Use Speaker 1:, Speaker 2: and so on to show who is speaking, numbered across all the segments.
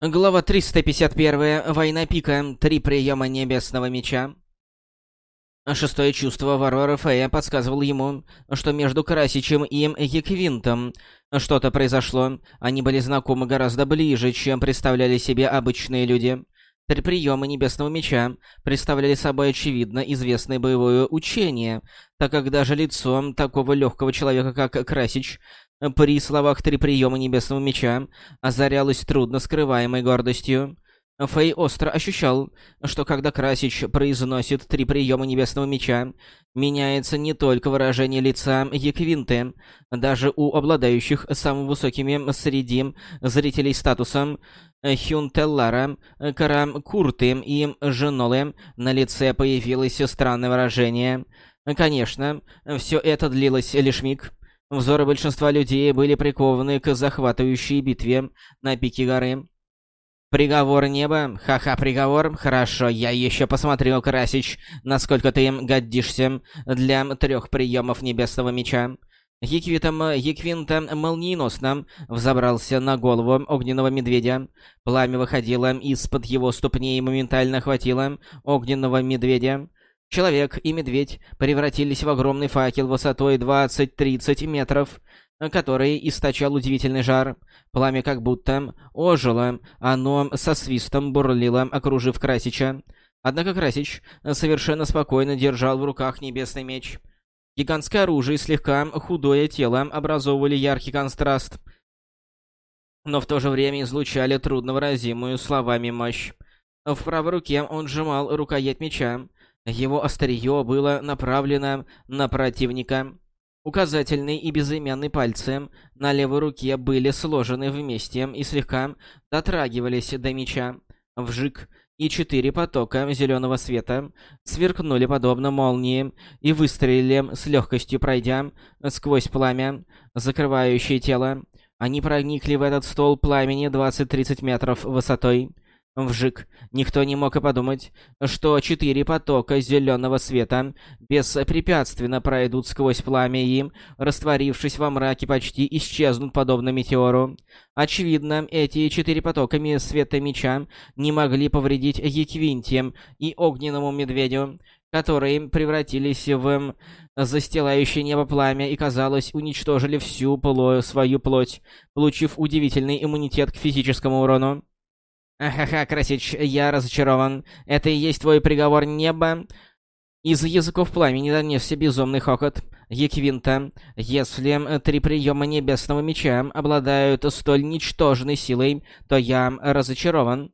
Speaker 1: Глава 351. Война пика. Три приема небесного меча. Шестое чувство Варвара Фея подсказывало ему, что между Красичем и Еквинтом что-то произошло. Они были знакомы гораздо ближе, чем представляли себе обычные люди. Три приема Небесного Меча представляли собой очевидно известное боевое учение, так как даже лицо такого легкого человека, как Красич, при словах «три приема небесного меча» озарялась трудно скрываемой гордостью. Фэй остро ощущал, что когда Красич произносит три приема небесного меча, меняется не только выражение лица Еквинты, даже у обладающих самым высокими среди зрителей статусом Хюнтеллара, Карам Курты и Женолы на лице появилось странное выражение. Конечно, все это длилось лишь миг. Взоры большинства людей были прикованы к захватывающей битве на пике горы. «Приговор неба? Ха-ха, приговор? Хорошо, я еще посмотрю, Красич, насколько ты им годишься для трех приемов Небесного Меча». Еквитом, Еквинта молниеносно взобрался на голову огненного медведя. Пламя выходило из-под его ступней и моментально охватило огненного медведя. Человек и медведь превратились в огромный факел высотой 20-30 метров, который источал удивительный жар. Пламя как будто ожило, оно со свистом бурлило, окружив Красича. Однако Красич совершенно спокойно держал в руках небесный меч. Гигантское оружие и слегка худое тело образовывали яркий контраст, но в то же время излучали трудновыразимую словами мощь. В правой руке он сжимал рукоять меча, его острие было направлено на противника. Указательный и безымянный пальцы на левой руке были сложены вместе и слегка дотрагивались до меча. Вжик, и четыре потока зеленого света сверкнули подобно молнии и выстрелили с легкостью пройдя сквозь пламя, закрывающее тело. Они проникли в этот стол пламени 20-30 метров высотой. Вжик. Никто не мог и подумать, что четыре потока зеленого света беспрепятственно пройдут сквозь пламя и, растворившись во мраке, почти исчезнут подобно метеору. Очевидно, эти четыре потока света меча не могли повредить Еквинте и огненному медведю, которые превратились в застилающее небо пламя и, казалось, уничтожили всю пло свою плоть, получив удивительный иммунитет к физическому урону. «Ха-ха, Красич, я разочарован. Это и есть твой приговор неба?» Из языков пламени донесся безумный хохот. Еквинта, если три приема небесного меча обладают столь ничтожной силой, то я разочарован.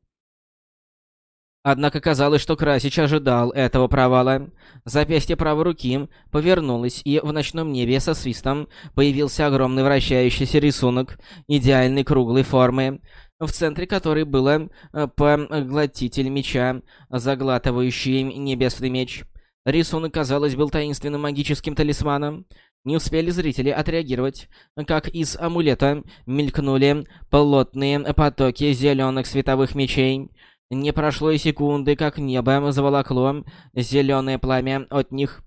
Speaker 1: Однако казалось, что Красич ожидал этого провала. Запястье правой руки повернулось, и в ночном небе со свистом появился огромный вращающийся рисунок идеальной круглой формы в центре которой было э, поглотитель меча, заглатывающий небесный меч. Рисунок, казалось, был таинственным магическим талисманом. Не успели зрители отреагировать, как из амулета мелькнули плотные потоки зеленых световых мечей. Не прошло и секунды, как небо заволокло зеленое пламя от них.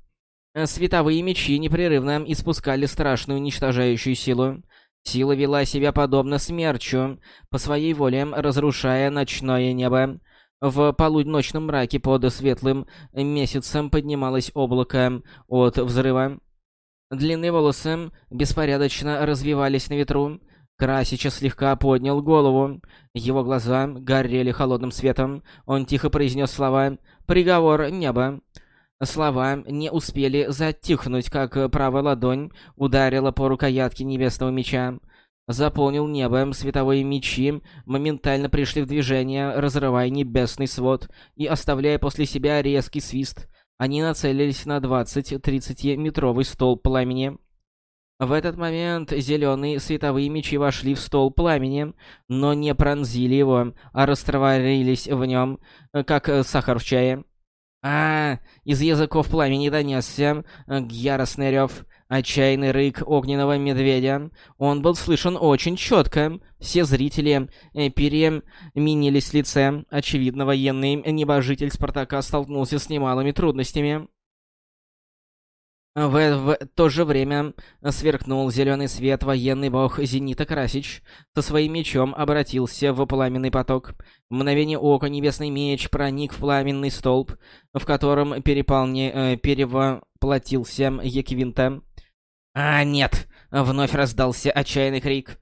Speaker 1: Световые мечи непрерывно испускали страшную уничтожающую силу. Сила вела себя подобно смерчу, по своей воле разрушая ночное небо. В полуночном мраке под светлым месяцем поднималось облако от взрыва. Длинные волосы беспорядочно развивались на ветру. Красича слегка поднял голову. Его глаза горели холодным светом. Он тихо произнес слова «Приговор неба». Слова не успели затихнуть, как правая ладонь ударила по рукоятке небесного меча. Заполнил небо, световые мечи моментально пришли в движение, разрывая небесный свод и оставляя после себя резкий свист. Они нацелились на 20-30 метровый стол пламени. В этот момент зеленые световые мечи вошли в стол пламени, но не пронзили его, а растворились в нем, как сахар в чае а, Из языков пламени донесся э, яростный рев, отчаянный рык огненного медведя. Он был слышен очень четко. Все зрители э, переменились в лице. Очевидно, военный небожитель Спартака столкнулся с немалыми трудностями. В, в то же время сверкнул зеленый свет военный бог Зенита Красич. Со своим мечом обратился в пламенный поток. В мгновение ока небесный меч проник в пламенный столб, в котором переполне, э, перевоплотился Еквинта. «А, нет!» — вновь раздался отчаянный крик.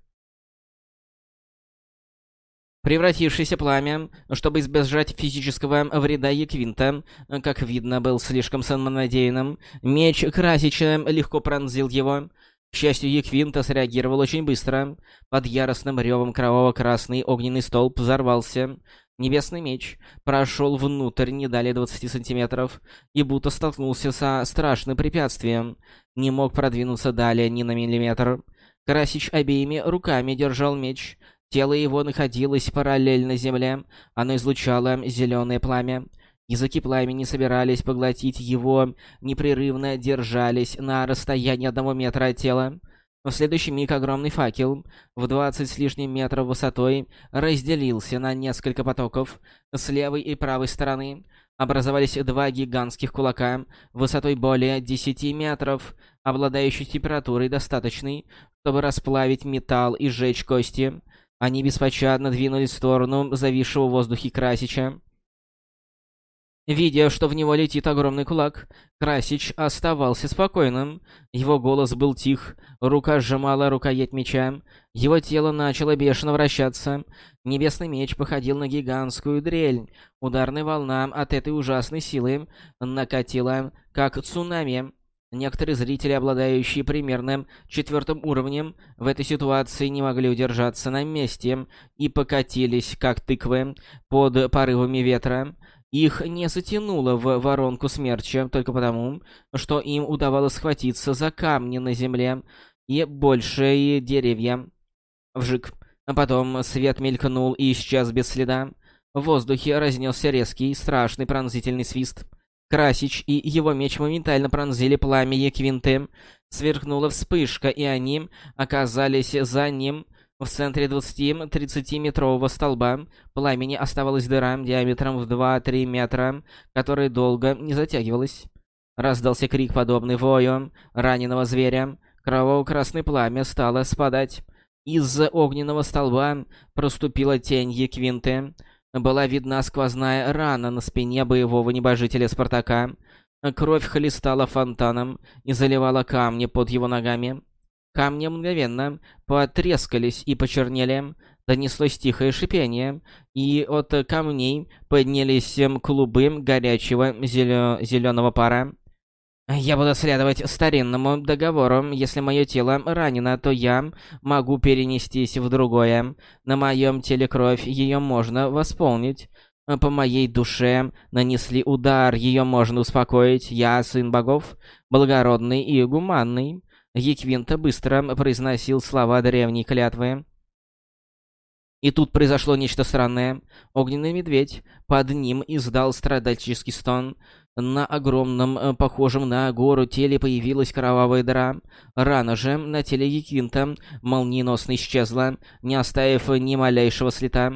Speaker 1: Превратившееся пламя, чтобы избежать физического вреда Еквинта, как видно, был слишком самонадеянным, меч Красича легко пронзил его. К счастью, Еквинта среагировал очень быстро. Под яростным ревом кроваво-красный огненный столб взорвался. Небесный меч прошел внутрь не далее 20 сантиметров и будто столкнулся со страшным препятствием. Не мог продвинуться далее ни на миллиметр. Красич обеими руками держал меч, Тело его находилось параллельно земле, оно излучало зеленое пламя. Языки пламени собирались поглотить его, непрерывно держались на расстоянии одного метра от тела. В следующий миг огромный факел, в двадцать с лишним метров высотой, разделился на несколько потоков. С левой и правой стороны образовались два гигантских кулака, высотой более 10 метров, обладающие температурой достаточной, чтобы расплавить металл и сжечь кости. Они беспощадно двинулись в сторону зависшего в воздухе Красича. Видя, что в него летит огромный кулак, Красич оставался спокойным. Его голос был тих, рука сжимала рукоять меча, его тело начало бешено вращаться. Небесный меч походил на гигантскую дрель. Ударная волна от этой ужасной силы накатила, как цунами. Некоторые зрители, обладающие примерно четвертым уровнем, в этой ситуации не могли удержаться на месте и покатились, как тыквы, под порывами ветра. Их не затянуло в воронку смерча только потому, что им удавалось схватиться за камни на земле и большие деревья. Вжик. А потом свет мелькнул и исчез без следа. В воздухе разнесся резкий, страшный пронзительный свист. Красич и его меч моментально пронзили пламя Еквинты. Сверкнула вспышка, и они оказались за ним. В центре 20-30-метрового столба пламени оставалась дыра диаметром в 2-3 метра, которая долго не затягивалась. Раздался крик, подобный вою раненого зверя. Кроваво-красное пламя стало спадать. Из огненного столба проступила тень Еквинты была видна сквозная рана на спине боевого небожителя Спартака. Кровь хлестала фонтаном и заливала камни под его ногами. Камни мгновенно потрескались и почернели. Донеслось тихое шипение, и от камней поднялись клубы горячего зелё зеленого пара. Я буду следовать старинному договору. Если мое тело ранено, то я могу перенестись в другое. На моем теле кровь, ее можно восполнить. По моей душе нанесли удар, ее можно успокоить. Я сын богов, благородный и гуманный. Еквинта быстро произносил слова древней клятвы. И тут произошло нечто странное. Огненный медведь под ним издал страдальческий стон. На огромном, э, похожем на гору теле появилась кровавая дыра. Рана же на теле Якинта молниеносно исчезла, не оставив ни малейшего следа.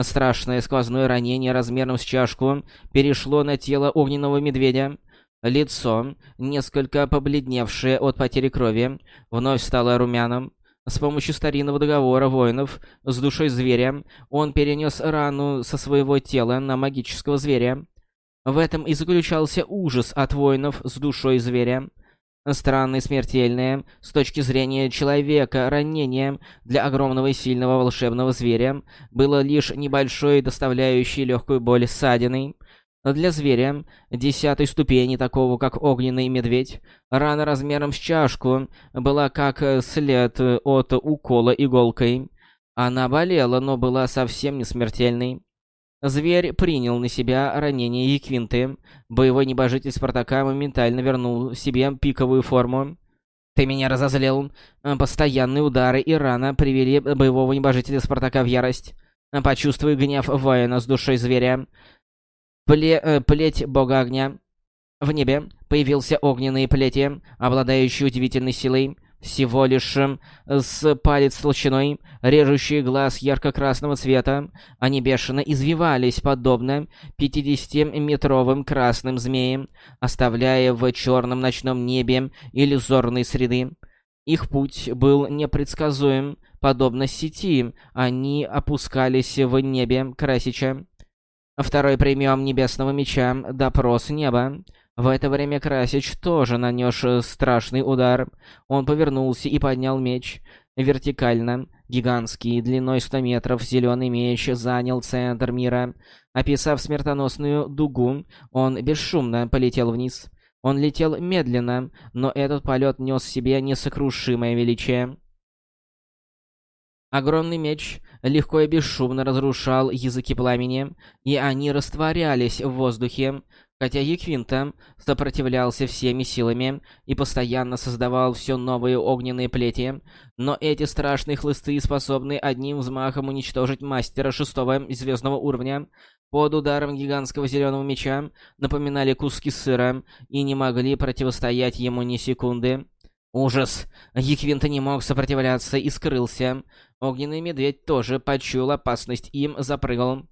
Speaker 1: Страшное сквозное ранение размером с чашку перешло на тело огненного медведя. Лицо, несколько побледневшее от потери крови, вновь стало румяным. С помощью старинного договора воинов с душой зверя он перенес рану со своего тела на магического зверя. В этом и заключался ужас от воинов с душой зверя. Странное смертельное, с точки зрения человека, ранение для огромного и сильного волшебного зверя было лишь небольшой, доставляющей легкую боль ссадиной. Для зверя десятой ступени, такого как огненный медведь, рана размером с чашку была как след от укола иголкой. Она болела, но была совсем не смертельной. Зверь принял на себя ранение Еквинты. Боевой небожитель Спартака моментально вернул себе пиковую форму. «Ты меня разозлил. Постоянные удары и рана привели боевого небожителя Спартака в ярость. Почувствуй гнев воина с душой зверя. Пле э, плеть бога огня». В небе появился огненные плети, обладающие удивительной силой. Всего лишь э, с палец толщиной, режущий глаз ярко-красного цвета. Они бешено извивались, подобно 50-метровым красным змеям, оставляя в черном ночном небе иллюзорные среды. Их путь был непредсказуем, подобно сети, они опускались в небе Красича. Второй прием Небесного Меча — допрос неба. В это время Красич тоже нанес э, страшный удар. Он повернулся и поднял меч. Вертикально, гигантский, длиной 100 метров, зеленый меч занял центр мира. Описав смертоносную дугу, он бесшумно полетел вниз. Он летел медленно, но этот полет нес в себе несокрушимое величие. Огромный меч легко и бесшумно разрушал языки пламени, и они растворялись в воздухе, Хотя Еквинта сопротивлялся всеми силами и постоянно создавал все новые огненные плети, но эти страшные хлысты способны одним взмахом уничтожить мастера шестого звездного уровня, под ударом гигантского зеленого меча напоминали куски сыра и не могли противостоять ему ни секунды. Ужас! Еквинта не мог сопротивляться и скрылся. Огненный медведь тоже почуял опасность, им запрыгал.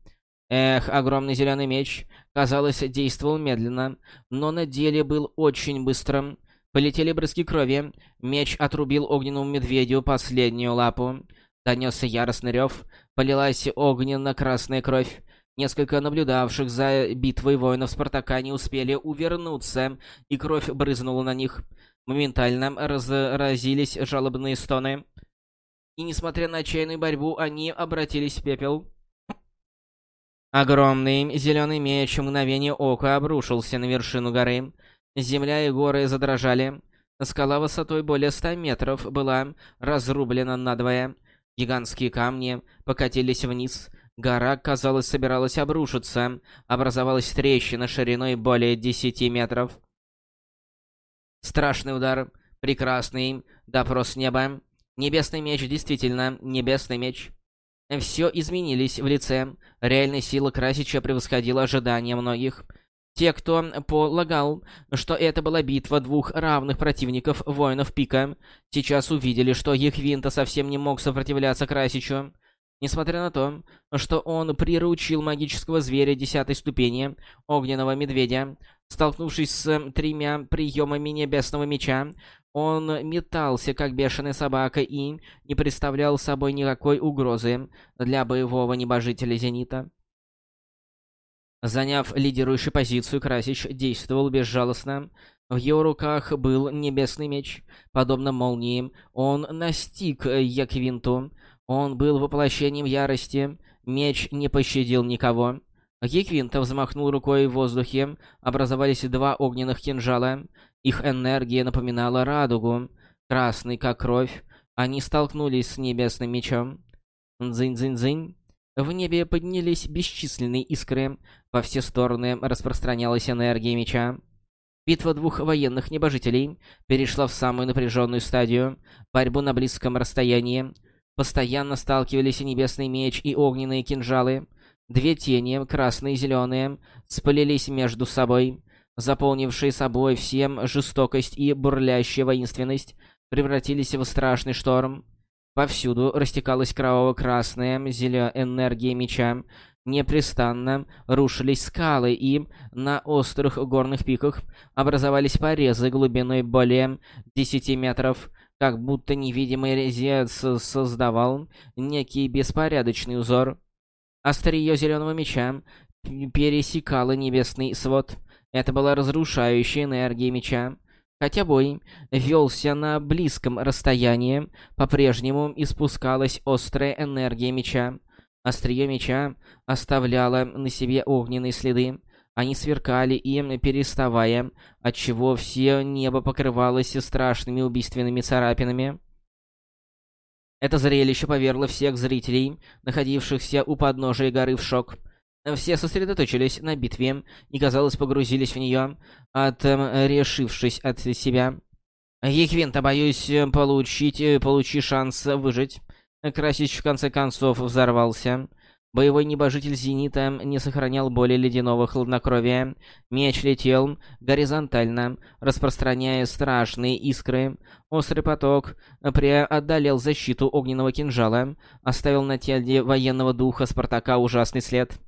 Speaker 1: Эх, огромный зеленый меч, казалось, действовал медленно, но на деле был очень быстрым. Полетели брызги крови, меч отрубил огненному медведю последнюю лапу. Донесся яростный рев, полилась огненно-красная кровь. Несколько наблюдавших за битвой воинов Спартака не успели увернуться, и кровь брызнула на них. Моментально разразились жалобные стоны. И несмотря на отчаянную борьбу, они обратились в пепел. Огромный зеленый меч в мгновение ока обрушился на вершину горы. Земля и горы задрожали. Скала высотой более ста метров была разрублена надвое. Гигантские камни покатились вниз. Гора, казалось, собиралась обрушиться. Образовалась трещина шириной более десяти метров. Страшный удар. Прекрасный. Допрос неба. Небесный меч, действительно, небесный меч. Все изменились в лице. Реальная сила Красича превосходила ожидания многих. Те, кто полагал, что это была битва двух равных противников воинов Пика, сейчас увидели, что Ехвинта совсем не мог сопротивляться Красичу. Несмотря на то, что он приручил магического зверя десятой ступени, огненного медведя, столкнувшись с тремя приемами небесного меча, он метался, как бешеная собака, и не представлял собой никакой угрозы для боевого небожителя Зенита. Заняв лидирующую позицию, Красич действовал безжалостно. В его руках был небесный меч. Подобно молнии, он настиг Яквинту. Он был воплощением ярости. Меч не пощадил никого. Яквинта взмахнул рукой в воздухе. Образовались два огненных кинжала. Их энергия напоминала радугу, красный как кровь. Они столкнулись с небесным мечом. Дзынь-дзынь-дзынь. В небе поднялись бесчисленные искры. Во все стороны распространялась энергия меча. Битва двух военных небожителей перешла в самую напряженную стадию. Борьбу на близком расстоянии. Постоянно сталкивались небесный меч и огненные кинжалы. Две тени, красные и зеленые, спалились между собой заполнившие собой всем жестокость и бурлящая воинственность, превратились в страшный шторм. Повсюду растекалась кроваво-красная зеленая энергия меча, непрестанно рушились скалы, и на острых горных пиках образовались порезы глубиной более 10 метров, как будто невидимый резец создавал некий беспорядочный узор. Острие зеленого меча пересекало небесный свод — это была разрушающая энергия меча. Хотя бой велся на близком расстоянии, по-прежнему испускалась острая энергия меча. Острие меча оставляло на себе огненные следы. Они сверкали им, переставая, отчего все небо покрывалось страшными убийственными царапинами. Это зрелище повергло всех зрителей, находившихся у подножия горы, в шок. Все сосредоточились на битве и, казалось, погрузились в нее, отрешившись от себя. «Еквинта, боюсь, получить, получи шанс выжить». Красич в конце концов взорвался. Боевой небожитель Зенита не сохранял более ледяного хладнокровия. Меч летел горизонтально, распространяя страшные искры. Острый поток преодолел защиту огненного кинжала, оставил на теле военного духа Спартака ужасный след.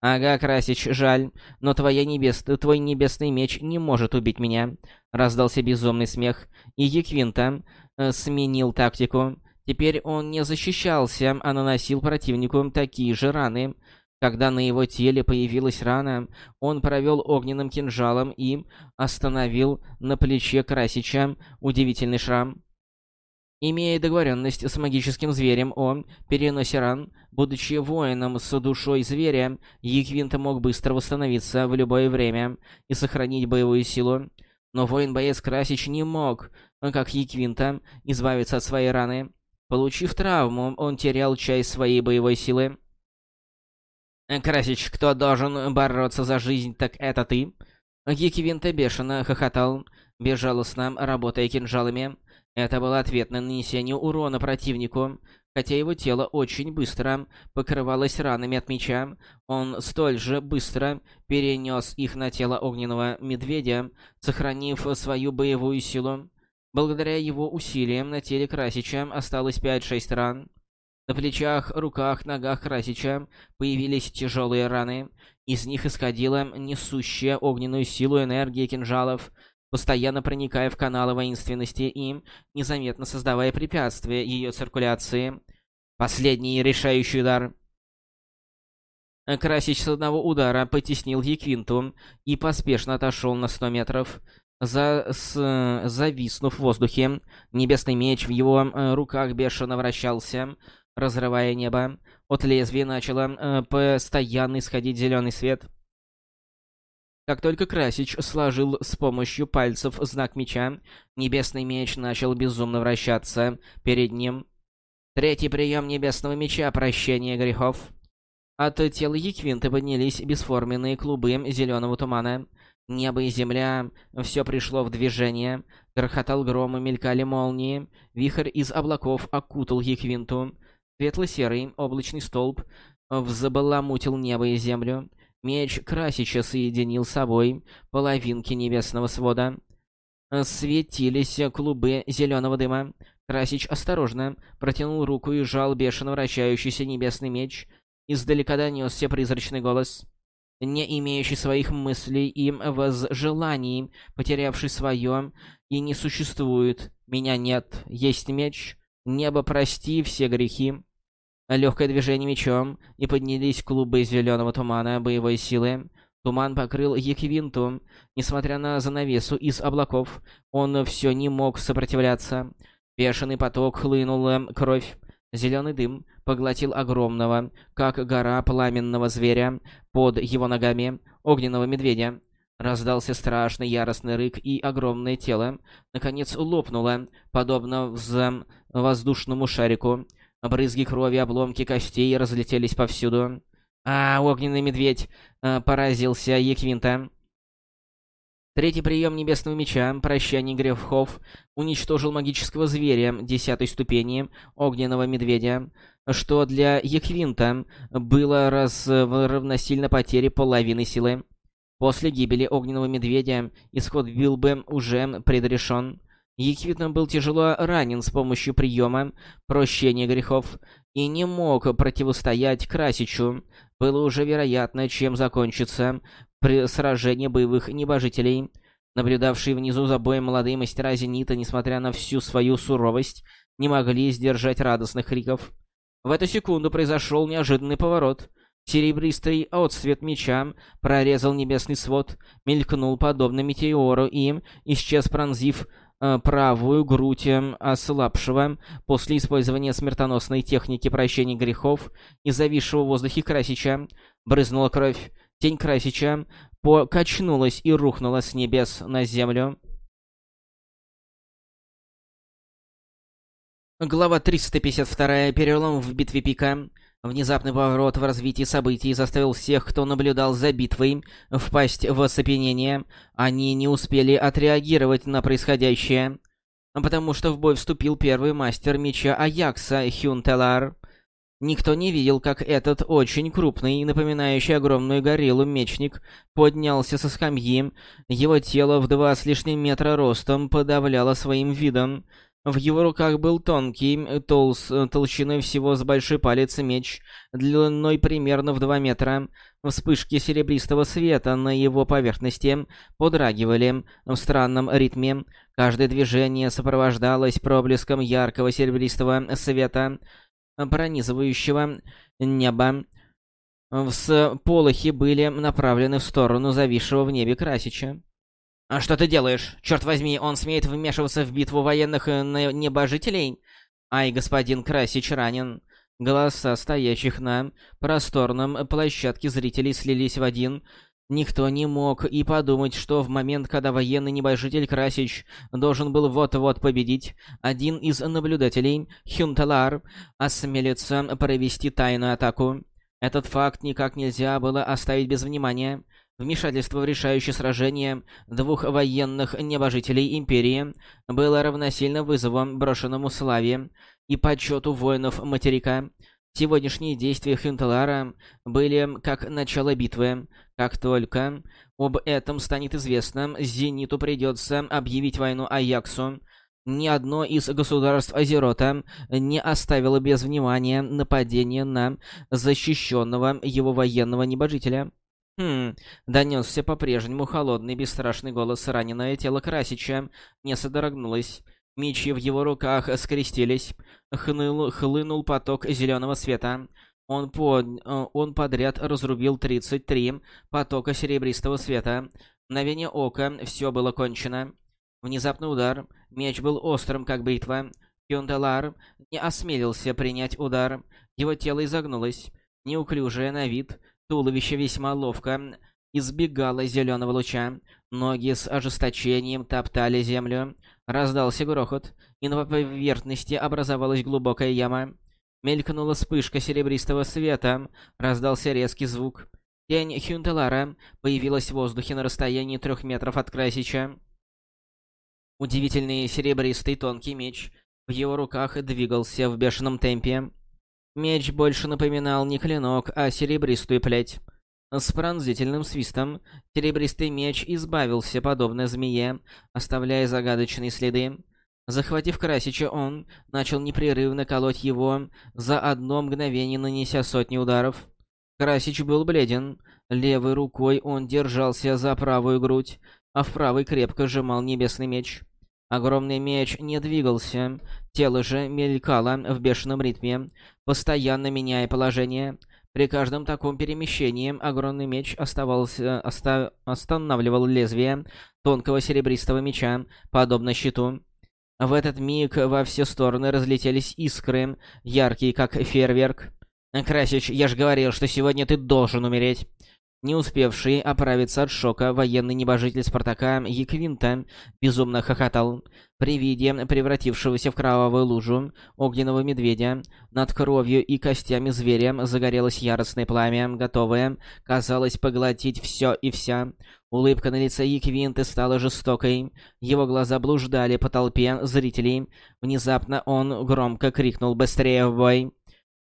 Speaker 1: «Ага, Красич, жаль, но твоя небес... твой небесный меч не может убить меня», — раздался безумный смех, и Еквинта э, сменил тактику. Теперь он не защищался, а наносил противнику такие же раны. Когда на его теле появилась рана, он провел огненным кинжалом и остановил на плече Красича удивительный шрам. Имея договоренность с магическим зверем о переносе ран, будучи воином с душой зверя, Еквинта мог быстро восстановиться в любое время и сохранить боевую силу. Но воин-боец Красич не мог, как Еквинта, избавиться от своей раны. Получив травму, он терял часть своей боевой силы. «Красич, кто должен бороться за жизнь, так это ты?» Еквинта бешено хохотал, безжалостно работая кинжалами. Это был ответ на нанесение урона противнику. Хотя его тело очень быстро покрывалось ранами от меча, он столь же быстро перенес их на тело огненного медведя, сохранив свою боевую силу. Благодаря его усилиям на теле Красича осталось 5-6 ран. На плечах, руках, ногах Красича появились тяжелые раны. Из них исходила несущая огненную силу энергии кинжалов, постоянно проникая в каналы воинственности и незаметно создавая препятствия ее циркуляции. Последний решающий удар. Красич с одного удара потеснил Еквинту и поспешно отошел на 100 метров. За, с, зависнув в воздухе, небесный меч в его э, руках бешено вращался, разрывая небо. От лезвия начало э, постоянно исходить зеленый свет. Как только Красич сложил с помощью пальцев знак меча, небесный меч начал безумно вращаться перед ним. Третий прием небесного меча — прощение грехов. От тела Еквинты поднялись бесформенные клубы зеленого тумана. Небо и земля, все пришло в движение. Грохотал гром и мелькали молнии. Вихрь из облаков окутал Еквинту. Светло-серый облачный столб взбаламутил небо и землю. Меч Красича соединил с собой половинки небесного свода. Светились клубы зеленого дыма. Красич осторожно протянул руку и сжал бешено вращающийся небесный меч. Издалека донесся призрачный голос. Не имеющий своих мыслей и возжеланий, потерявший свое, и не существует. Меня нет, есть меч. Небо, прости все грехи. Легкое движение мечом, и поднялись клубы зеленого тумана боевой силы. Туман покрыл Еквинту. Несмотря на занавесу из облаков, он все не мог сопротивляться. Бешеный поток хлынула кровь. Зеленый дым поглотил огромного, как гора пламенного зверя, под его ногами, огненного медведя. Раздался страшный яростный рык, и огромное тело, наконец, лопнуло, подобно воздушному шарику. Брызги крови, обломки костей разлетелись повсюду. А, огненный медведь! А, поразился Еквинта. Третий прием Небесного Меча, Прощание грехов, уничтожил магического зверя десятой ступени, Огненного Медведя, что для Еквинта было равносильно потере половины силы. После гибели Огненного Медведя исход был бы уже предрешен. Еквитон был тяжело ранен с помощью приема прощения грехов и не мог противостоять Красичу. Было уже вероятно, чем закончится при сражении боевых небожителей. Наблюдавшие внизу за боем молодые мастера Зенита, несмотря на всю свою суровость, не могли сдержать радостных криков. В эту секунду произошел неожиданный поворот. Серебристый отсвет меча прорезал небесный свод, мелькнул подобно метеору и исчез, пронзив правую грудь эм, ослабшего после использования смертоносной техники прощения грехов и зависшего в воздухе Красича. Брызнула кровь. Тень Красича покачнулась и рухнула с небес на землю. Глава 352. Перелом в битве пика. Внезапный поворот в развитии событий заставил всех, кто наблюдал за битвой, впасть в оцепенение. Они не успели отреагировать на происходящее, потому что в бой вступил первый мастер меча Аякса Хюн Телар. Никто не видел, как этот очень крупный, напоминающий огромную гориллу мечник, поднялся со скамьи. Его тело в два с лишним метра ростом подавляло своим видом. В его руках был тонкий, толс, толщиной всего с большой палец меч, длиной примерно в два метра. Вспышки серебристого света на его поверхности подрагивали в странном ритме. Каждое движение сопровождалось проблеском яркого серебристого света пронизывающего небо. Всполохи были направлены в сторону зависшего в небе Красича. «А что ты делаешь? Черт возьми, он смеет вмешиваться в битву военных э, небожителей?» «Ай, господин Красич ранен». Голоса стоящих на просторном площадке зрителей слились в один — Никто не мог и подумать, что в момент, когда военный небожитель Красич должен был вот-вот победить, один из наблюдателей, Хюнталар, осмелится провести тайную атаку. Этот факт никак нельзя было оставить без внимания. Вмешательство в решающее сражение двух военных небожителей Империи было равносильно вызову, брошенному славе и почету воинов материка. Сегодняшние действия Хюнтелара были как начало битвы. Как только об этом станет известно, Зениту придется объявить войну Аяксу. Ни одно из государств Азерота не оставило без внимания нападение на защищенного его военного небожителя. Хм, донесся по-прежнему холодный бесстрашный голос раненое тело Красича, не содрогнулось. Мечи в его руках скрестились. Хныл, хлынул поток зеленого света. Он, под, э, он подряд разрубил 33 потока серебристого света. Мгновение ока, все было кончено. Внезапный удар. Меч был острым, как бритва. Кюндалар не осмелился принять удар. Его тело изогнулось. Неуклюжее на вид. Туловище весьма ловко избегало зеленого луча. Ноги с ожесточением топтали землю. Раздался грохот, и на поверхности образовалась глубокая яма. Мелькнула вспышка серебристого света, раздался резкий звук. Тень Хюнтелара появилась в воздухе на расстоянии трех метров от Красича. Удивительный серебристый тонкий меч в его руках двигался в бешеном темпе. Меч больше напоминал не клинок, а серебристую плеть. С пронзительным свистом серебристый меч избавился, подобно змее, оставляя загадочные следы. Захватив Красича, он начал непрерывно колоть его, за одно мгновение нанеся сотни ударов. Красич был бледен. Левой рукой он держался за правую грудь, а в правой крепко сжимал небесный меч. Огромный меч не двигался, тело же мелькало в бешеном ритме, постоянно меняя положение — при каждом таком перемещении огромный меч оставался, оста, останавливал лезвие тонкого серебристого меча, подобно щиту. В этот миг во все стороны разлетелись искры, яркие, как фейерверк. «Красич, я же говорил, что сегодня ты должен умереть!» Не успевший оправиться от шока, военный небожитель Спартака Еквинта безумно хохотал. При виде превратившегося в кровавую лужу огненного медведя над кровью и костями зверя загорелось яростное пламя, готовое, казалось, поглотить все и вся. Улыбка на лице Еквинты стала жестокой. Его глаза блуждали по толпе зрителей. Внезапно он громко крикнул «Быстрее в бой!».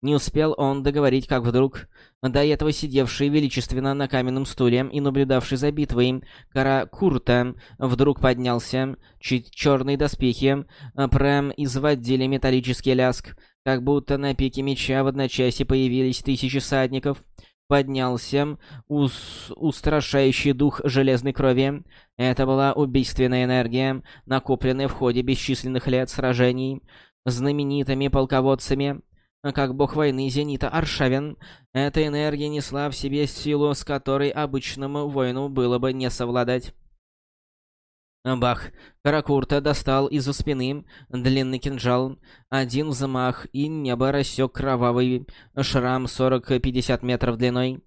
Speaker 1: Не успел он договорить, как вдруг до этого сидевший величественно на каменном стуле и наблюдавший за битвой кора Курта вдруг поднялся. Чуть черные доспехи э, прям изводили металлический ляск, как будто на пике меча в одночасье появились тысячи садников. Поднялся ус устрашающий дух железной крови. Это была убийственная энергия, накопленная в ходе бесчисленных лет сражений знаменитыми полководцами. Как бог войны Зенита Аршавин, эта энергия несла в себе силу, с которой обычному воину было бы не совладать. Бах! Каракурта достал из-за спины длинный кинжал. Один взмах, и небо рассек кровавый шрам 40-50 метров длиной.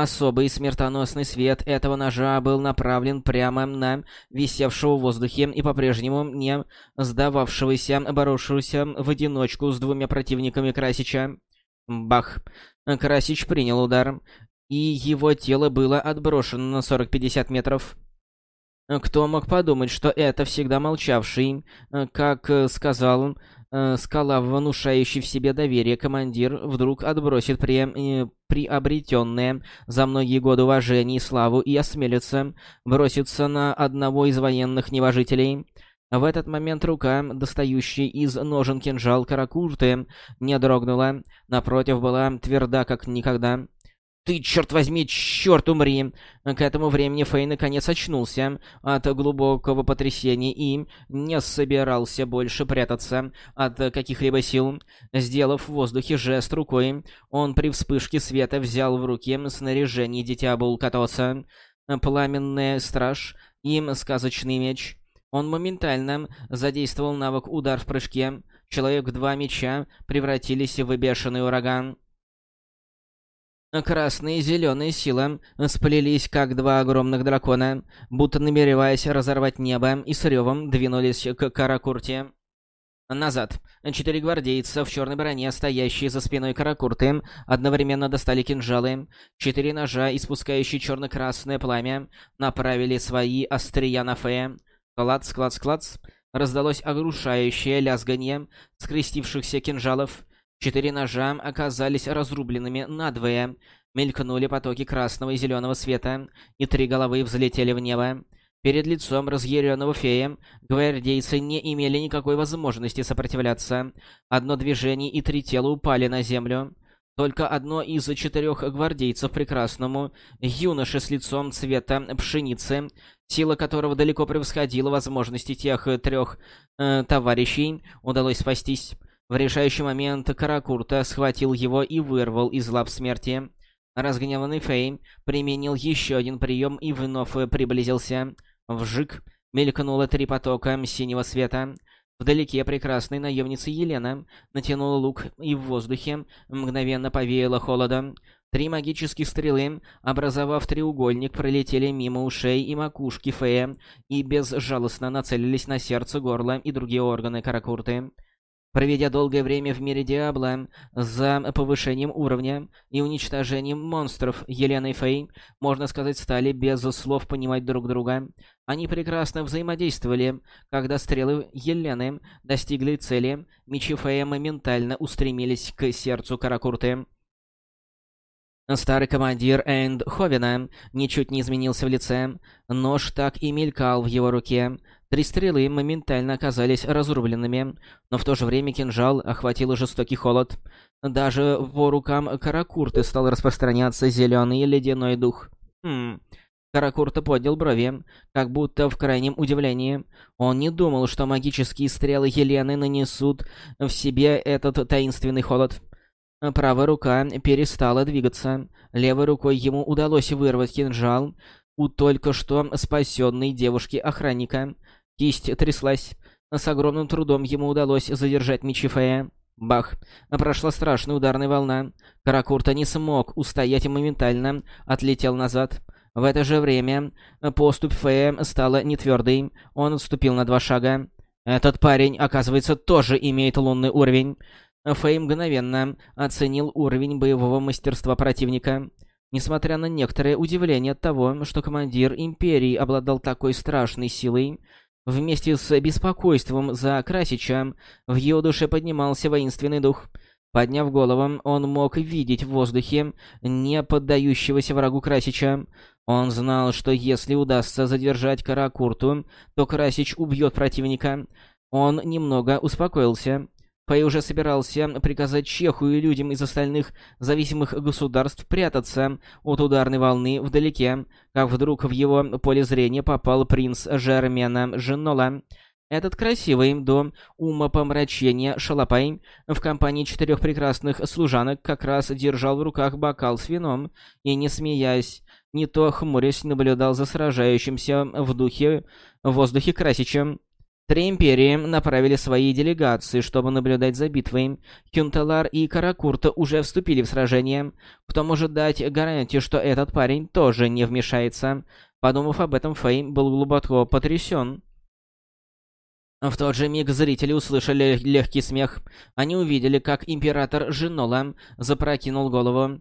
Speaker 1: Особый смертоносный свет этого ножа был направлен прямо на висевшего в воздухе и по-прежнему не сдававшегося, боровшегося в одиночку с двумя противниками Красича. Бах! Красич принял удар, и его тело было отброшено на 40-50 метров. Кто мог подумать, что это всегда молчавший, как сказал скала, внушающий в себе доверие командир, вдруг отбросит при... приобретенное за многие годы уважение и славу и осмелится броситься на одного из военных небожителей. В этот момент рука, достающая из ножен кинжал Каракурты, не дрогнула, напротив, была тверда как никогда. «Ты, черт возьми, черт умри!» К этому времени Фэй наконец очнулся от глубокого потрясения и не собирался больше прятаться от каких-либо сил. Сделав в воздухе жест рукой, он при вспышке света взял в руки снаряжение Дитя Булкатоса, пламенный страж и сказочный меч. Он моментально задействовал навык «Удар в прыжке». Человек-два меча превратились в бешеный ураган. Красные и зеленые силы сплелись, как два огромных дракона, будто намереваясь разорвать небо, и с ревом двинулись к Каракурте. Назад. Четыре гвардейца в черной броне, стоящие за спиной Каракурты, одновременно достали кинжалы. Четыре ножа, испускающие черно-красное пламя, направили свои острия на Фея. Клац, клац, клац. Раздалось оглушающее лязганье скрестившихся кинжалов. Четыре ножа оказались разрубленными надвое. Мелькнули потоки красного и зеленого света, и три головы взлетели в небо. Перед лицом разъяренного фея гвардейцы не имели никакой возможности сопротивляться. Одно движение и три тела упали на землю. Только одно из четырех гвардейцев прекрасному, юноше с лицом цвета пшеницы, сила которого далеко превосходила возможности тех трех э, товарищей, удалось спастись. В решающий момент Каракурта схватил его и вырвал из лап смерти. Разгневанный Фей применил еще один прием и вновь приблизился. Вжик мелькнуло три потока синего света. Вдалеке прекрасной наемницы Елена натянула лук, и в воздухе мгновенно повеяло холодом. Три магических стрелы, образовав треугольник, пролетели мимо ушей и макушки Фея и безжалостно нацелились на сердце, горло и другие органы Каракурты. Проведя долгое время в мире Диабло за повышением уровня и уничтожением монстров, Елена и Фэй, можно сказать, стали без слов понимать друг друга. Они прекрасно взаимодействовали. Когда стрелы Елены достигли цели, мечи Фэя моментально устремились к сердцу Каракурты. Старый командир Энд Ховена ничуть не изменился в лице. Нож так и мелькал в его руке. Три стрелы моментально оказались разрубленными, но в то же время кинжал охватил жестокий холод. Даже по рукам Каракурты стал распространяться зеленый ледяной дух. Хм... Каракурта поднял брови, как будто в крайнем удивлении. Он не думал, что магические стрелы Елены нанесут в себе этот таинственный холод. Правая рука перестала двигаться. Левой рукой ему удалось вырвать кинжал у только что спасенной девушки-охранника. Кисть тряслась. С огромным трудом ему удалось задержать мечи Фея. Бах! Прошла страшная ударная волна. Каракурта не смог устоять и моментально отлетел назад. В это же время поступь Фея стала нетвёрдой. Он отступил на два шага. Этот парень, оказывается, тоже имеет лунный уровень. Фэй мгновенно оценил уровень боевого мастерства противника. Несмотря на некоторое удивление от того, что командир Империи обладал такой страшной силой, вместе с беспокойством за Красича в его душе поднимался воинственный дух. Подняв голову, он мог видеть в воздухе не поддающегося врагу Красича. Он знал, что если удастся задержать Каракурту, то Красич убьет противника. Он немного успокоился. Пэй уже собирался приказать Чеху и людям из остальных зависимых государств прятаться от ударной волны вдалеке, как вдруг в его поле зрения попал принц Жермена Женола. Этот красивый до ума помрачения шалопай в компании четырех прекрасных служанок как раз держал в руках бокал с вином и, не смеясь, не то хмурясь, наблюдал за сражающимся в духе в воздухе Красичем. Три империи направили свои делегации, чтобы наблюдать за битвой. Кюнталар и Каракурта уже вступили в сражение. Кто может дать гарантию, что этот парень тоже не вмешается? Подумав об этом, Фэй был глубоко потрясен. В тот же миг зрители услышали легкий смех. Они увидели, как император Женола запрокинул голову.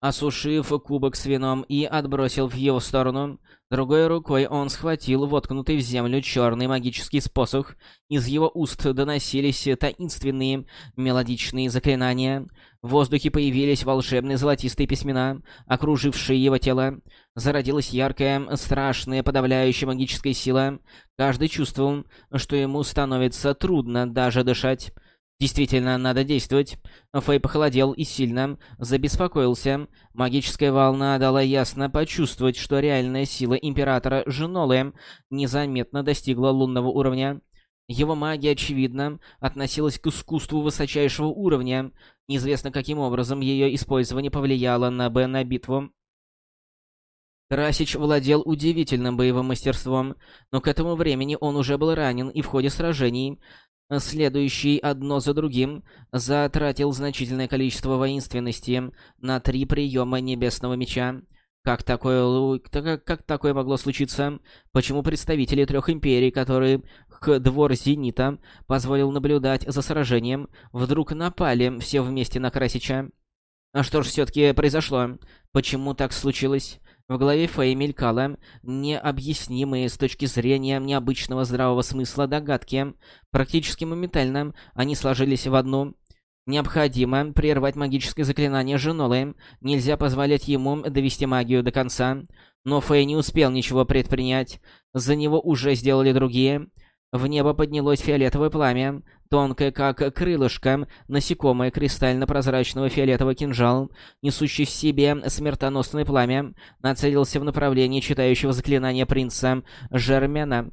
Speaker 1: Осушив кубок с вином и отбросил в его сторону. Другой рукой он схватил воткнутый в землю черный магический способ. Из его уст доносились таинственные мелодичные заклинания. В воздухе появились волшебные золотистые письмена, окружившие его тело. Зародилась яркая, страшная, подавляющая магическая сила. Каждый чувствовал, что ему становится трудно даже дышать. Действительно, надо действовать. Фэй похолодел и сильно забеспокоился. Магическая волна дала ясно почувствовать, что реальная сила Императора Женолы незаметно достигла лунного уровня. Его магия, очевидно, относилась к искусству высочайшего уровня. Неизвестно, каким образом ее использование повлияло на Б на битву. Красич владел удивительным боевым мастерством, но к этому времени он уже был ранен и в ходе сражений следующий одно за другим, затратил значительное количество воинственности на три приема Небесного Меча. Как такое, как, такое могло случиться? Почему представители трех империй, которые к двор Зенита позволил наблюдать за сражением, вдруг напали все вместе на Красича? А что ж все-таки произошло? Почему так случилось? В голове Фэй мелькало необъяснимые с точки зрения необычного здравого смысла догадки. Практически моментально они сложились в одну. Необходимо прервать магическое заклинание Женолы. Нельзя позволять ему довести магию до конца. Но Фэй не успел ничего предпринять. За него уже сделали другие. В небо поднялось фиолетовое пламя, тонкое, как крылышко, насекомое кристально-прозрачного фиолетового кинжал, несущий в себе смертоносное пламя, нацелился в направлении читающего заклинания принца Жермена.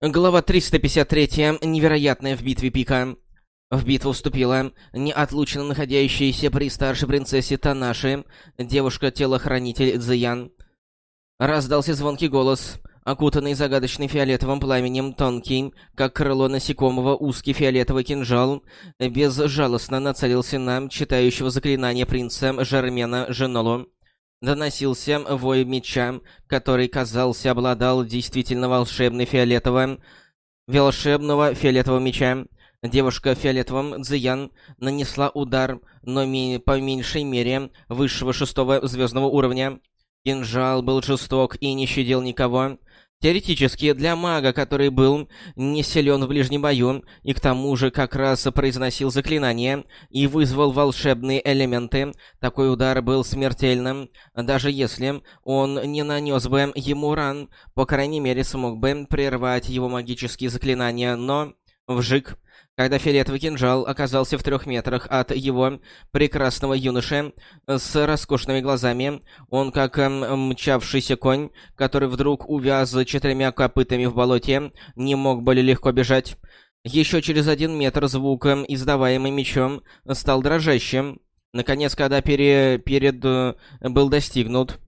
Speaker 1: Глава 353. Невероятная в битве пика. В битву вступила неотлучно находящаяся при старшей принцессе Танаши, девушка-телохранитель Цзиян. Раздался звонкий голос, окутанный загадочным фиолетовым пламенем, тонкий, как крыло насекомого, узкий фиолетовый кинжал, безжалостно нацелился на читающего заклинания принца Жермена Женолу. Доносился вой меча, который, казался, обладал действительно волшебной фиолетовым, волшебного фиолетового меча. Девушка в фиолетовом Цзиян нанесла удар, но по меньшей мере высшего шестого звездного уровня. Кинжал был жесток и не щадил никого. Теоретически, для мага, который был не силен в ближнем бою, и к тому же как раз произносил заклинание и вызвал волшебные элементы, такой удар был смертельным. Даже если он не нанес бы ему ран, по крайней мере смог бы прервать его магические заклинания, но... Вжик. Когда фиолетовый кинжал оказался в трех метрах от его прекрасного юноши с роскошными глазами, он, как эм, мчавшийся конь, который вдруг увяз четырьмя копытами в болоте, не мог более легко бежать. Еще через один метр звук, эм, издаваемый мечом, стал дрожащим. Наконец, когда пере... перед... Э, был достигнут...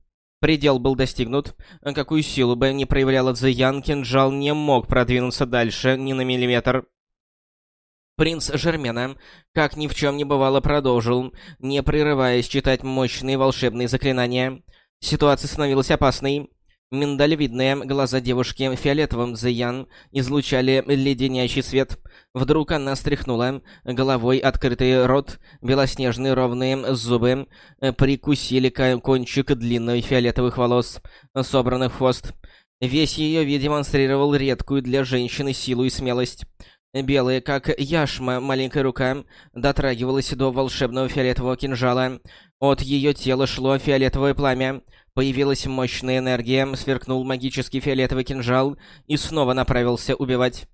Speaker 1: Предел был достигнут. Какую силу бы ни проявляла Цзэян, кинжал не мог продвинуться дальше ни на миллиметр. Принц Жермена, как ни в чем не бывало, продолжил, не прерываясь читать мощные волшебные заклинания. Ситуация становилась опасной. Миндалевидные глаза девушки фиолетовым Зиян излучали леденящий свет. Вдруг она стряхнула головой открытый рот, белоснежные ровные зубы прикусили кончик длинных фиолетовых волос, собранных в хвост. Весь ее вид демонстрировал редкую для женщины силу и смелость. Белая, как яшма, маленькая рука дотрагивалась до волшебного фиолетового кинжала. От ее тела шло фиолетовое пламя. Появилась мощная энергия, сверкнул магический фиолетовый кинжал и снова направился убивать.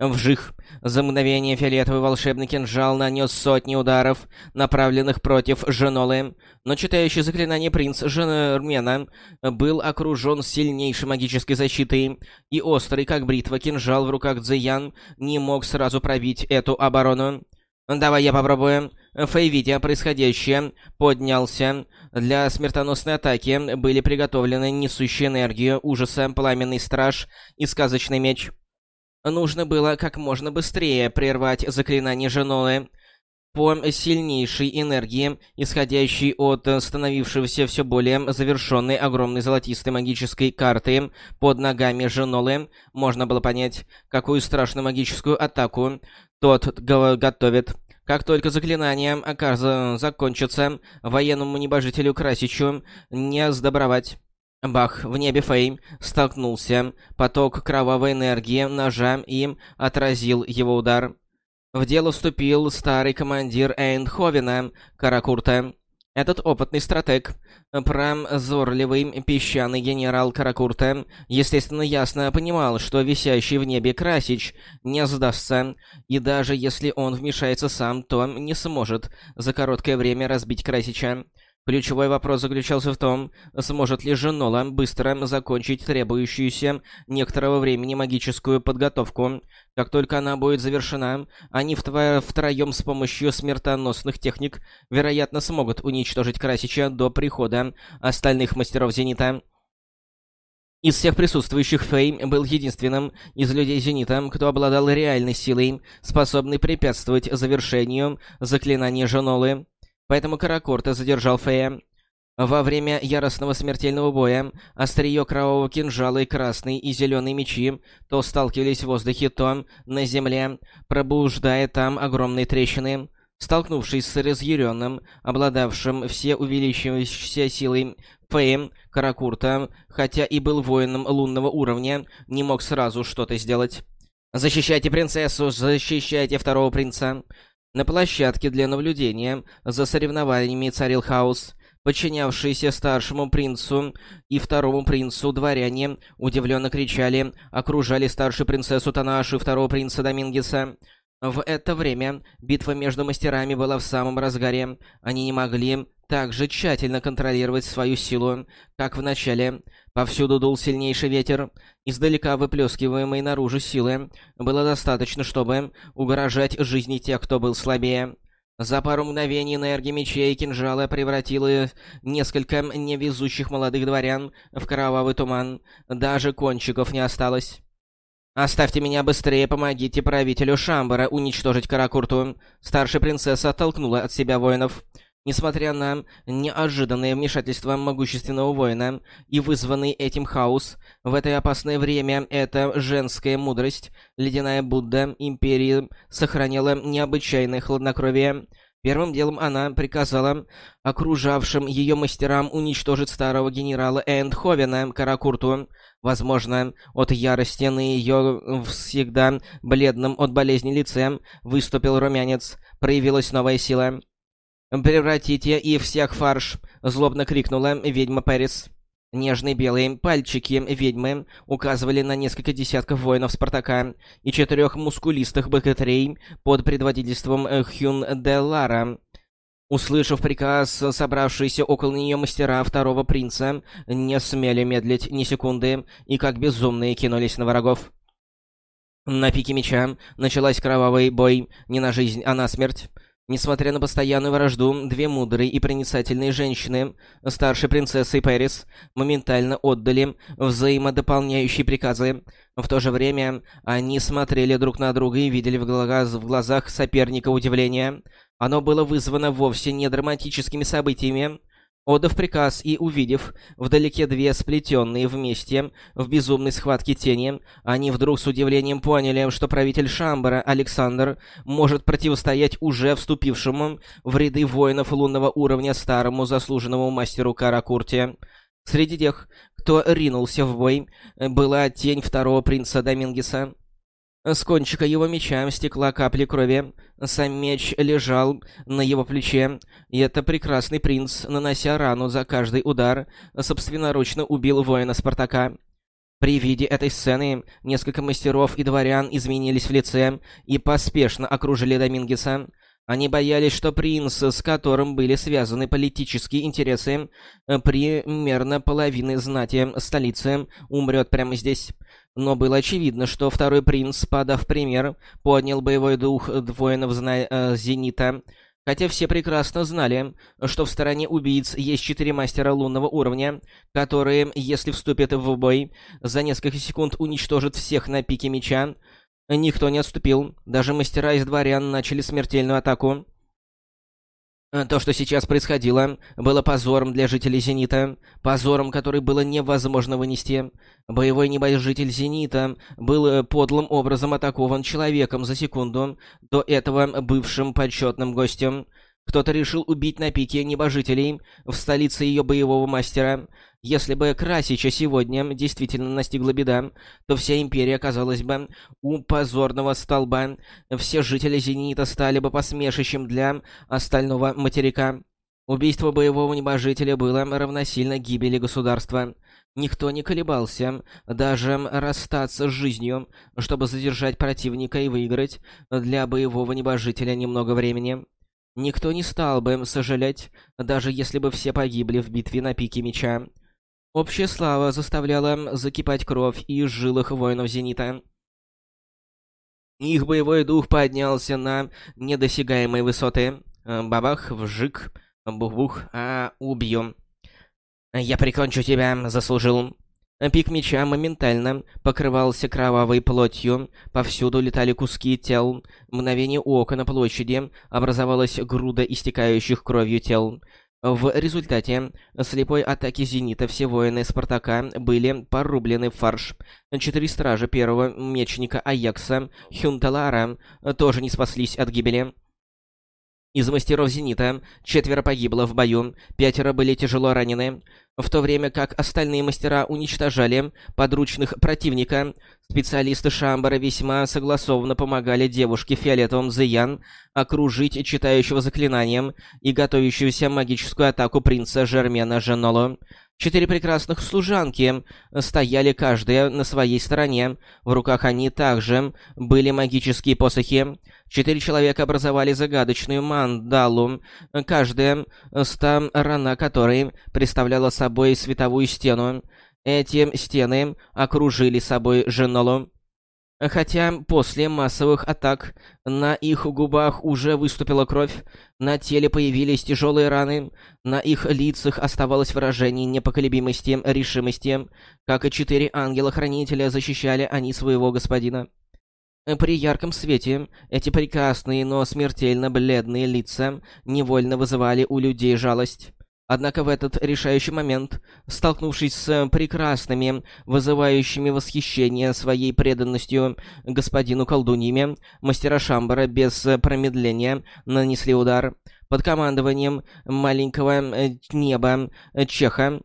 Speaker 1: Вжих. За мгновение фиолетовый волшебный кинжал нанес сотни ударов, направленных против Женолы, но читающий заклинание принц Женермена был окружен сильнейшей магической защитой, и острый, как бритва, кинжал в руках Цзэян не мог сразу пробить эту оборону. «Давай я попробую». Фэй, видя происходящее, поднялся. Для смертоносной атаки были приготовлены несущие энергию ужаса, пламенный страж и сказочный меч. Нужно было как можно быстрее прервать заклинание Женолы. по сильнейшей энергии, исходящей от становившегося все более завершенной огромной золотистой магической карты под ногами Женолы, можно было понять, какую страшную магическую атаку тот готовит. Как только заклинание окажется закончится, военному небожителю Красичу не сдобровать. Бах, в небе Фей столкнулся, поток кровавой энергии ножа и отразил его удар. В дело вступил старый командир Эйнховена, Каракурта. Этот опытный стратег, прозорливый песчаный генерал Каракурта, естественно, ясно понимал, что висящий в небе Красич не сдастся, и даже если он вмешается сам, то не сможет за короткое время разбить Красича. Ключевой вопрос заключался в том, сможет ли Женола быстро закончить требующуюся некоторого времени магическую подготовку. Как только она будет завершена, они втво втроем с помощью смертоносных техник, вероятно, смогут уничтожить Красича до прихода остальных мастеров Зенита. Из всех присутствующих Фэй был единственным из людей Зенита, кто обладал реальной силой, способной препятствовать завершению заклинания Женолы. Поэтому Каракорта задержал Фея. Во время яростного смертельного боя острие кровавого кинжала и красные и зеленые мечи то сталкивались в воздухе, то на земле, пробуждая там огромные трещины. Столкнувшись с разъяренным, обладавшим все увеличивающейся силой Феем, Каракурта, хотя и был воином лунного уровня, не мог сразу что-то сделать. «Защищайте принцессу! Защищайте второго принца!» На площадке для наблюдения за соревнованиями царил хаос. Подчинявшиеся старшему принцу и второму принцу дворяне удивленно кричали, окружали старшую принцессу Танаши и второго принца Домингеса. В это время битва между мастерами была в самом разгаре. Они не могли так же тщательно контролировать свою силу, как в начале. Повсюду дул сильнейший ветер. Издалека выплескиваемой наружу силы было достаточно, чтобы угрожать жизни тех, кто был слабее. За пару мгновений энергия мечей и кинжала превратила несколько невезущих молодых дворян в кровавый туман. Даже кончиков не осталось. «Оставьте меня быстрее, помогите правителю Шамбара уничтожить Каракурту!» Старшая принцесса оттолкнула от себя воинов. Несмотря на неожиданное вмешательство могущественного воина и вызванный этим хаос, в это опасное время эта женская мудрость, ледяная Будда Империи, сохранила необычайное хладнокровие. Первым делом она приказала окружавшим ее мастерам уничтожить старого генерала Эндховена Каракурту. Возможно, от ярости на ее всегда бледном от болезни лице выступил румянец, проявилась новая сила. «Превратите и всех фарш!» — злобно крикнула ведьма Пэрис. Нежные белые пальчики ведьмы указывали на несколько десятков воинов Спартака и четырех мускулистых богатырей под предводительством Хюн де Лара. Услышав приказ, собравшиеся около нее мастера второго принца не смели медлить ни секунды и как безумные кинулись на врагов. На пике меча началась кровавый бой не на жизнь, а на смерть. Несмотря на постоянную вражду, две мудрые и проницательные женщины, старшая принцесса и Пэрис, моментально отдали взаимодополняющие приказы. В то же время они смотрели друг на друга и видели в, глаз, в глазах соперника удивление. Оно было вызвано вовсе не драматическими событиями, Отдав приказ и увидев вдалеке две сплетенные вместе в безумной схватке тени, они вдруг с удивлением поняли, что правитель Шамбара Александр может противостоять уже вступившему в ряды воинов лунного уровня старому заслуженному мастеру Каракурте. Среди тех, кто ринулся в бой, была тень второго принца Домингеса. С кончика его меча стекла капли крови. Сам меч лежал на его плече, и это прекрасный принц, нанося рану за каждый удар, собственноручно убил воина Спартака. При виде этой сцены несколько мастеров и дворян изменились в лице и поспешно окружили Домингеса. Они боялись, что принц, с которым были связаны политические интересы, примерно половины знати столицы, умрет прямо здесь. Но было очевидно, что второй принц, подав пример, поднял боевой дух воинов зна... э, Зенита. Хотя все прекрасно знали, что в стороне убийц есть четыре мастера лунного уровня, которые, если вступят в бой, за несколько секунд уничтожат всех на пике меча. Никто не отступил, даже мастера из дворян начали смертельную атаку. То, что сейчас происходило, было позором для жителей Зенита, позором, который было невозможно вынести. Боевой небожитель Зенита был подлым образом атакован человеком за секунду до этого бывшим почетным гостем. Кто-то решил убить на пике небожителей в столице ее боевого мастера. Если бы Красича сегодня действительно настигла беда, то вся империя оказалась бы у позорного столба. Все жители Зенита стали бы посмешищем для остального материка. Убийство боевого небожителя было равносильно гибели государства. Никто не колебался, даже расстаться с жизнью, чтобы задержать противника и выиграть для боевого небожителя немного времени. Никто не стал бы сожалеть, даже если бы все погибли в битве на пике меча. Общая слава заставляла закипать кровь из жилых воинов Зенита. Их боевой дух поднялся на недосягаемые высоты. Бабах, вжик, бух-бух, а убью. «Я прикончу тебя, заслужил». Пик меча моментально покрывался кровавой плотью, повсюду летали куски тел. Мгновение ока на площади образовалась груда истекающих кровью тел. В результате слепой атаки «Зенита» все воины «Спартака» были порублены в фарш. Четыре стража первого мечника Аякса, Хюнталара, тоже не спаслись от гибели. Из мастеров «Зенита» четверо погибло в бою, пятеро были тяжело ранены. В то время как остальные мастера уничтожали подручных противника, специалисты Шамбара весьма согласованно помогали девушке в фиолетовом Зиян окружить читающего заклинанием и готовящуюся магическую атаку принца Жермена Женоло. Четыре прекрасных служанки стояли каждая на своей стороне. В руках они также были магические посохи. Четыре человека образовали загадочную мандалу, каждая сторона которой представляла собой световую стену. Эти стены окружили собой Женолу. Хотя после массовых атак на их губах уже выступила кровь, на теле появились тяжелые раны, на их лицах оставалось выражение непоколебимости, решимости, как и четыре ангела-хранителя защищали они своего господина. При ярком свете эти прекрасные, но смертельно бледные лица невольно вызывали у людей жалость. Однако в этот решающий момент, столкнувшись с прекрасными, вызывающими восхищение своей преданностью господину колдуньями, мастера Шамбара без промедления нанесли удар. Под командованием маленького э, неба э, Чеха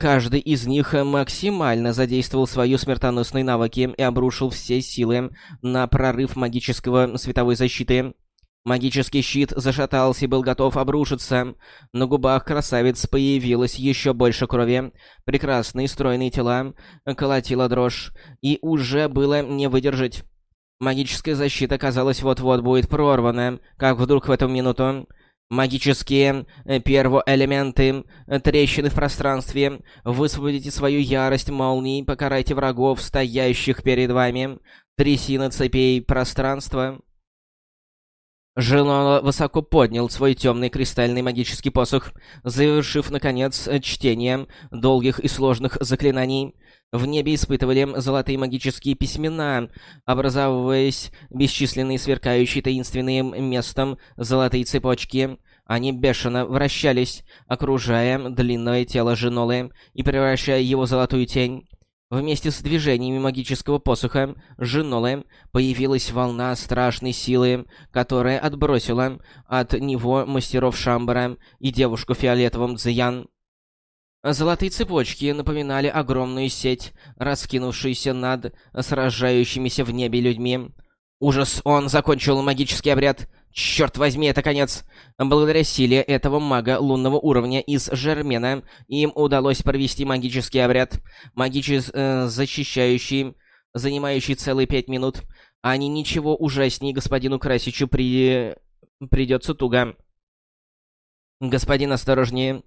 Speaker 1: Каждый из них максимально задействовал свои смертоносные навыки и обрушил все силы на прорыв магического световой защиты. Магический щит зашатался и был готов обрушиться. На губах красавиц появилось еще больше крови. Прекрасные стройные тела колотила дрожь, и уже было не выдержать. Магическая защита, казалось, вот-вот будет прорвана, как вдруг в эту минуту Магические э, первоэлементы, э, трещины в пространстве, высвободите свою ярость молний, покарайте врагов, стоящих перед вами, трясина цепей пространства. Женола высоко поднял свой темный кристальный магический посох, завершив, наконец, чтение долгих и сложных заклинаний. В небе испытывали золотые магические письмена, образовываясь бесчисленные сверкающие таинственным местом золотые цепочки. Они бешено вращались, окружая длинное тело Женолы и превращая его в золотую тень. Вместе с движениями магического посоха Женолы появилась волна страшной силы, которая отбросила от него мастеров Шамбара и девушку в фиолетовом Цзиян. Золотые цепочки напоминали огромную сеть, раскинувшуюся над сражающимися в небе людьми. Ужас, он закончил магический обряд. Черт возьми, это конец! Благодаря силе этого мага лунного уровня из Жермена им удалось провести магический обряд, магически э, защищающий, занимающий целые пять минут. Не ничего ужаснее господину Красичу при... придется туго. Господин, осторожнее.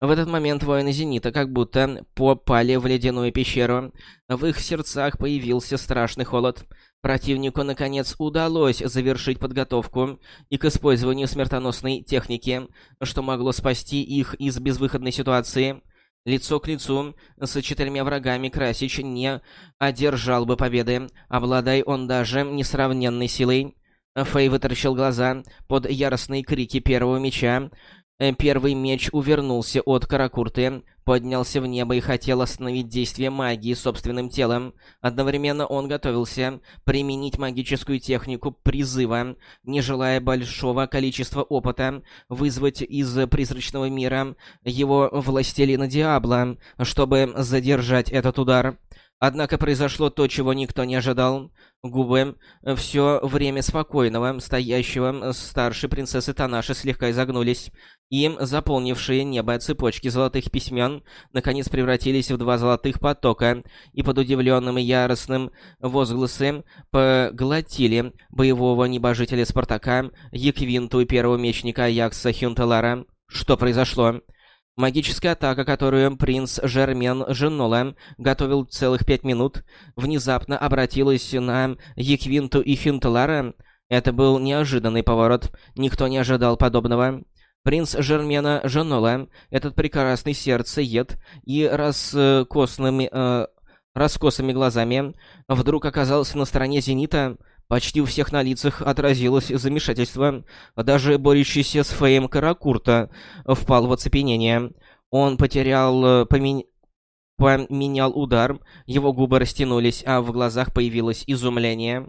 Speaker 1: В этот момент воины Зенита как будто попали в ледяную пещеру. В их сердцах появился страшный холод. Противнику, наконец, удалось завершить подготовку и к использованию смертоносной техники, что могло спасти их из безвыходной ситуации. Лицо к лицу с четырьмя врагами Красич не одержал бы победы, обладая он даже несравненной силой. Фэй вытаращил глаза под яростные крики первого меча. Э, первый меч увернулся от Каракурты, поднялся в небо и хотел остановить действие магии собственным телом. Одновременно он готовился применить магическую технику призыва, не желая большого количества опыта, вызвать из призрачного мира его властелина Диабло, чтобы задержать этот удар. Однако произошло то, чего никто не ожидал. Губы все время спокойного, стоящего старшей принцессы Танаши слегка изогнулись. Им заполнившие небо цепочки золотых письмен наконец превратились в два золотых потока, и под удивленным и яростным возгласы поглотили боевого небожителя Спартака, Еквинту и первого мечника Аякса Хюнтелара. Что произошло? Магическая атака, которую принц Жермен Женола готовил целых пять минут, внезапно обратилась на Еквинту и Хюнтелара. Это был неожиданный поворот. Никто не ожидал подобного. Принц Жермена Женола, этот прекрасный сердцеед и раскосными, э, раскосыми глазами, вдруг оказался на стороне Зенита, Почти у всех на лицах отразилось замешательство. Даже борющийся с Феем Каракурта впал в оцепенение. Он потерял... Э, помен... поменял удар, его губы растянулись, а в глазах появилось изумление.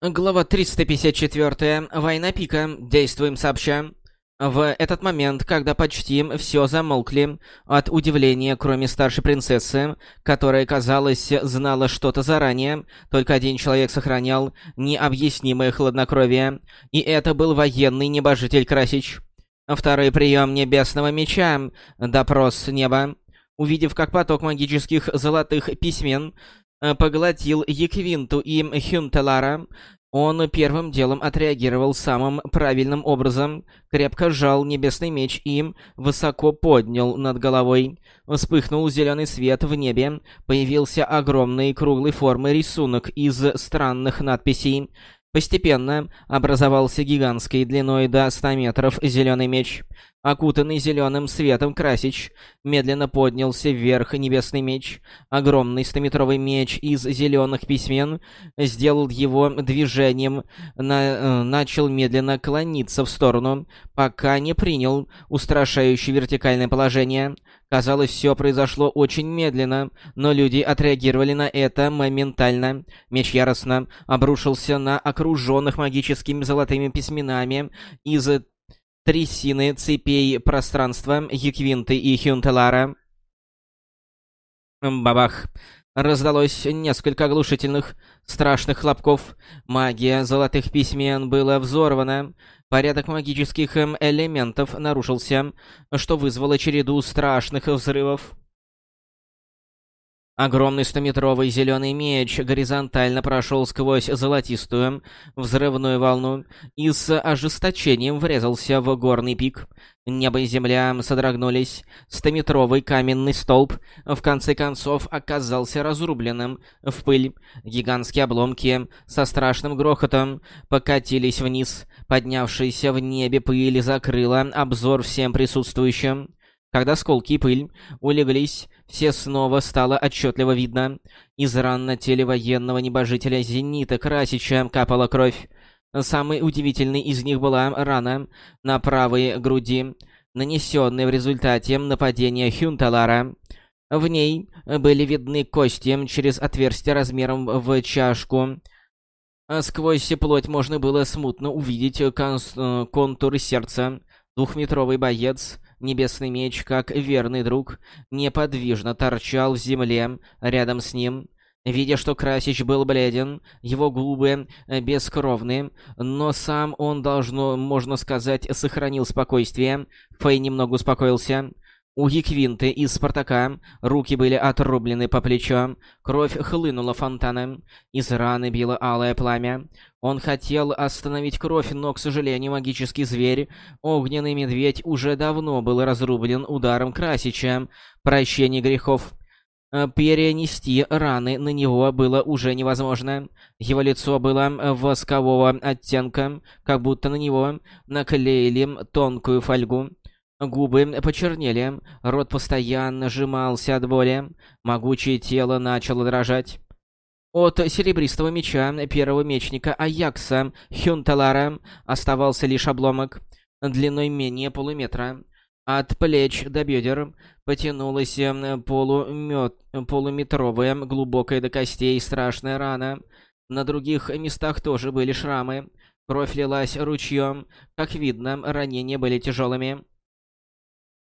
Speaker 1: Глава 354. Война пика. Действуем сообща. В этот момент, когда почти все замолкли от удивления, кроме старшей принцессы, которая, казалось, знала что-то заранее, только один человек сохранял необъяснимое хладнокровие, и это был военный небожитель Красич. Второй прием небесного меча — допрос неба. Увидев, как поток магических золотых письмен поглотил Еквинту и Хюнтелара, он первым делом отреагировал самым правильным образом, крепко сжал небесный меч и высоко поднял над головой. Вспыхнул зеленый свет в небе, появился огромный круглой формы рисунок из странных надписей. Постепенно образовался гигантский длиной до 100 метров зеленый меч. Окутанный зеленым светом Красич медленно поднялся вверх небесный меч. Огромный стометровый меч из зеленых письмен сделал его движением, на, э, начал медленно клониться в сторону, пока не принял устрашающее вертикальное положение. Казалось, все произошло очень медленно, но люди отреагировали на это моментально. Меч яростно обрушился на окруженных магическими золотыми письменами из трясины цепей пространства Еквинты и Хюнтелара. Бабах! Раздалось несколько оглушительных, страшных хлопков. Магия золотых письмен была взорвана. Порядок магических эм, элементов нарушился, что вызвало череду страшных взрывов. Огромный стометровый зеленый меч горизонтально прошел сквозь золотистую взрывную волну и с ожесточением врезался в горный пик. Небо и земля содрогнулись. Стометровый каменный столб в конце концов оказался разрубленным в пыль. Гигантские обломки со страшным грохотом покатились вниз. Поднявшаяся в небе пыль закрыла обзор всем присутствующим. Когда сколки и пыль улеглись, все снова стало отчетливо видно. Из ран на теле военного небожителя Зенита Красича капала кровь. Самой удивительной из них была рана на правой груди, нанесенная в результате нападения Хюнталара. В ней были видны кости через отверстие размером в чашку. Сквозь плоть можно было смутно увидеть контуры сердца. Двухметровый боец Небесный меч, как верный друг, неподвижно торчал в земле рядом с ним. Видя, что Красич был бледен, его губы бескровны, но сам он, должно, можно сказать, сохранил спокойствие, Фэй немного успокоился. У Еквинты из Спартака руки были отрублены по плечо, кровь хлынула фонтаном, из раны било алое пламя. Он хотел остановить кровь, но, к сожалению, магический зверь, огненный медведь, уже давно был разрублен ударом Красича, прощение грехов. Э, перенести раны на него было уже невозможно. Его лицо было воскового оттенка, как будто на него наклеили тонкую фольгу. Губы почернели, рот постоянно сжимался от боли, могучее тело начало дрожать. От серебристого меча первого мечника Аякса Хюнталара оставался лишь обломок длиной менее полуметра. От плеч до бедер потянулась полумет... полуметровая, глубокая до костей страшная рана. На других местах тоже были шрамы. Кровь лилась ручьем. Как видно, ранения были тяжелыми.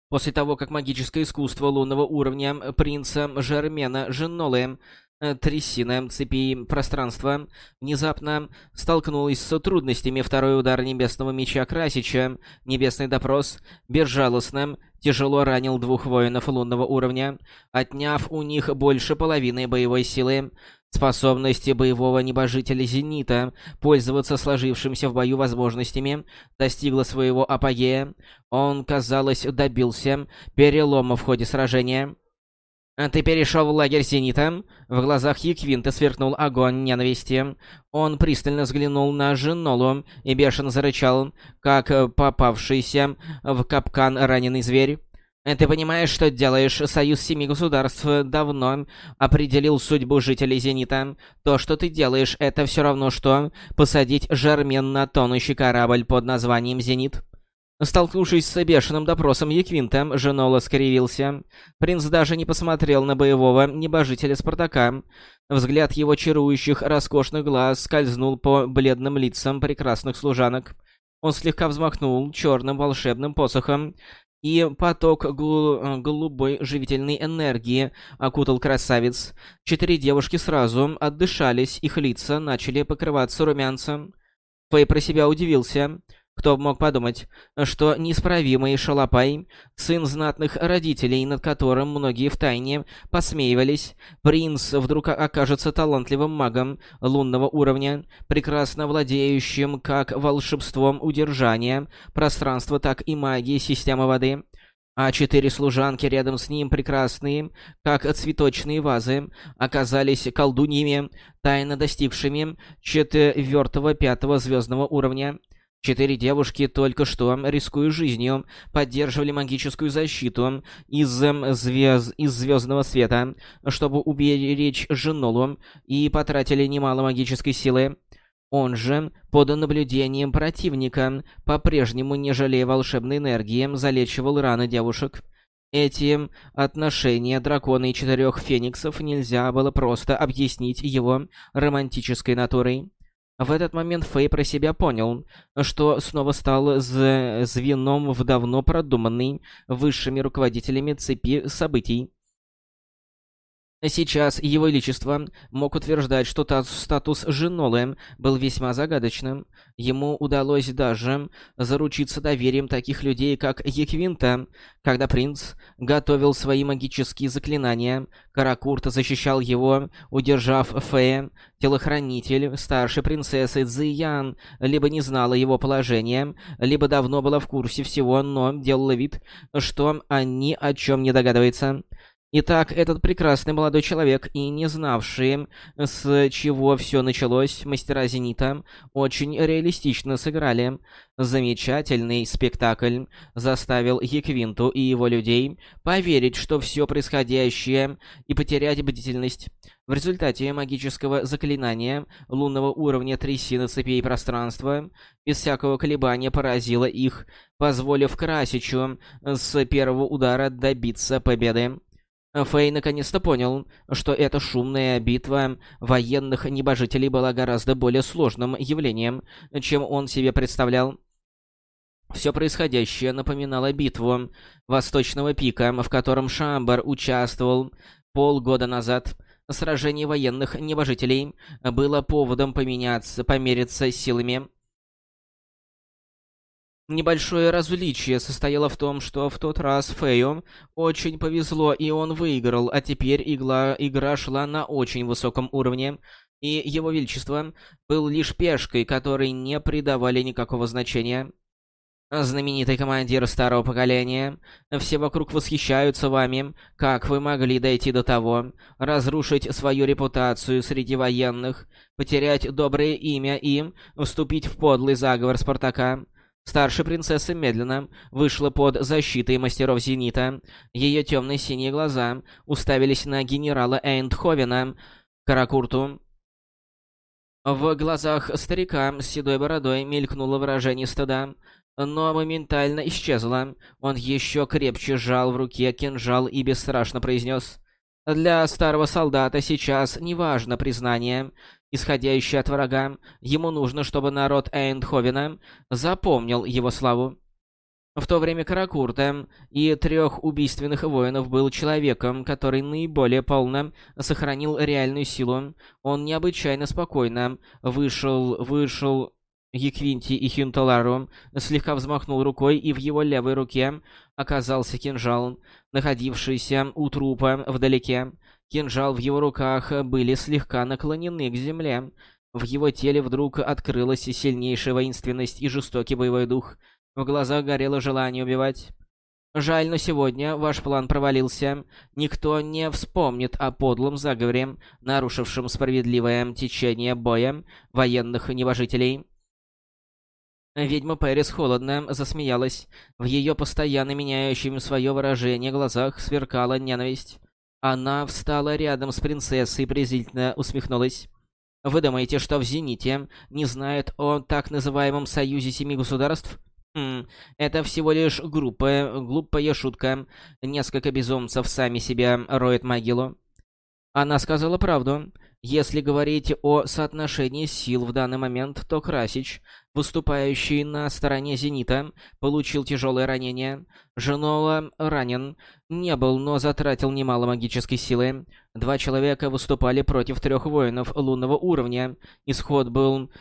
Speaker 1: После того, как магическое искусство лунного уровня принца Жермена Женнолы Э, трясина цепи пространства внезапно столкнулась с трудностями. Второй удар небесного меча Красича, небесный допрос, безжалостно, тяжело ранил двух воинов лунного уровня, отняв у них больше половины боевой силы. Способности боевого небожителя Зенита пользоваться сложившимся в бою возможностями достигла своего апогея. Он, казалось, добился перелома в ходе сражения. А «Ты перешел в лагерь Зенита?» В глазах Еквинта сверкнул огонь ненависти. Он пристально взглянул на Женолу и бешено зарычал, как попавшийся в капкан раненый зверь. «Ты понимаешь, что делаешь? Союз Семи Государств давно определил судьбу жителей Зенита. То, что ты делаешь, это все равно, что посадить Жармен на тонущий корабль под названием «Зенит». Столкнувшись с бешеным допросом Еквинта, Женола скривился. Принц даже не посмотрел на боевого небожителя Спартака. Взгляд его чарующих, роскошных глаз скользнул по бледным лицам прекрасных служанок. Он слегка взмахнул черным волшебным посохом, и поток гл голубой живительной энергии окутал красавиц. Четыре девушки сразу отдышались, их лица начали покрываться румянцем. Фэй про себя удивился. Кто мог подумать, что неисправимый Шалопай, сын знатных родителей, над которым многие втайне посмеивались, принц вдруг окажется талантливым магом лунного уровня, прекрасно владеющим как волшебством удержания пространства, так и магией системы воды. А четыре служанки рядом с ним, прекрасные, как цветочные вазы, оказались колдуньями, тайно достигшими четвертого-пятого звездного уровня. Четыре девушки только что, рискуя жизнью, поддерживали магическую защиту из, эм, звезд... из звездного света, чтобы уберечь Женолу, и потратили немало магической силы. Он же, под наблюдением противника, по-прежнему, не жалея волшебной энергии, залечивал раны девушек. Эти отношения дракона и четырех фениксов нельзя было просто объяснить его романтической натурой. В этот момент Фэй про себя понял, что снова стал звеном в давно продуманной высшими руководителями цепи событий. Сейчас Его Величество мог утверждать, что статус Женолы был весьма загадочным. Ему удалось даже заручиться доверием таких людей, как Еквинта. Когда принц готовил свои магические заклинания, Каракурт защищал его, удержав Фея. Телохранитель старшей принцессы Цзиян либо не знала его положения, либо давно была в курсе всего, но делала вид, что они о чем не догадываются. Итак, этот прекрасный молодой человек и не знавший, с чего все началось, мастера «Зенита» очень реалистично сыграли. Замечательный спектакль заставил Еквинту и его людей поверить, что все происходящее, и потерять бдительность. В результате магического заклинания лунного уровня трясины цепей пространства без всякого колебания поразило их, позволив Красичу с первого удара добиться победы. Фэй наконец-то понял, что эта шумная битва военных небожителей была гораздо более сложным явлением, чем он себе представлял. Все происходящее напоминало битву Восточного пика, в котором Шамбар участвовал полгода назад. Сражение военных небожителей было поводом поменяться, помериться силами. Небольшое различие состояло в том, что в тот раз Фэю очень повезло, и он выиграл, а теперь игла, игра шла на очень высоком уровне, и его величество был лишь пешкой, которой не придавали никакого значения. Знаменитый командир старого поколения, все вокруг восхищаются вами, как вы могли дойти до того, разрушить свою репутацию среди военных, потерять доброе имя и вступить в подлый заговор Спартака. Старшая принцесса медленно вышла под защитой мастеров Зенита. Ее темные синие глаза уставились на генерала Эйндховена, Каракурту. В глазах старика с седой бородой мелькнуло выражение стыда, но моментально исчезло. Он еще крепче сжал в руке кинжал и бесстрашно произнес «Для старого солдата сейчас не важно признание, исходящее от врага. Ему нужно, чтобы народ Эйндховена запомнил его славу». В то время Каракурта и трех убийственных воинов был человеком, который наиболее полно сохранил реальную силу. Он необычайно спокойно вышел, вышел Еквинти и Хинталару, слегка взмахнул рукой, и в его левой руке оказался кинжал, находившийся у трупа вдалеке. Кинжал в его руках были слегка наклонены к земле. В его теле вдруг открылась сильнейшая воинственность и жестокий боевой дух — в глазах горело желание убивать. Жаль, но сегодня ваш план провалился. Никто не вспомнит о подлом заговоре, нарушившем справедливое течение боя военных небожителей. Ведьма Пэрис холодно засмеялась. В ее постоянно меняющем свое выражение глазах сверкала ненависть. Она встала рядом с принцессой и презрительно усмехнулась. «Вы думаете, что в Зените не знают о так называемом Союзе Семи Государств?» Хм, это всего лишь группа, глупая шутка. Несколько безумцев сами себя роют могилу. Она сказала правду. Если говорить о соотношении сил в данный момент, то Красич, выступающий на стороне Зенита, получил тяжелое ранение. Женола ранен. Не был, но затратил немало магической силы. Два человека выступали против трех воинов лунного уровня. Исход был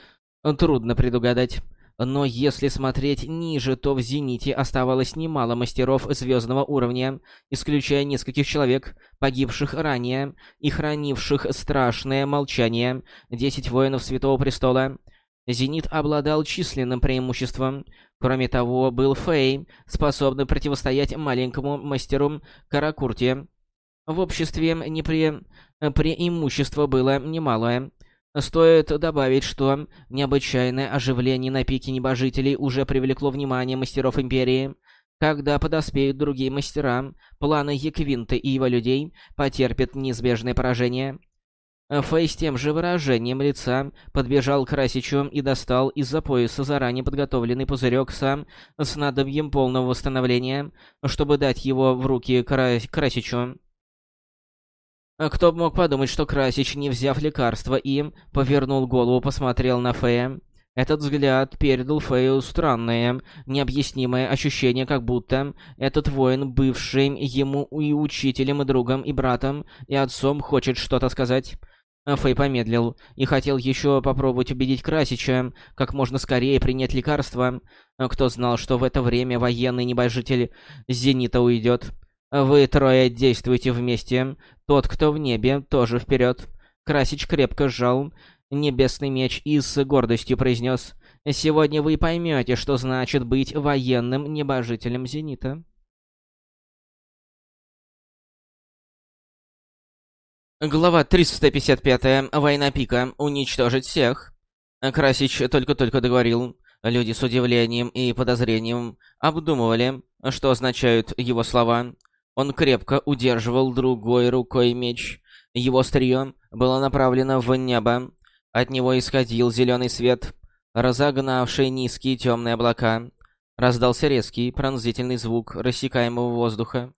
Speaker 1: трудно предугадать. Но если смотреть ниже, то в «Зените» оставалось немало мастеров звездного уровня, исключая нескольких человек, погибших ранее и хранивших страшное молчание, десять воинов Святого Престола. «Зенит» обладал численным преимуществом. Кроме того, был Фэй, способный противостоять маленькому мастеру Каракурте. В обществе непре... преимущество было немалое. Стоит добавить, что необычайное оживление на пике небожителей уже привлекло внимание мастеров Империи. Когда подоспеют другие мастера, планы Еквинта и его людей потерпят неизбежное поражение. Фэй с тем же выражением лица подбежал к Красичу и достал из-за пояса заранее подготовленный пузырек сам с надобьем полного восстановления, чтобы дать его в руки Кра Красичу. Кто бы мог подумать, что Красич, не взяв лекарства и повернул голову, посмотрел на Фея. Этот взгляд передал Фею странное, необъяснимое ощущение, как будто этот воин, бывший ему и учителем, и другом, и братом, и отцом, хочет что-то сказать. Фэй помедлил и хотел еще попробовать убедить Красича как можно скорее принять лекарство. Кто знал, что в это время военный небожитель Зенита уйдет. Вы трое действуете вместе. Тот, кто в небе, тоже вперед. Красич крепко сжал небесный меч и с гордостью произнес «Сегодня вы поймете, что значит быть военным небожителем Зенита». Глава 355. Война пика. Уничтожить всех. Красич только-только договорил. Люди с удивлением и подозрением обдумывали, что означают его слова. Он крепко удерживал другой рукой меч. Его острие было направлено в небо. От него исходил зеленый свет, разогнавший низкие темные облака. Раздался резкий, пронзительный звук рассекаемого воздуха.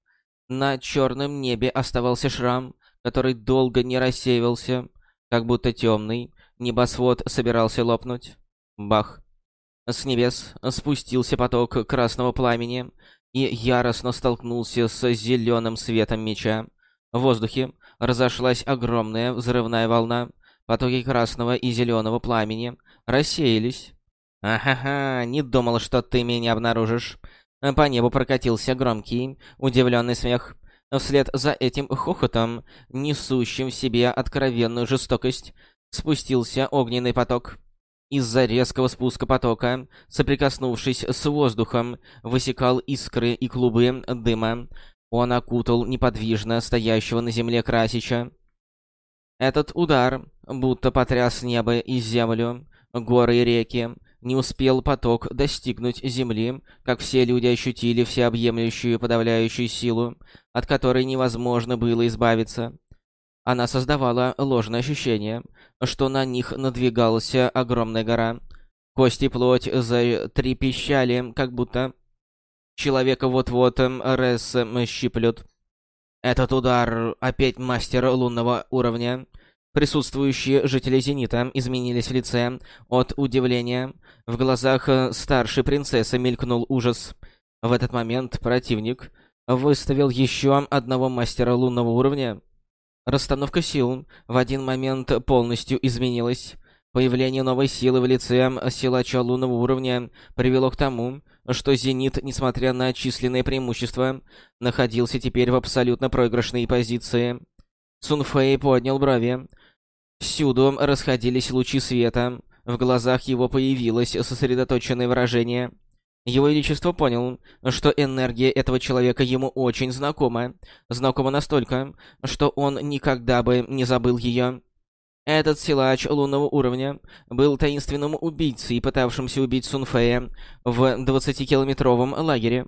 Speaker 1: На черном небе оставался шрам, который долго не рассеивался, как будто темный. Небосвод собирался лопнуть. Бах! С небес спустился поток красного пламени, и яростно столкнулся с зеленым светом меча. В воздухе разошлась огромная взрывная волна. Потоки красного и зеленого пламени рассеялись. «Ахаха, не думал, что ты меня обнаружишь». По небу прокатился громкий, удивленный смех. Вслед за этим хохотом, несущим в себе откровенную жестокость, спустился огненный поток. Из-за резкого спуска потока, соприкоснувшись с воздухом, высекал искры и клубы дыма. Он окутал неподвижно стоящего на земле Красича. Этот удар будто потряс небо и землю, горы и реки. Не успел поток достигнуть земли, как все люди ощутили всеобъемлющую подавляющую силу, от которой невозможно было избавиться. она создавала ложное ощущение, что на них надвигался огромная гора. Кости плоть затрепещали, как будто человека вот-вот раз щиплют. Этот удар опять мастер лунного уровня. Присутствующие жители Зенита изменились в лице от удивления. В глазах старшей принцессы мелькнул ужас. В этот момент противник выставил еще одного мастера лунного уровня. Расстановка сил в один момент полностью изменилась. Появление новой силы в лице силача лунного уровня привело к тому, что «Зенит», несмотря на численные преимущества, находился теперь в абсолютно проигрышной позиции. Сунфэй поднял брови. Всюду расходились лучи света. В глазах его появилось сосредоточенное выражение. Его Величество понял, что энергия этого человека ему очень знакома. Знакома настолько, что он никогда бы не забыл ее. Этот силач лунного уровня был таинственным убийцей, пытавшимся убить Сунфея в 20-километровом лагере.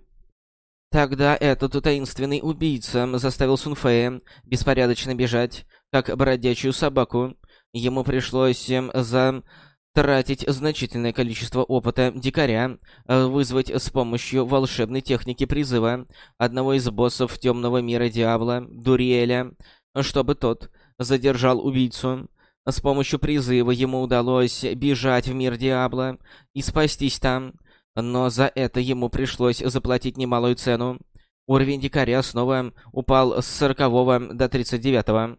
Speaker 1: Тогда этот таинственный убийца заставил Сунфея беспорядочно бежать, как бродячую собаку. Ему пришлось затратить значительное количество опыта дикаря, вызвать с помощью волшебной техники призыва одного из боссов темного мира Диабла, Дуриэля, чтобы тот задержал убийцу. С помощью призыва ему удалось бежать в мир Диабло и спастись там, но за это ему пришлось заплатить немалую цену. Уровень дикаря снова упал с 40 до 39.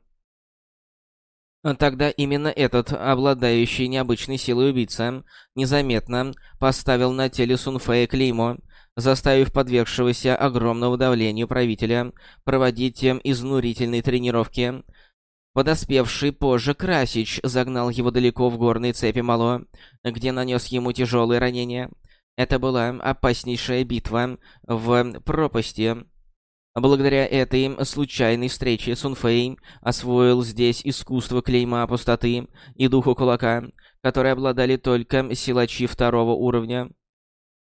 Speaker 1: Тогда именно этот, обладающий необычной силой убийца, незаметно поставил на теле Сунфея клеймо, заставив подвергшегося огромному давлению правителя проводить изнурительные тренировки, Подоспевший позже Красич загнал его далеко в горные цепи Мало, где нанес ему тяжелые ранения. Это была опаснейшая битва в пропасти. Благодаря этой случайной встрече Сунфэй освоил здесь искусство клейма пустоты и духу кулака, которые обладали только силачи второго уровня.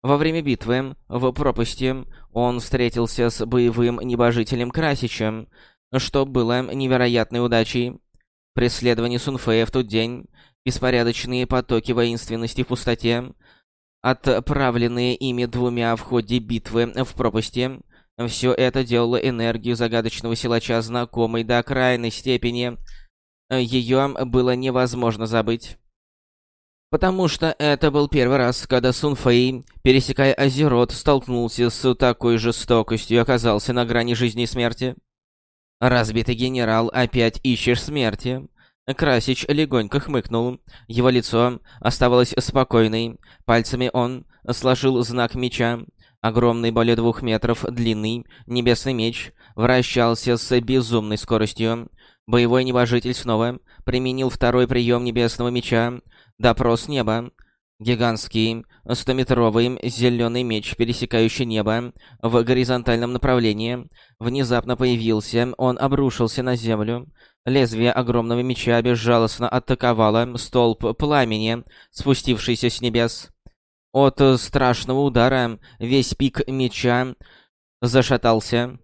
Speaker 1: Во время битвы в пропасти он встретился с боевым небожителем Красичем, что было невероятной удачей. Преследование Сунфея в тот день, беспорядочные потоки воинственности в пустоте, отправленные ими двумя в ходе битвы в пропасти, все это делало энергию загадочного силача знакомой до крайней степени. Ее было невозможно забыть. Потому что это был первый раз, когда Сун Фэй, пересекая Азерот, столкнулся с такой жестокостью и оказался на грани жизни и смерти. «Разбитый генерал, опять ищешь смерти?» Красич легонько хмыкнул. Его лицо оставалось спокойным. Пальцами он сложил знак меча. Огромный, более двух метров, длинный, небесный меч вращался с безумной скоростью. Боевой небожитель снова применил второй прием небесного меча. Допрос неба. Гигантский, стометровый зеленый меч, пересекающий небо в горизонтальном направлении, внезапно появился, он обрушился на землю. Лезвие огромного меча безжалостно атаковало столб пламени, спустившийся с небес. От страшного удара весь пик меча зашатался.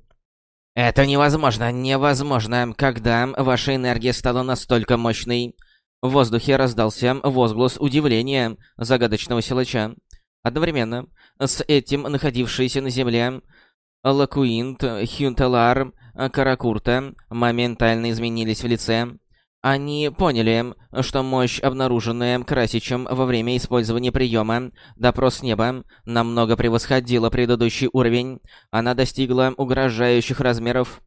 Speaker 1: «Это невозможно, невозможно, когда ваша энергия стала настолько мощной!» В воздухе раздался возглас удивления загадочного силача. Одновременно с этим находившиеся на земле Лакуинт, Хюнтелар, Каракурта моментально изменились в лице. Они поняли, что мощь, обнаруженная Красичем во время использования приема «Допрос неба», намного превосходила предыдущий уровень. Она достигла угрожающих размеров.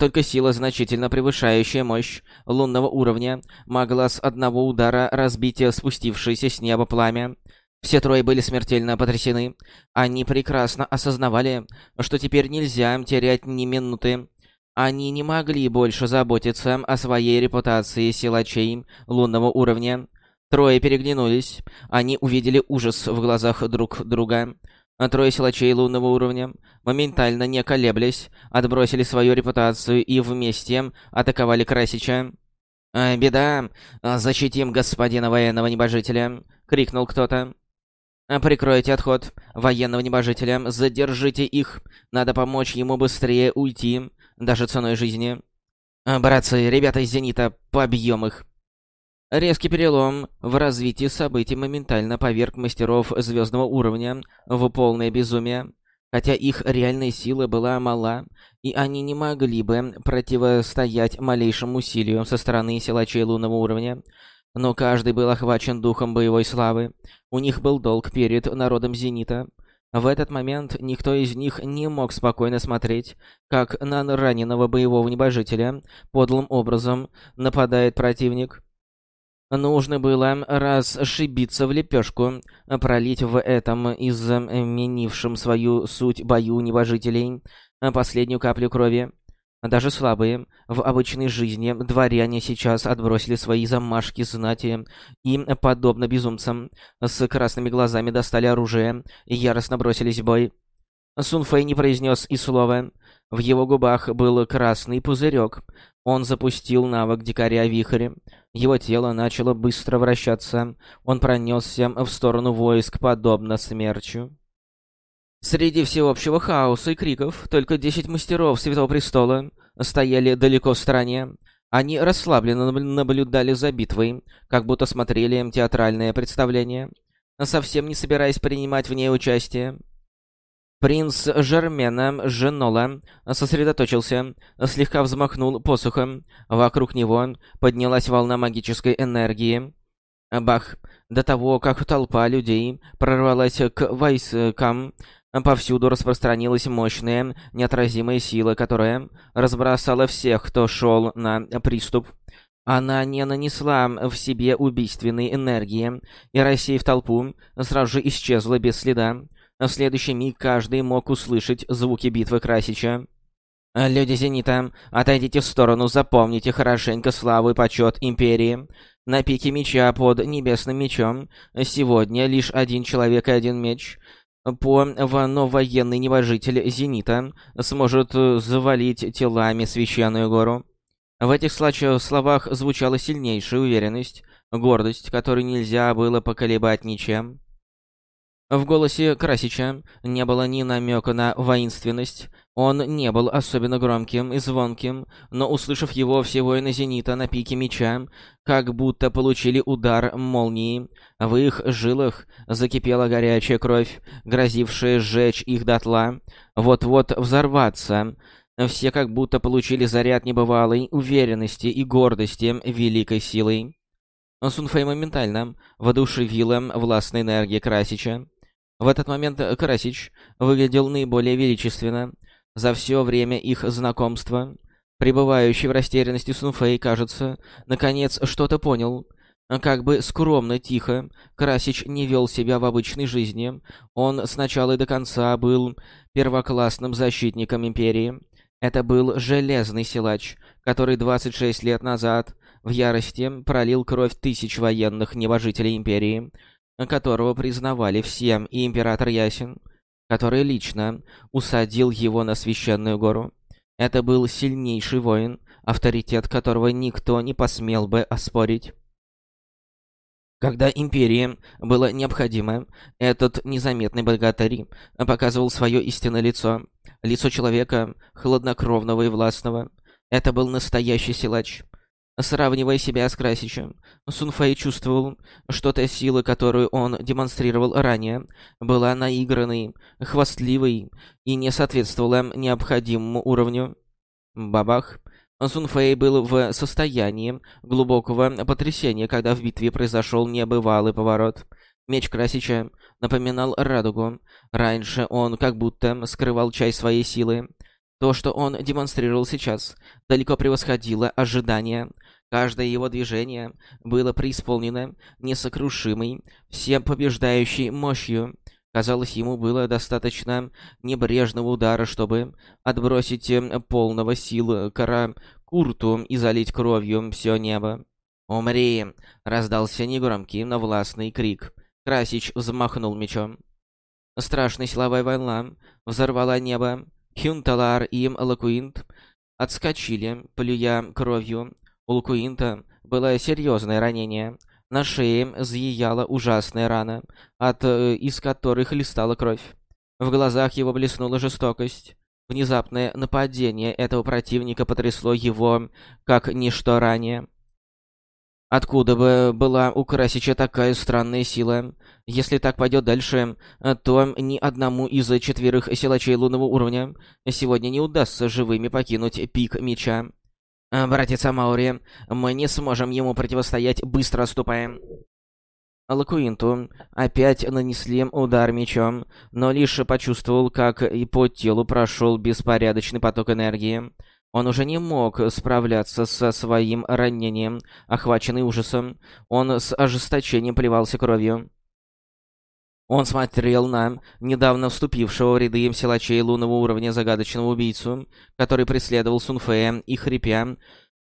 Speaker 1: Только сила, значительно превышающая мощь лунного уровня, могла с одного удара разбить спустившееся с неба пламя. Все трое были смертельно потрясены. Они прекрасно осознавали, что теперь нельзя терять ни минуты. Они не могли больше заботиться о своей репутации силачей лунного уровня. Трое переглянулись. Они увидели ужас в глазах друг друга. Трое силачей лунного уровня, моментально не колеблясь, отбросили свою репутацию и вместе атаковали Красича. «А, «Беда! Защитим господина военного небожителя!» — крикнул кто-то. А, «Прикройте отход военного небожителя, задержите их. Надо помочь ему быстрее уйти, даже ценой жизни». «Братцы, ребята из «Зенита», побьем их!» Резкий перелом в развитии событий моментально поверг мастеров звездного уровня в полное безумие. Хотя их реальная сила была мала, и они не могли бы противостоять малейшему усилию со стороны силачей лунного уровня, но каждый был охвачен духом боевой славы. У них был долг перед народом Зенита. В этот момент никто из них не мог спокойно смотреть, как на раненого боевого небожителя подлым образом нападает противник. Нужно было расшибиться в лепешку, пролить в этом изменившем свою суть бою небожителей последнюю каплю крови. Даже слабые в обычной жизни дворяне сейчас отбросили свои замашки знати и, подобно безумцам, с красными глазами достали оружие и яростно бросились в бой. Сунфэй не произнес и слова. В его губах был красный пузырек. Он запустил навык дикаря вихрь. Его тело начало быстро вращаться. Он пронесся в сторону войск, подобно смерчу. Среди всеобщего хаоса и криков только десять мастеров Святого Престола стояли далеко в стороне. Они расслабленно наблюдали за битвой, как будто смотрели театральное представление, совсем не собираясь принимать в ней участие. Принц Жермена Женола сосредоточился, слегка взмахнул посохом. Вокруг него поднялась волна магической энергии. Бах! До того, как толпа людей прорвалась к войскам, повсюду распространилась мощная, неотразимая сила, которая разбросала всех, кто шел на приступ. Она не нанесла в себе убийственной энергии, и, рассеяв толпу, сразу же исчезла без следа. В следующий миг каждый мог услышать звуки битвы Красича. «Люди Зенита, отойдите в сторону, запомните хорошенько славу и почет Империи. На пике меча под Небесным мечом сегодня лишь один человек и один меч. По военный небожитель Зенита сможет завалить телами священную гору». В этих словах звучала сильнейшая уверенность, гордость, которую нельзя было поколебать ничем. В голосе Красича не было ни намека на воинственность. Он не был особенно громким и звонким, но, услышав его, все воины Зенита на пике меча, как будто получили удар молнии. В их жилах закипела горячая кровь, грозившая сжечь их дотла, вот-вот взорваться. Все как будто получили заряд небывалой уверенности и гордости великой силой. Сунфэй моментально воодушевила властной энергией Красича. В этот момент Красич выглядел наиболее величественно. За все время их знакомства, пребывающий в растерянности Сунфэй, кажется, наконец что-то понял. Как бы скромно, тихо, Красич не вел себя в обычной жизни. Он с начала и до конца был первоклассным защитником Империи. Это был железный силач, который 26 лет назад в ярости пролил кровь тысяч военных небожителей Империи, которого признавали всем и император Ясен, который лично усадил его на священную гору. Это был сильнейший воин, авторитет которого никто не посмел бы оспорить. Когда Империи было необходимо, этот незаметный богатырь показывал свое истинное лицо, лицо человека, хладнокровного и властного. Это был настоящий силач. Сравнивая себя с Красичем, Сунфэй чувствовал, что та сила, которую он демонстрировал ранее, была наигранной, хвастливой и не соответствовала необходимому уровню. Бабах. Сунфэй был в состоянии глубокого потрясения, когда в битве произошел небывалый поворот. Меч Красича напоминал радугу. Раньше он как будто скрывал часть своей силы. То, что он демонстрировал сейчас, далеко превосходило ожидания. Каждое его движение было преисполнено несокрушимой, всем побеждающей мощью. Казалось, ему было достаточно небрежного удара, чтобы отбросить э, полного сил кора Курту и залить кровью все небо. «Умри!» — раздался негромкий, но властный крик. Красич взмахнул мечом. Страшная силовая волна взорвала небо. Хюнталар и Лакуинт отскочили, плюя кровью. У Лакуинта было серьезное ранение. На шее зияла ужасная рана, от, э, из которой хлестала кровь. В глазах его блеснула жестокость. Внезапное нападение этого противника потрясло его, как ничто ранее. Откуда бы была у Красича такая странная сила? Если так пойдет дальше, то ни одному из четверых силачей лунного уровня сегодня не удастся живыми покинуть пик меча. «Братец Амаури, мы не сможем ему противостоять, быстро отступаем». Лакуинту опять нанесли удар мечом, но лишь почувствовал, как и по телу прошел беспорядочный поток энергии. Он уже не мог справляться со своим ранением, охваченный ужасом. Он с ожесточением плевался кровью. Он смотрел на недавно вступившего в ряды силачей лунного уровня загадочного убийцу, который преследовал Сунфея и, хрипя,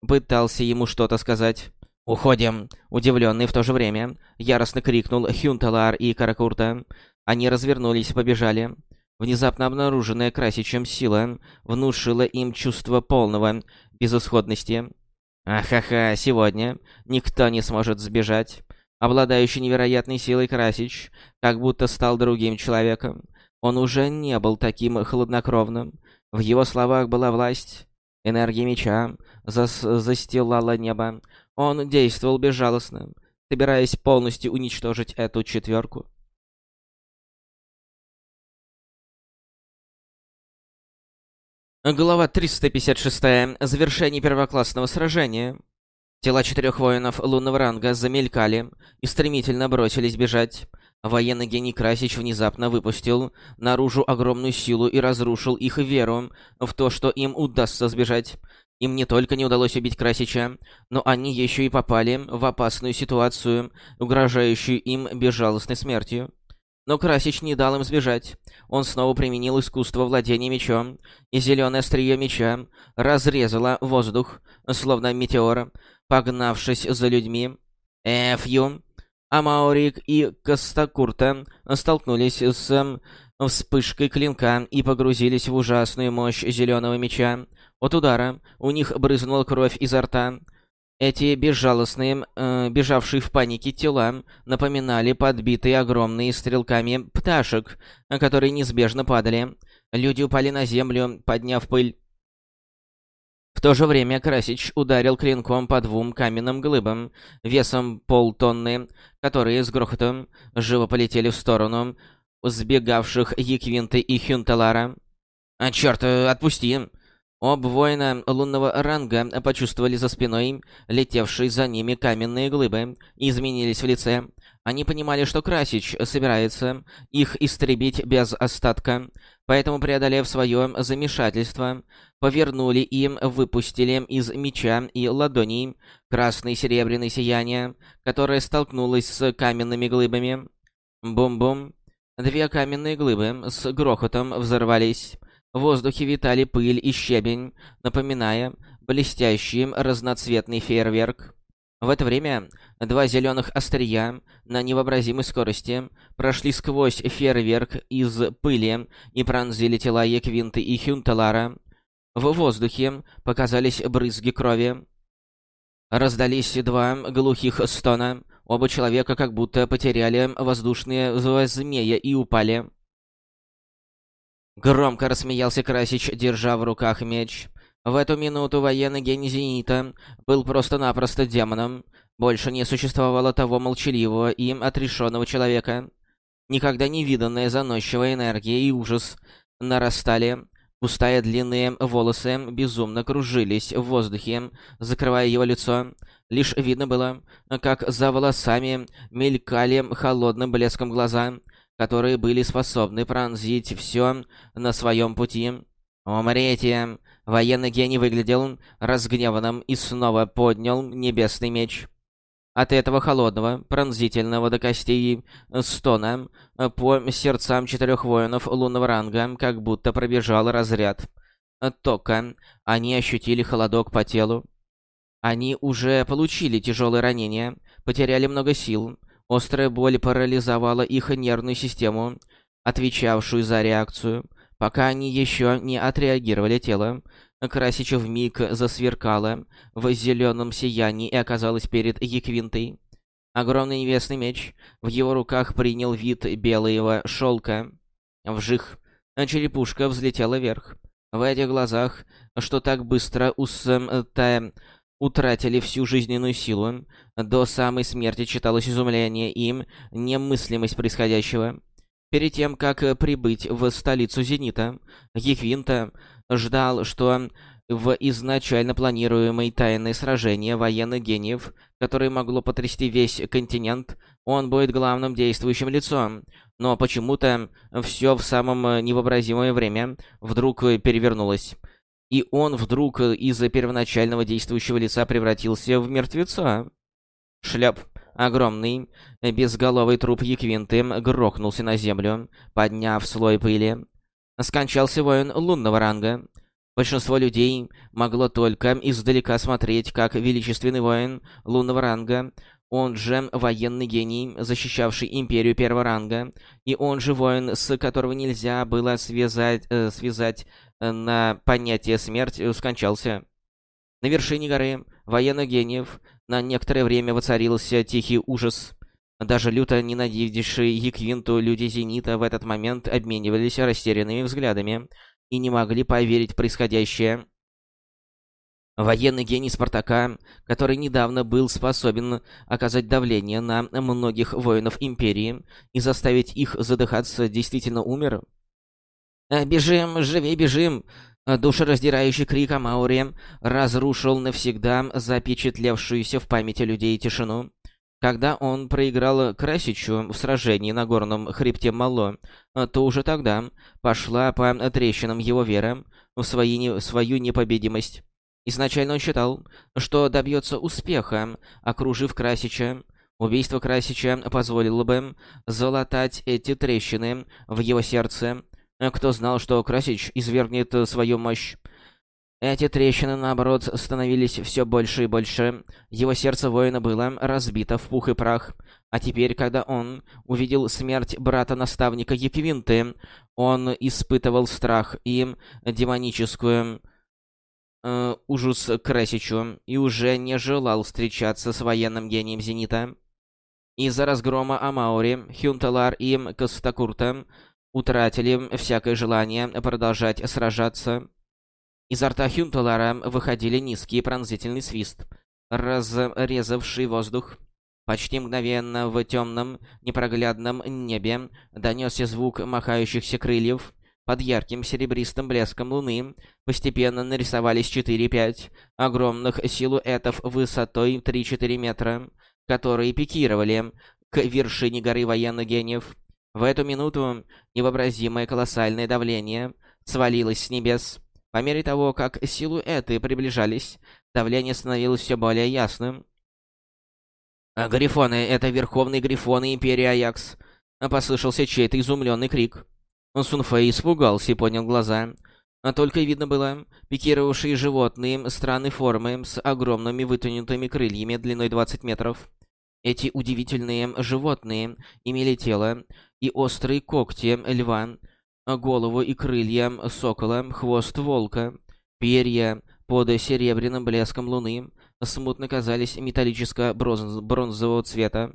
Speaker 1: пытался ему что-то сказать. «Уходим!» Удивленный в то же время, яростно крикнул Хюнталар и Каракурта. Они развернулись и побежали. Внезапно обнаруженная Красичем сила внушила им чувство полного безысходности. Ахаха, сегодня никто не сможет сбежать. Обладающий невероятной силой Красич как будто стал другим человеком. Он уже не был таким хладнокровным. В его словах была власть. Энергия меча зас застилала небо. Он действовал безжалостно, собираясь полностью уничтожить эту четверку. Глава 356. Завершение первоклассного сражения. Тела четырех воинов лунного ранга замелькали и стремительно бросились бежать. Военный гений Красич внезапно выпустил наружу огромную силу и разрушил их веру в то, что им удастся сбежать. Им не только не удалось убить Красича, но они еще и попали в опасную ситуацию, угрожающую им безжалостной смертью. Но Красич не дал им сбежать. Он снова применил искусство владения мечом, и зеленое острие меча разрезало воздух, словно метеор, погнавшись за людьми. Эфью, Амаурик и Костакурта столкнулись с вспышкой клинка и погрузились в ужасную мощь зеленого меча. От удара у них брызнула кровь изо рта. Эти безжалостные, э, бежавшие в панике тела напоминали подбитые огромные стрелками пташек, которые неизбежно падали. Люди упали на землю, подняв пыль. В то же время Красич ударил клинком по двум каменным глыбам весом полтонны, которые с грохотом живо полетели в сторону сбегавших Еквинты и Хюнталара. «А, чёрт, отпусти!» Об воина лунного ранга почувствовали за спиной летевшие за ними каменные глыбы и изменились в лице. Они понимали, что Красич собирается их истребить без остатка, поэтому, преодолев свое замешательство, повернули им, выпустили из меча и ладоней красное серебряное сияние, которое столкнулось с каменными глыбами. Бум-бум. Две каменные глыбы с грохотом взорвались. В воздухе витали пыль и щебень, напоминая блестящий разноцветный фейерверк. В это время два зеленых острия на невообразимой скорости прошли сквозь фейерверк из пыли и пронзили тела Еквинты и Хюнталара. В воздухе показались брызги крови. Раздались два глухих стона. Оба человека как будто потеряли воздушные змея и упали. Громко рассмеялся Красич, держа в руках меч. В эту минуту военный гений Зенита был просто-напросто демоном. Больше не существовало того молчаливого и отрешенного человека. Никогда не виданная заносчивая энергия и ужас нарастали. Густые длинные волосы безумно кружились в воздухе, закрывая его лицо. Лишь видно было, как за волосами мелькали холодным блеском глаза — которые были способны пронзить все на своем пути. «Умрите!» Военный гений выглядел разгневанным и снова поднял небесный меч. От этого холодного, пронзительного до костей стона по сердцам четырех воинов лунного ранга как будто пробежал разряд тока. Они ощутили холодок по телу. Они уже получили тяжелые ранения, потеряли много сил, Острая боль парализовала их нервную систему, отвечавшую за реакцию. Пока они еще не отреагировали тело, Красича вмиг засверкала в зеленом сиянии и оказалась перед Еквинтой. Огромный небесный меч в его руках принял вид белого шелка. Вжих. Черепушка взлетела вверх. В этих глазах, что так быстро уста... утратили всю жизненную силу, до самой смерти читалось изумление им, немыслимость происходящего. Перед тем, как прибыть в столицу Зенита, Геквинта ждал, что в изначально планируемое тайное сражение военных гениев, которое могло потрясти весь континент, он будет главным действующим лицом. Но почему-то все в самом невообразимое время вдруг перевернулось. И он вдруг из-за первоначального действующего лица превратился в мертвеца. Шляп. Огромный, безголовый труп Еквинты грохнулся на землю, подняв слой пыли. Скончался воин лунного ранга. Большинство людей могло только издалека смотреть, как величественный воин лунного ранга, он же военный гений, защищавший империю первого ранга, и он же воин, с которого нельзя было связать, э, связать э, на понятие смерть, скончался. На вершине горы военных гениев на некоторое время воцарился тихий ужас. Даже люто ненавидевшие Еквинту люди Зенита в этот момент обменивались растерянными взглядами, и не могли поверить в происходящее. Военный гений Спартака, который недавно был способен оказать давление на многих воинов Империи и заставить их задыхаться, действительно умер? «Э, «Бежим, живей, бежим!» Душераздирающий крик Амаури разрушил навсегда запечатлевшуюся в памяти людей тишину. Когда он проиграл Красичу в сражении на горном хребте Мало, то уже тогда пошла по трещинам его вера в свои, свою непобедимость. Изначально он считал, что добьется успеха, окружив Красича. Убийство Красича позволило бы залатать эти трещины в его сердце. Кто знал, что Красич извергнет свою мощь? Эти трещины, наоборот, становились все больше и больше. Его сердце воина было разбито в пух и прах. А теперь, когда он увидел смерть брата-наставника Еквинты, он испытывал страх и демоническую э, ужас Красичу и уже не желал встречаться с военным гением Зенита. Из-за разгрома Амаури, Хюнталар и Костакурта утратили всякое желание продолжать сражаться. Изо рта Хюнтелара выходили низкий пронзительный свист, разрезавший воздух. Почти мгновенно в темном, непроглядном небе донесся звук махающихся крыльев. Под ярким серебристым блеском луны постепенно нарисовались 4-5 огромных силуэтов высотой 3-4 метра, которые пикировали к вершине горы военных гениев. В эту минуту невообразимое колоссальное давление свалилось с небес. По мере того, как силуэты приближались, давление становилось все более ясным. «А «Грифоны — это верховные грифоны Империи Аякс!» — послышался чей-то изумленный крик. Сунфэй испугался и поднял глаза. А только видно было пикировавшие животные странной формы с огромными вытянутыми крыльями длиной 20 метров. Эти удивительные животные имели тело и острые когти льва, голову и крылья сокола, хвост волка, перья под серебряным блеском луны смутно казались металлическо-бронзового цвета.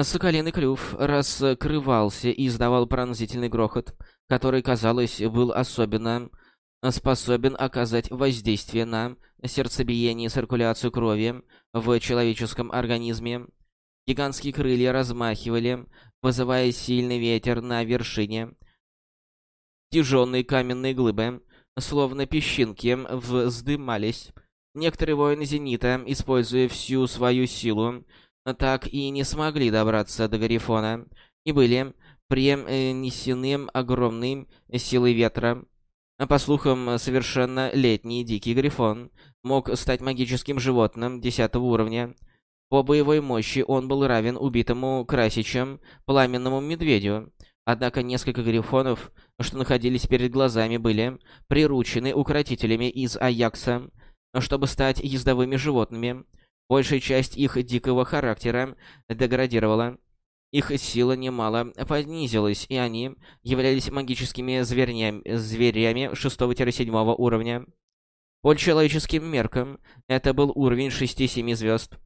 Speaker 1: Соколиный клюв раскрывался и издавал пронзительный грохот, который, казалось, был особенно способен оказать воздействие на сердцебиение и циркуляцию крови в человеческом организме. Гигантские крылья размахивали, вызывая сильный ветер на вершине, Тяжелые каменные глыбы, словно песчинки, вздымались. Некоторые воины Зенита, используя всю свою силу, так и не смогли добраться до Гарифона и были принесены огромной силой ветра. По слухам, совершенно летний дикий грифон мог стать магическим животным десятого уровня. По боевой мощи он был равен убитому Красичем пламенному медведю. Однако несколько грифонов, что находились перед глазами, были приручены укротителями из Аякса, чтобы стать ездовыми животными. Большая часть их дикого характера деградировала. Их сила немало понизилась, и они являлись магическими зверями, зверями 6-7 уровня. По человеческим меркам это был уровень 6-7 звезд.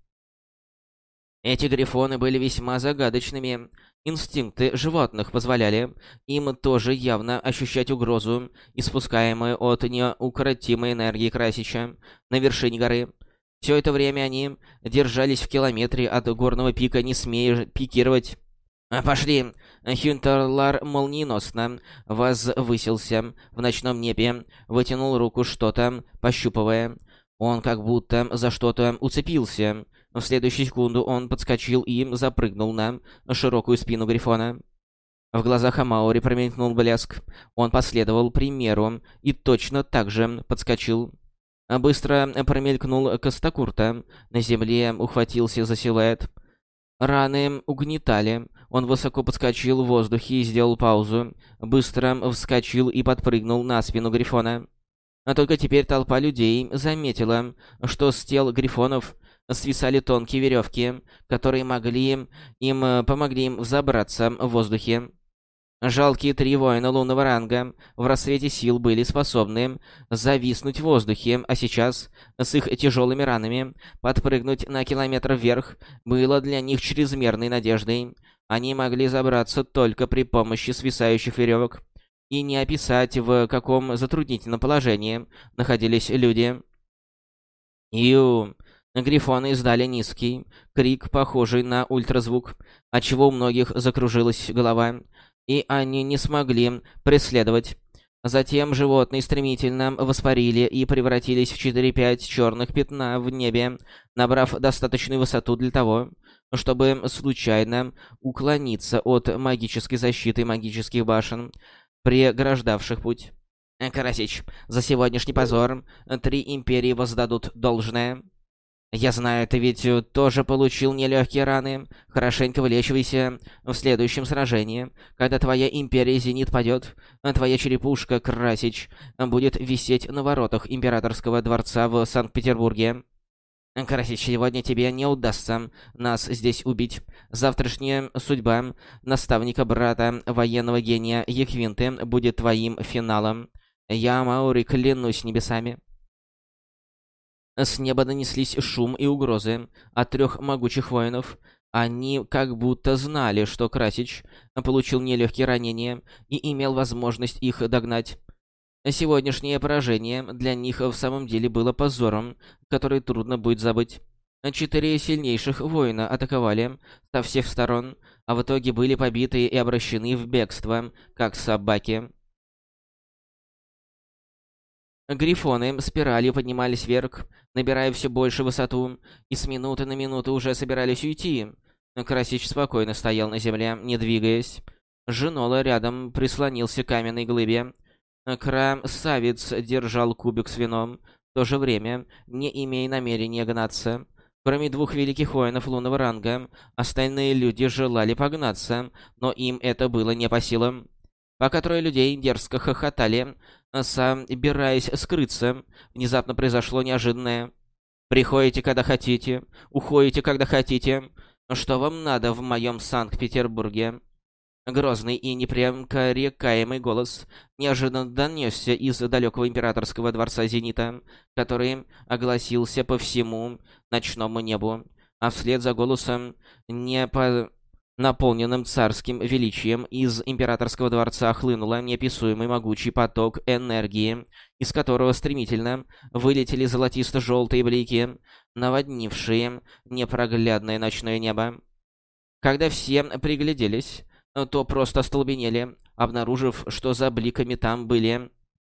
Speaker 1: Эти грифоны были весьма загадочными. Инстинкты животных позволяли им тоже явно ощущать угрозу, испускаемую от неукротимой энергии Красича на вершине горы. Все это время они держались в километре от горного пика, не смея пикировать. «А, «Пошли!» Хюнтерлар молниеносно возвысился в ночном небе, вытянул руку что-то, пощупывая. Он как будто за что-то уцепился. В следующую секунду он подскочил и запрыгнул на широкую спину Грифона. В глазах Амаури промелькнул блеск. Он последовал примеру и точно так же подскочил. Быстро промелькнул Костакурта. На земле ухватился за силуэт. Раны угнетали. Он высоко подскочил в воздухе и сделал паузу. Быстро вскочил и подпрыгнул на спину Грифона. А только теперь толпа людей заметила, что с тел Грифонов свисали тонкие веревки, которые могли им э, помогли им взобраться в воздухе. Жалкие три воина лунного ранга в рассвете сил были способны зависнуть в воздухе, а сейчас, с их тяжелыми ранами, подпрыгнуть на километр вверх было для них чрезмерной надеждой. Они могли забраться только при помощи свисающих веревок. И не описать, в каком затруднительном положении находились люди. «Ю!» Грифоны издали низкий крик, похожий на ультразвук, отчего у многих закружилась голова, и они не смогли преследовать. Затем животные стремительно воспарили и превратились в 4-5 черных пятна в небе, набрав достаточную высоту для того, чтобы случайно уклониться от магической защиты магических башен, преграждавших путь. «Карасич, за сегодняшний позор три империи воздадут должное». Я знаю, ты ведь э, тоже получил нелегкие раны. Хорошенько вылечивайся в следующем сражении. Когда твоя империя Зенит падет, твоя черепушка, Красич, будет висеть на воротах императорского дворца в Санкт-Петербурге. Красич, сегодня тебе не удастся нас здесь убить. Завтрашняя судьба наставника брата военного гения Еквинты будет твоим финалом. Я, Маури, клянусь небесами. С неба донеслись шум и угрозы от трех могучих воинов. Они как будто знали, что Красич получил нелегкие ранения и имел возможность их догнать. Сегодняшнее поражение для них в самом деле было позором, который трудно будет забыть. Четыре сильнейших воина атаковали со всех сторон, а в итоге были побиты и обращены в бегство, как собаки. Грифоны спиралью поднимались вверх, набирая все больше высоту, и с минуты на минуту уже собирались уйти. Красич спокойно стоял на земле, не двигаясь. Женола рядом прислонился к каменной глыбе. Красавец держал кубик с вином, в то же время не имея намерения гнаться. Кроме двух великих воинов лунного ранга, остальные люди желали погнаться, но им это было не по силам. Пока трое людей дерзко хохотали, собираясь скрыться, внезапно произошло неожиданное. «Приходите, когда хотите, уходите, когда хотите. Что вам надо в моем Санкт-Петербурге?» Грозный и непрекаемый голос неожиданно донесся из далекого императорского дворца Зенита, который огласился по всему ночному небу, а вслед за голосом не по наполненным царским величием, из императорского дворца хлынула неописуемый могучий поток энергии, из которого стремительно вылетели золотисто-желтые блики, наводнившие непроглядное ночное небо. Когда все пригляделись, то просто остолбенели, обнаружив, что за бликами там были.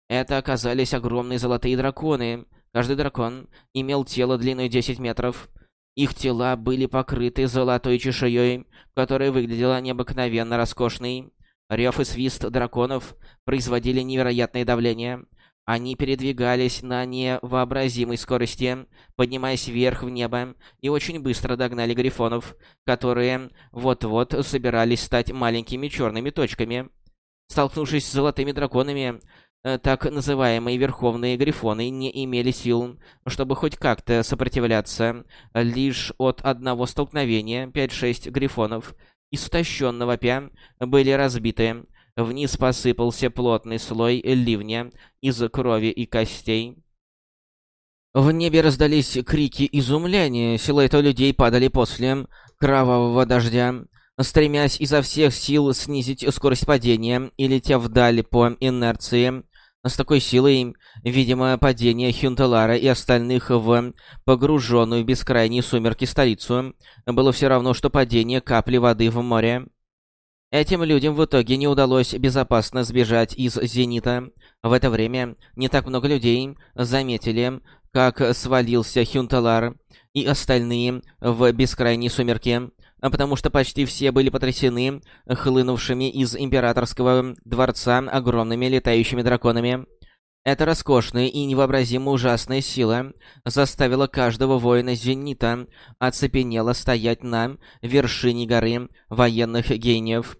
Speaker 1: Это оказались огромные золотые драконы. Каждый дракон имел тело длиной 10 метров, их тела были покрыты золотой чешуей, которая выглядела необыкновенно роскошной. Рев и свист драконов производили невероятное давление. Они передвигались на невообразимой скорости, поднимаясь вверх в небо, и очень быстро догнали грифонов, которые вот-вот собирались стать маленькими черными точками. Столкнувшись с золотыми драконами, так называемые Верховные Грифоны не имели сил, чтобы хоть как-то сопротивляться. Лишь от одного столкновения 5-6 Грифонов, истощенно вопя, были разбиты. Вниз посыпался плотный слой ливня из крови и костей. В небе раздались крики изумления, силуэты людей падали после кровавого дождя, стремясь изо всех сил снизить скорость падения и летя вдаль по инерции, с такой силой, видимо, падение Хюнтелара и остальных в погруженную в бескрайние сумерки столицу было все равно, что падение капли воды в море. Этим людям в итоге не удалось безопасно сбежать из Зенита. В это время не так много людей заметили, как свалился Хюнтелар и остальные в бескрайние сумерки, потому что почти все были потрясены хлынувшими из императорского дворца огромными летающими драконами. Эта роскошная и невообразимо ужасная сила заставила каждого воина Зенита оцепенело стоять на вершине горы военных гениев.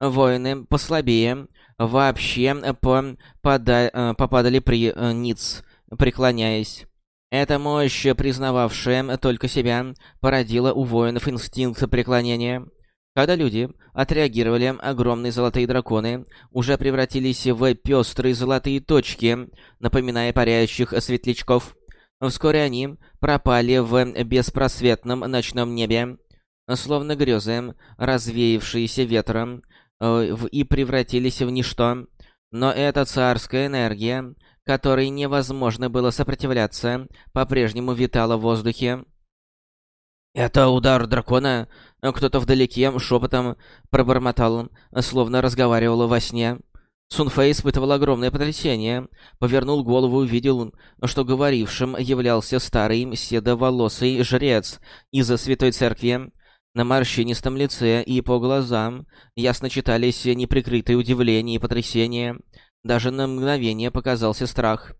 Speaker 1: Воины послабее вообще попада э, попадали при э, ниц, преклоняясь. Эта мощь, признававшая только себя, породила у воинов инстинкт преклонения. Когда люди отреагировали, огромные золотые драконы уже превратились в пестрые золотые точки, напоминая парящих светлячков. Вскоре они пропали в беспросветном ночном небе, словно грезы, развеявшиеся ветром, э, и превратились в ничто. Но эта царская энергия которой невозможно было сопротивляться, по-прежнему витала в воздухе. «Это удар дракона?» Кто-то вдалеке шепотом пробормотал, словно разговаривал во сне. Сунфэй испытывал огромное потрясение. Повернул голову и увидел, что говорившим являлся старый седоволосый жрец из Святой Церкви. На морщинистом лице и по глазам ясно читались неприкрытые удивление и потрясение. Даже на мгновение показался страх.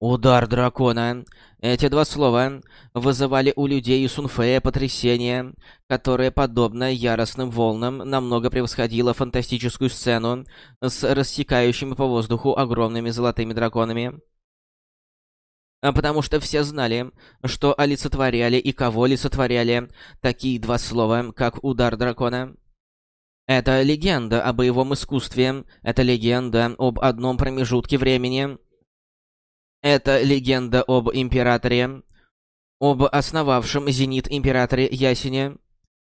Speaker 1: «Удар дракона!» Эти два слова вызывали у людей и Сунфея потрясение, которое, подобно яростным волнам, намного превосходило фантастическую сцену с рассекающими по воздуху огромными золотыми драконами. А потому что все знали, что олицетворяли и кого олицетворяли такие два слова, как «удар дракона». Это легенда о боевом искусстве. Это легенда об одном промежутке времени. Это легенда об императоре. Об основавшем Зенит императоре Ясене.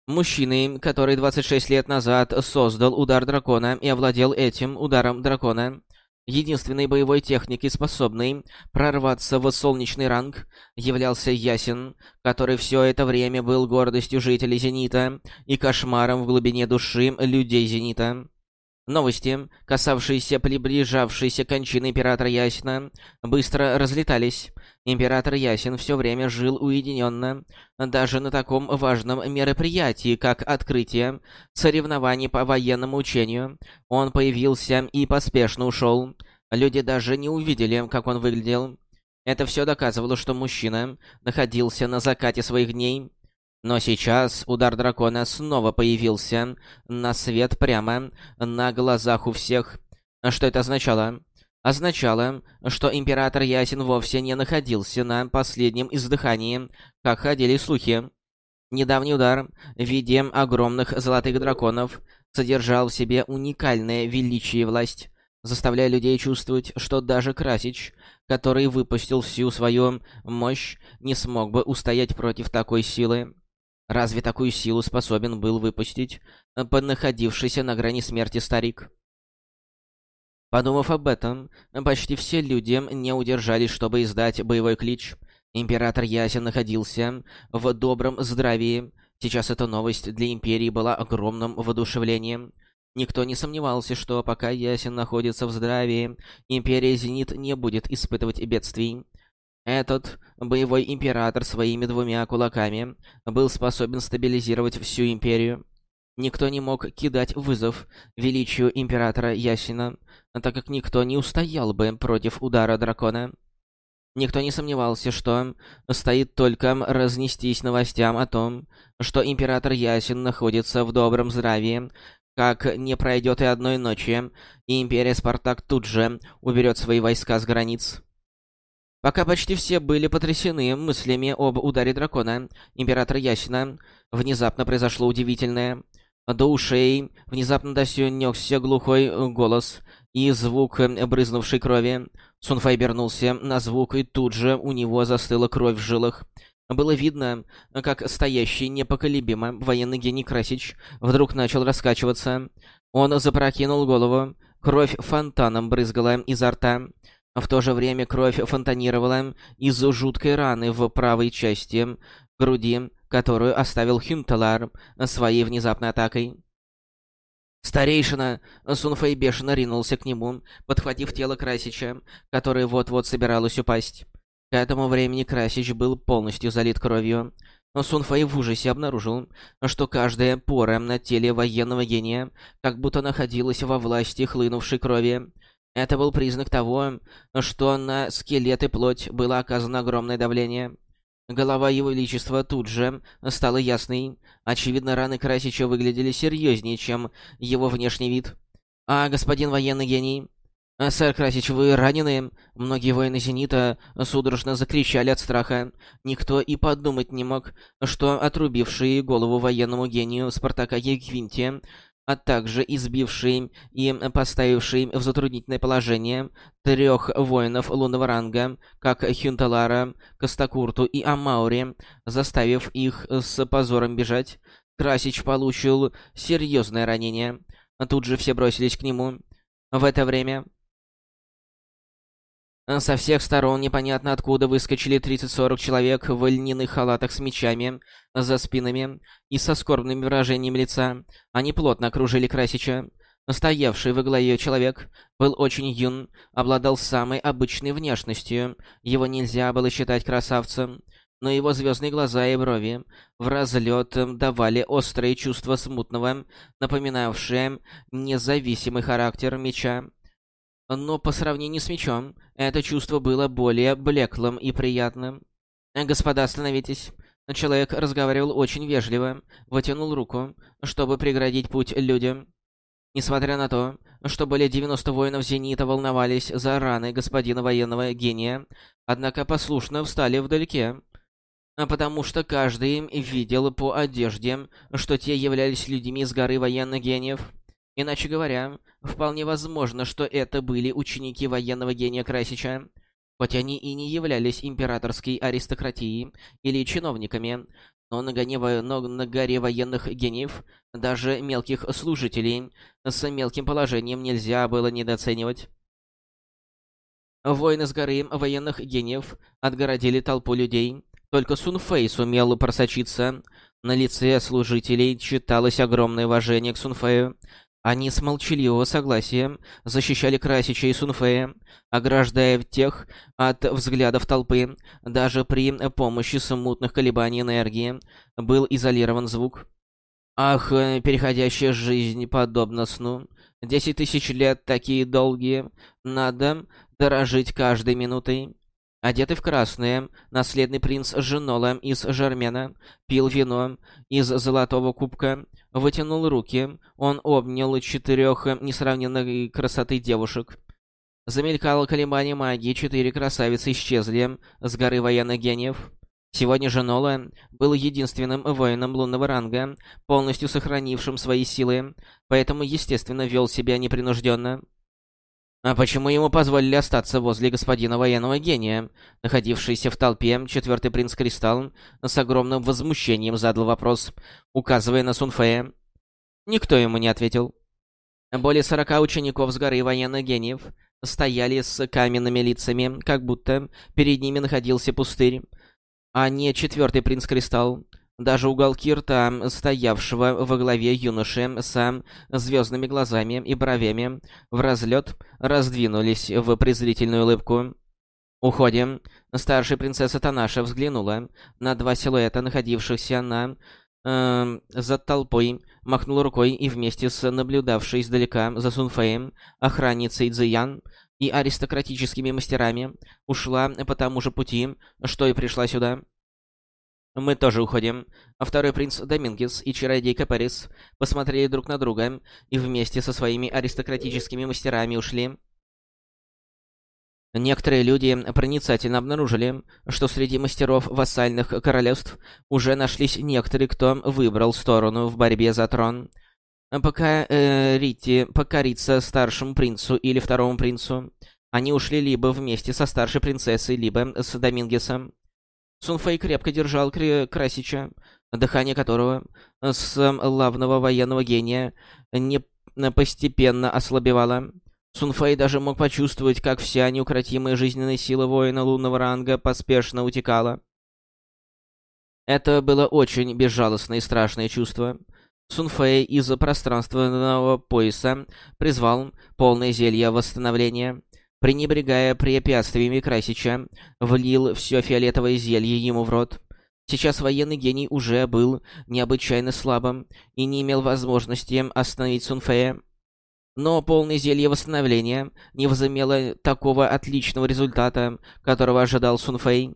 Speaker 1: Мужчине, который 26 лет назад создал удар дракона и овладел этим ударом дракона. Единственной боевой техникой, способной прорваться в солнечный ранг, являлся Ясен, который все это время был гордостью жителей Зенита и кошмаром в глубине души людей Зенита. Новости, касавшиеся приближавшейся кончины Императора Ясена, быстро разлетались. Император Ясен все время жил уединенно, даже на таком важном мероприятии, как открытие соревнований по военному учению. Он появился и поспешно ушел. Люди даже не увидели, как он выглядел. Это все доказывало, что мужчина находился на закате своих дней. Но сейчас удар дракона снова появился на свет прямо на глазах у всех. Что это означало? Означало, что император Ясен вовсе не находился на последнем издыхании, как ходили слухи. Недавний удар в виде огромных золотых драконов содержал в себе уникальное величие и власть, заставляя людей чувствовать, что даже Красич, который выпустил всю свою мощь, не смог бы устоять против такой силы. Разве такую силу способен был выпустить находившийся на грани смерти старик? Подумав об этом, почти все люди не удержались, чтобы издать боевой клич. Император Ясен находился в добром здравии. Сейчас эта новость для Империи была огромным воодушевлением. Никто не сомневался, что пока Ясен находится в здравии, Империя Зенит не будет испытывать бедствий. Этот боевой император своими двумя кулаками был способен стабилизировать всю Империю. Никто не мог кидать вызов величию императора Ясина, так как никто не устоял бы против удара дракона. Никто не сомневался, что стоит только разнестись новостям о том, что император Ясин находится в добром здравии, как не пройдет и одной ночи, и империя Спартак тут же уберет свои войска с границ. Пока почти все были потрясены мыслями об ударе дракона, императора Ясина, внезапно произошло удивительное. До ушей внезапно донёсся глухой э, голос и звук э, брызнувшей крови. Сунфай обернулся на звук, и тут же у него застыла кровь в жилах. Было видно, как стоящий непоколебимо военный гений Красич вдруг начал раскачиваться. Он запрокинул голову, кровь фонтаном брызгала изо рта. В то же время кровь фонтанировала из жуткой раны в правой части груди, которую оставил Хюнталар своей внезапной атакой. Старейшина Сунфэй бешено ринулся к нему, подхватив тело Красича, которое вот-вот собиралось упасть. К этому времени Красич был полностью залит кровью. Но Сунфэй в ужасе обнаружил, что каждая пора на теле военного гения как будто находилась во власти хлынувшей крови. Это был признак того, что на скелет и плоть было оказано огромное давление. Голова его величества тут же стала ясной. Очевидно, раны Красича выглядели серьезнее, чем его внешний вид. «А, господин военный гений...» «Сэр Красич, вы ранены?» Многие воины Зенита судорожно закричали от страха. Никто и подумать не мог, что отрубивший голову военному гению Спартака Еквинти а также избивший и поставивший в затруднительное положение трех воинов лунного ранга, как Хюнталара, Костакурту и Амаури, заставив их с позором бежать, Красич получил серьезное ранение. Тут же все бросились к нему. В это время со всех сторон непонятно откуда выскочили 30-40 человек в льняных халатах с мечами за спинами и со скорбным выражением лица. Они плотно окружили Красича. Стоявший во главе человек был очень юн, обладал самой обычной внешностью. Его нельзя было считать красавцем, но его звездные глаза и брови в разлет давали острые чувства смутного, напоминавшие независимый характер меча. Но по сравнению с мечом, это чувство было более блеклым и приятным. «Господа, остановитесь!» Человек разговаривал очень вежливо, вытянул руку, чтобы преградить путь людям. Несмотря на то, что более 90 воинов Зенита волновались за раны господина военного гения, однако послушно встали вдалеке, потому что каждый видел по одежде, что те являлись людьми из горы военных гениев. Иначе говоря, вполне возможно, что это были ученики военного гения Красича. Хоть они и не являлись императорской аристократией или чиновниками, но на, гоне, но на горе военных гениев даже мелких служителей с мелким положением нельзя было недооценивать. Воины с горы военных гениев отгородили толпу людей. Только Сунфэй сумел просочиться. На лице служителей читалось огромное уважение к Сунфэю. Они с молчаливого согласия защищали Красича и Сунфея, ограждая тех от взглядов толпы. Даже при помощи смутных колебаний энергии был изолирован звук. Ах, переходящая жизнь подобно сну. Десять тысяч лет такие долгие. Надо дорожить каждой минутой. Одетый в красное, наследный принц Женола из Жермена пил вино из золотого кубка, вытянул руки, он обнял четырех несравненной красоты девушек. Замелькало колебание магии, четыре красавицы исчезли с горы военных гениев. Сегодня Женола был единственным воином лунного ранга, полностью сохранившим свои силы, поэтому, естественно, вел себя непринужденно. А почему ему позволили остаться возле господина военного гения? Находившийся в толпе, четвертый принц Кристалл с огромным возмущением задал вопрос, указывая на Сунфея. Никто ему не ответил. Более сорока учеников с горы военных гениев стояли с каменными лицами, как будто перед ними находился пустырь, а не четвертый принц Кристалл. Даже уголки рта, стоявшего во главе юноши с звездными глазами и бровями, в разлет раздвинулись в презрительную улыбку. «Уходим». Старшая принцесса Танаша взглянула на два силуэта, находившихся на... Э, за толпой, махнула рукой и вместе с наблюдавшей издалека за Сунфеем, охранницей Цзиян и аристократическими мастерами, ушла по тому же пути, что и пришла сюда. Мы тоже уходим. А второй принц Домингес и чародейка Парис посмотрели друг на друга и вместе со своими аристократическими мастерами ушли. Некоторые люди проницательно обнаружили, что среди мастеров вассальных королевств уже нашлись некоторые, кто выбрал сторону в борьбе за трон. Пока э, Ритти покорится старшему принцу или второму принцу, они ушли либо вместе со старшей принцессой, либо с Домингесом. Сунфэй крепко держал Красича, дыхание которого с главного военного гения не постепенно ослабевало. Сунфэй даже мог почувствовать, как вся неукротимая жизненная сила воина лунного ранга поспешно утекала. Это было очень безжалостное и страшное чувство. Сунфэй из пространственного пояса призвал полное зелье восстановления. Пренебрегая препятствиями Красича, влил все фиолетовое зелье ему в рот. Сейчас военный гений уже был необычайно слабым и не имел возможности остановить Сунфея. Но полное зелье восстановления не возымело такого отличного результата, которого ожидал Сунфэй.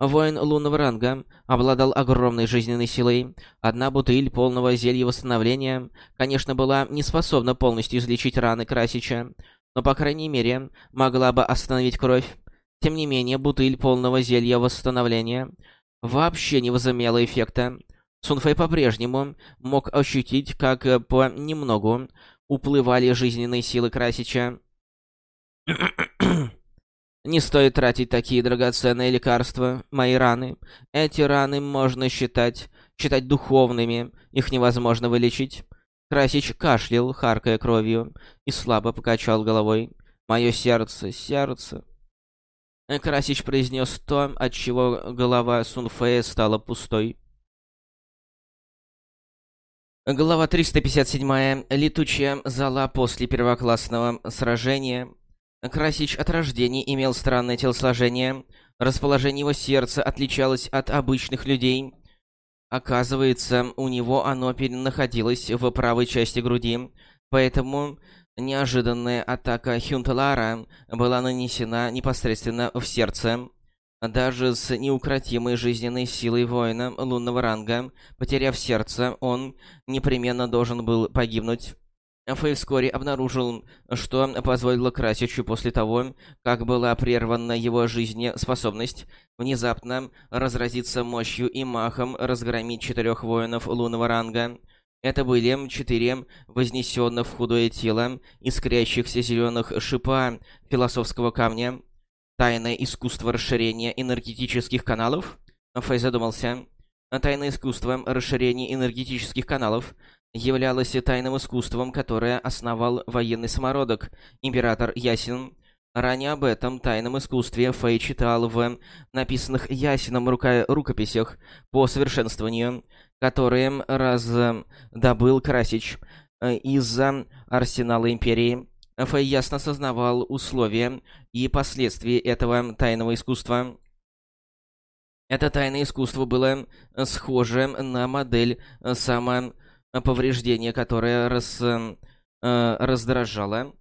Speaker 1: Воин лунного ранга обладал огромной жизненной силой. Одна бутыль полного зелья восстановления, конечно, была не способна полностью излечить раны Красича, но, по крайней мере, могла бы остановить кровь. Тем не менее, бутыль полного зелья восстановления вообще не возымела эффекта. Сунфэй по-прежнему мог ощутить, как понемногу уплывали жизненные силы Красича. Не стоит тратить такие драгоценные лекарства, мои раны. Эти раны можно считать, считать духовными, их невозможно вылечить. Красич кашлял, харкая кровью, и слабо покачал головой. «Мое сердце, сердце...» Красич произнес то, от чего голова Сунфея стала пустой. Глава 357. Летучая зала после первоклассного сражения. Красич от рождения имел странное телосложение. Расположение его сердца отличалось от обычных людей. Оказывается, у него оно находилось в правой части груди, поэтому неожиданная атака Хюнтелара была нанесена непосредственно в сердце. Даже с неукротимой жизненной силой воина лунного ранга, потеряв сердце, он непременно должен был погибнуть. Фэй вскоре обнаружил, что позволило Красичу после того, как была прервана его жизнеспособность, внезапно разразиться мощью и махом разгромить четырех воинов лунного ранга. Это были четыре вознесенных в худое тело искрящихся зеленых шипа философского камня. Тайное искусство расширения энергетических каналов? Фэй задумался. Тайное искусство расширения энергетических каналов являлось тайным искусством, которое основал военный самородок, император Ясин. Ранее об этом тайном искусстве Фэй читал в написанных Ясином рука рукописях по совершенствованию, которые раздобыл Красич э, из-за арсенала Империи. Фэй ясно осознавал условия и последствия этого тайного искусства. Это тайное искусство было схоже на модель само повреждение, которое раз, э, раздражало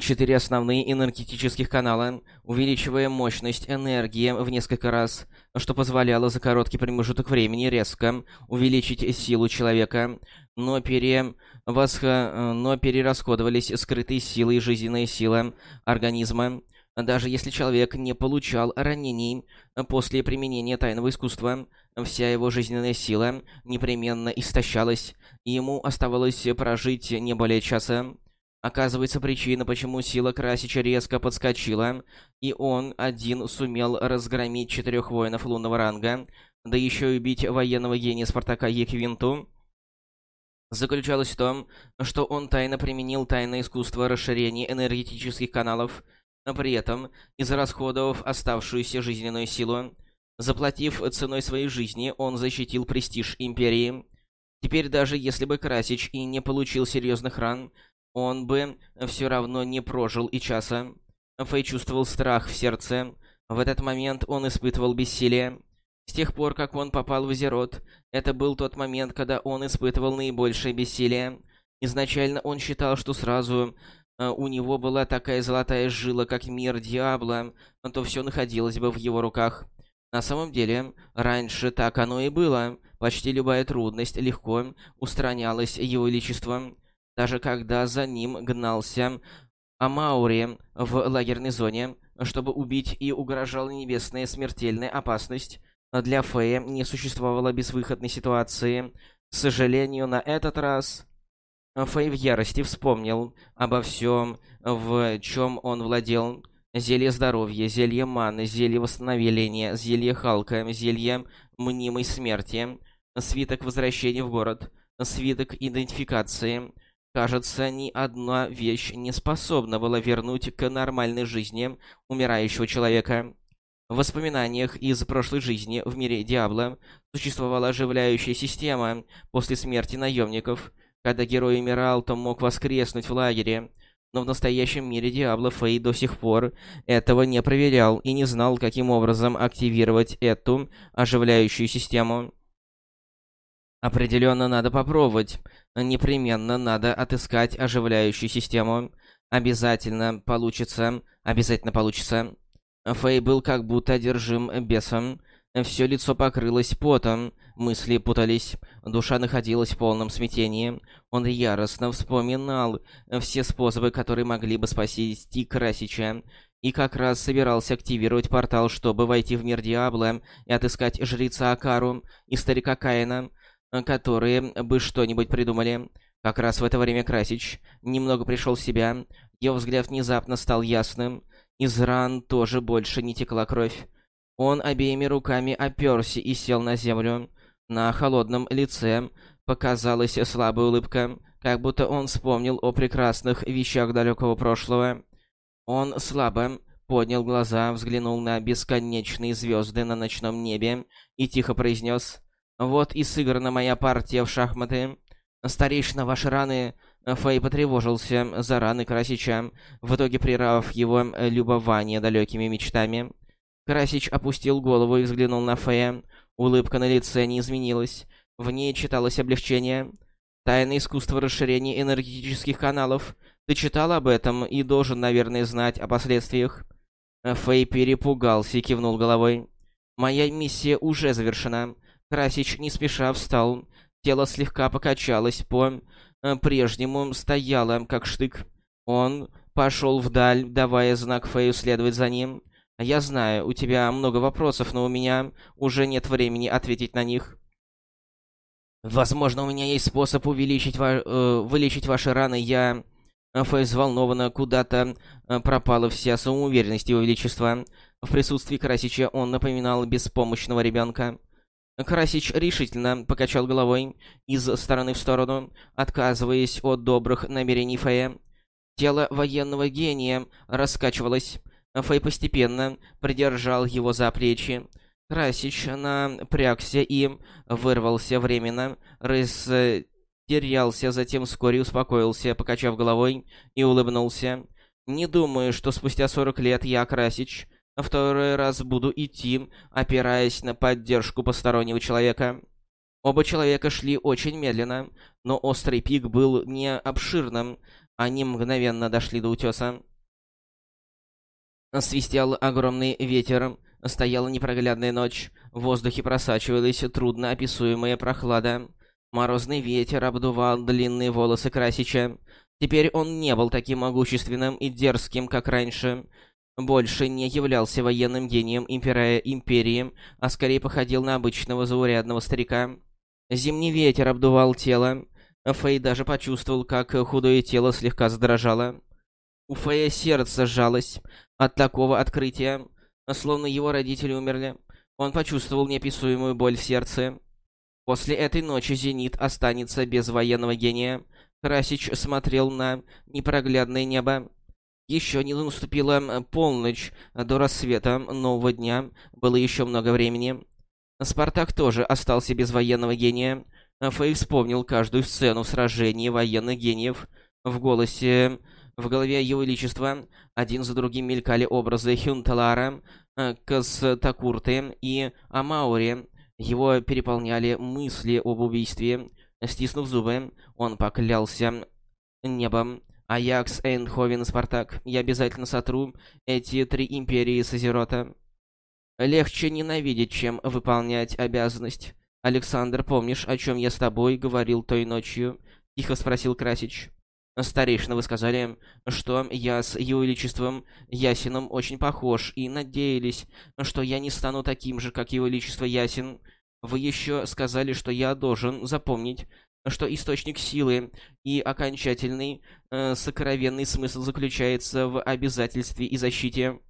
Speaker 1: четыре основные энергетических канала, увеличивая мощность энергии в несколько раз, что позволяло за короткий промежуток времени резко увеличить силу человека, но, пере... Восх... но перерасходовались скрытые силы и жизненная сила организма. Даже если человек не получал ранений после применения тайного искусства, вся его жизненная сила непременно истощалась, и ему оставалось прожить не более часа. Оказывается, причина, почему сила Красича резко подскочила, и он один сумел разгромить четырех воинов лунного ранга, да еще и убить военного гения Спартака Еквинту, заключалась в том, что он тайно применил тайное искусство расширения энергетических каналов – при этом, израсходовав оставшуюся жизненную силу, заплатив ценой своей жизни, он защитил престиж Империи. Теперь даже если бы Красич и не получил серьезных ран, он бы все равно не прожил и часа. Фэй чувствовал страх в сердце. В этот момент он испытывал бессилие. С тех пор, как он попал в Зерот, это был тот момент, когда он испытывал наибольшее бессилие. Изначально он считал, что сразу у него была такая золотая жила, как мир Диабло, то все находилось бы в его руках. На самом деле, раньше так оно и было. Почти любая трудность легко устранялась его величеством. Даже когда за ним гнался Амаури в лагерной зоне, чтобы убить и угрожала небесная смертельная опасность, для Фея не существовало безвыходной ситуации. К сожалению, на этот раз... Фэй в ярости вспомнил обо всем, в чем он владел. Зелье здоровья, зелье маны, зелье восстановления, зелье Халка, зелье мнимой смерти, свиток возвращения в город, свиток идентификации. Кажется, ни одна вещь не способна была вернуть к нормальной жизни умирающего человека. В воспоминаниях из прошлой жизни в мире Диабло существовала оживляющая система после смерти наемников. Когда герой умирал, то мог воскреснуть в лагере. Но в настоящем мире Диабло Фей до сих пор этого не проверял и не знал, каким образом активировать эту оживляющую систему. Определенно надо попробовать. Непременно надо отыскать оживляющую систему. Обязательно получится. Обязательно получится. Фэй был как будто одержим бесом. Все лицо покрылось потом, мысли путались, душа находилась в полном смятении. Он яростно вспоминал все способы, которые могли бы спасти Красича, и как раз собирался активировать портал, чтобы войти в мир Диабло и отыскать жреца Акару и старика Каина, которые бы что-нибудь придумали. Как раз в это время Красич немного пришел в себя, его взгляд внезапно стал ясным, из ран тоже больше не текла кровь. Он обеими руками оперся и сел на землю. На холодном лице показалась слабая улыбка, как будто он вспомнил о прекрасных вещах далекого прошлого. Он слабо поднял глаза, взглянул на бесконечные звезды на ночном небе и тихо произнес «Вот и сыграна моя партия в шахматы. Старейшина, ваши раны Фэй потревожился за раны Красича, в итоге прервав его любование далекими мечтами. Красич опустил голову и взглянул на Фэя. Улыбка на лице не изменилась. В ней читалось облегчение. Тайное искусство расширения энергетических каналов. Ты читал об этом и должен, наверное, знать о последствиях. Фэй перепугался и кивнул головой. «Моя миссия уже завершена». Красич не спеша встал. Тело слегка покачалось по Э, прежнему стояла, как штык. Он пошел вдаль, давая знак Фею следовать за ним. «Я знаю, у тебя много вопросов, но у меня уже нет времени ответить на них». «Возможно, у меня есть способ увеличить ва э, вылечить ваши раны. Я...» Фэй взволнованно куда-то э, пропала вся самоуверенность его величества. В присутствии Красича он напоминал беспомощного ребенка. Красич решительно покачал головой из стороны в сторону, отказываясь от добрых намерений Фея. Тело военного гения раскачивалось. Фэй постепенно придержал его за плечи. Красич напрягся и вырвался временно, растерялся, затем вскоре успокоился, покачав головой и улыбнулся. «Не думаю, что спустя сорок лет я, Красич, второй раз буду идти, опираясь на поддержку постороннего человека. Оба человека шли очень медленно, но острый пик был не обширным. Они мгновенно дошли до утеса. Свистел огромный ветер, стояла непроглядная ночь, в воздухе просачивалась трудно описуемая прохлада. Морозный ветер обдувал длинные волосы Красича. Теперь он не был таким могущественным и дерзким, как раньше больше не являлся военным гением импера... империи, а скорее походил на обычного заурядного старика. Зимний ветер обдувал тело. Фэй даже почувствовал, как худое тело слегка задрожало. У Фэя сердце сжалось от такого открытия, словно его родители умерли. Он почувствовал неописуемую боль в сердце. После этой ночи Зенит останется без военного гения. Красич смотрел на непроглядное небо. Еще не наступила полночь до рассвета нового дня, было еще много времени. Спартак тоже остался без военного гения. Фэй вспомнил каждую сцену в сражении военных гениев. В голосе, в голове Его Величества один за другим мелькали образы Хюнталара, Кастакурты и Амаури. Его переполняли мысли об убийстве. Стиснув зубы, он поклялся небом, Аякс, Эйнховен, Спартак. Я обязательно сотру эти три империи с Азерота. Легче ненавидеть, чем выполнять обязанность. Александр, помнишь, о чем я с тобой говорил той ночью? Тихо спросил Красич. Старейшина, вы сказали, что я с Его Величеством Ясином очень похож, и надеялись, что я не стану таким же, как Его Величество Ясин. Вы еще сказали, что я должен запомнить что источник силы и окончательный э, сокровенный смысл заключается в обязательстве и защите.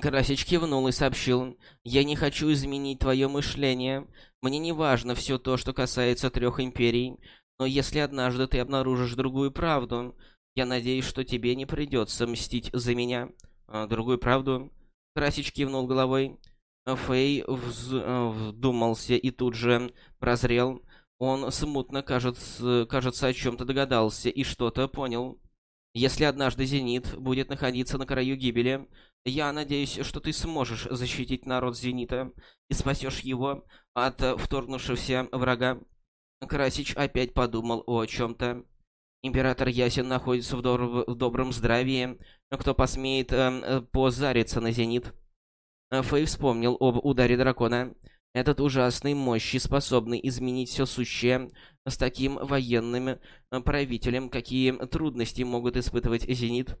Speaker 1: Красич кивнул и сообщил, «Я не хочу изменить твое мышление. Мне не важно все то, что касается трех империй, но если однажды ты обнаружишь другую правду, я надеюсь, что тебе не придется мстить за меня». А, «Другую правду?» Красич кивнул головой. Фэй вз... вдумался и тут же прозрел. Он смутно, кажется, кажется о чем-то догадался и что-то понял. Если однажды Зенит будет находиться на краю гибели, я надеюсь, что ты сможешь защитить народ Зенита и спасешь его от вторгнувшегося врага. Красич опять подумал о чем-то. Император Ясен находится в, дор в добром здравии. Кто посмеет э, позариться на Зенит? Фэй вспомнил об ударе дракона. Этот ужасный мощи, способный изменить все сущее, с таким военным э, правителем, какие трудности могут испытывать Зенит.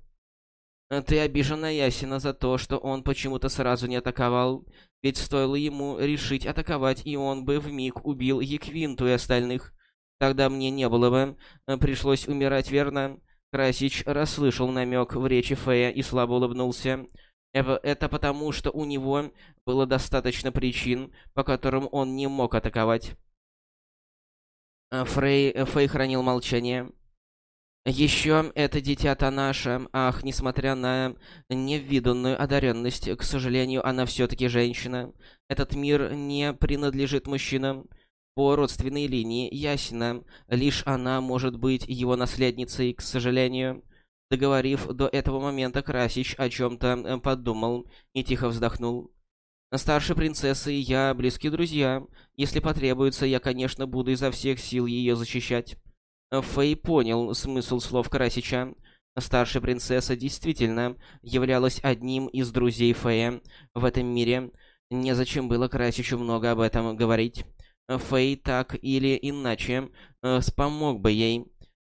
Speaker 1: Ты обижен на Ясина за то, что он почему-то сразу не атаковал. Ведь стоило ему решить атаковать, и он бы вмиг убил Еквинту и остальных. Тогда мне не было бы. Э, пришлось умирать, верно? Красич расслышал намек в речи Фея и слабо улыбнулся. Это потому, что у него было достаточно причин, по которым он не мог атаковать. Э, Фрей, э, Фэй хранил молчание. Еще это дитя-то наше. Ах, несмотря на невиданную одаренность, к сожалению, она все-таки женщина. Этот мир не принадлежит мужчинам. По родственной линии ясно, лишь она может быть его наследницей, к сожалению. Договорив до этого момента, Красич о чем-то э, подумал и тихо вздохнул. Старшей принцессы я близкие друзья. Если потребуется, я, конечно, буду изо всех сил ее защищать. Фэй понял смысл слов Красича. Старшая принцесса действительно являлась одним из друзей Фэя в этом мире. Незачем было Красичу много об этом говорить. Фэй так или иначе э, спомог бы ей.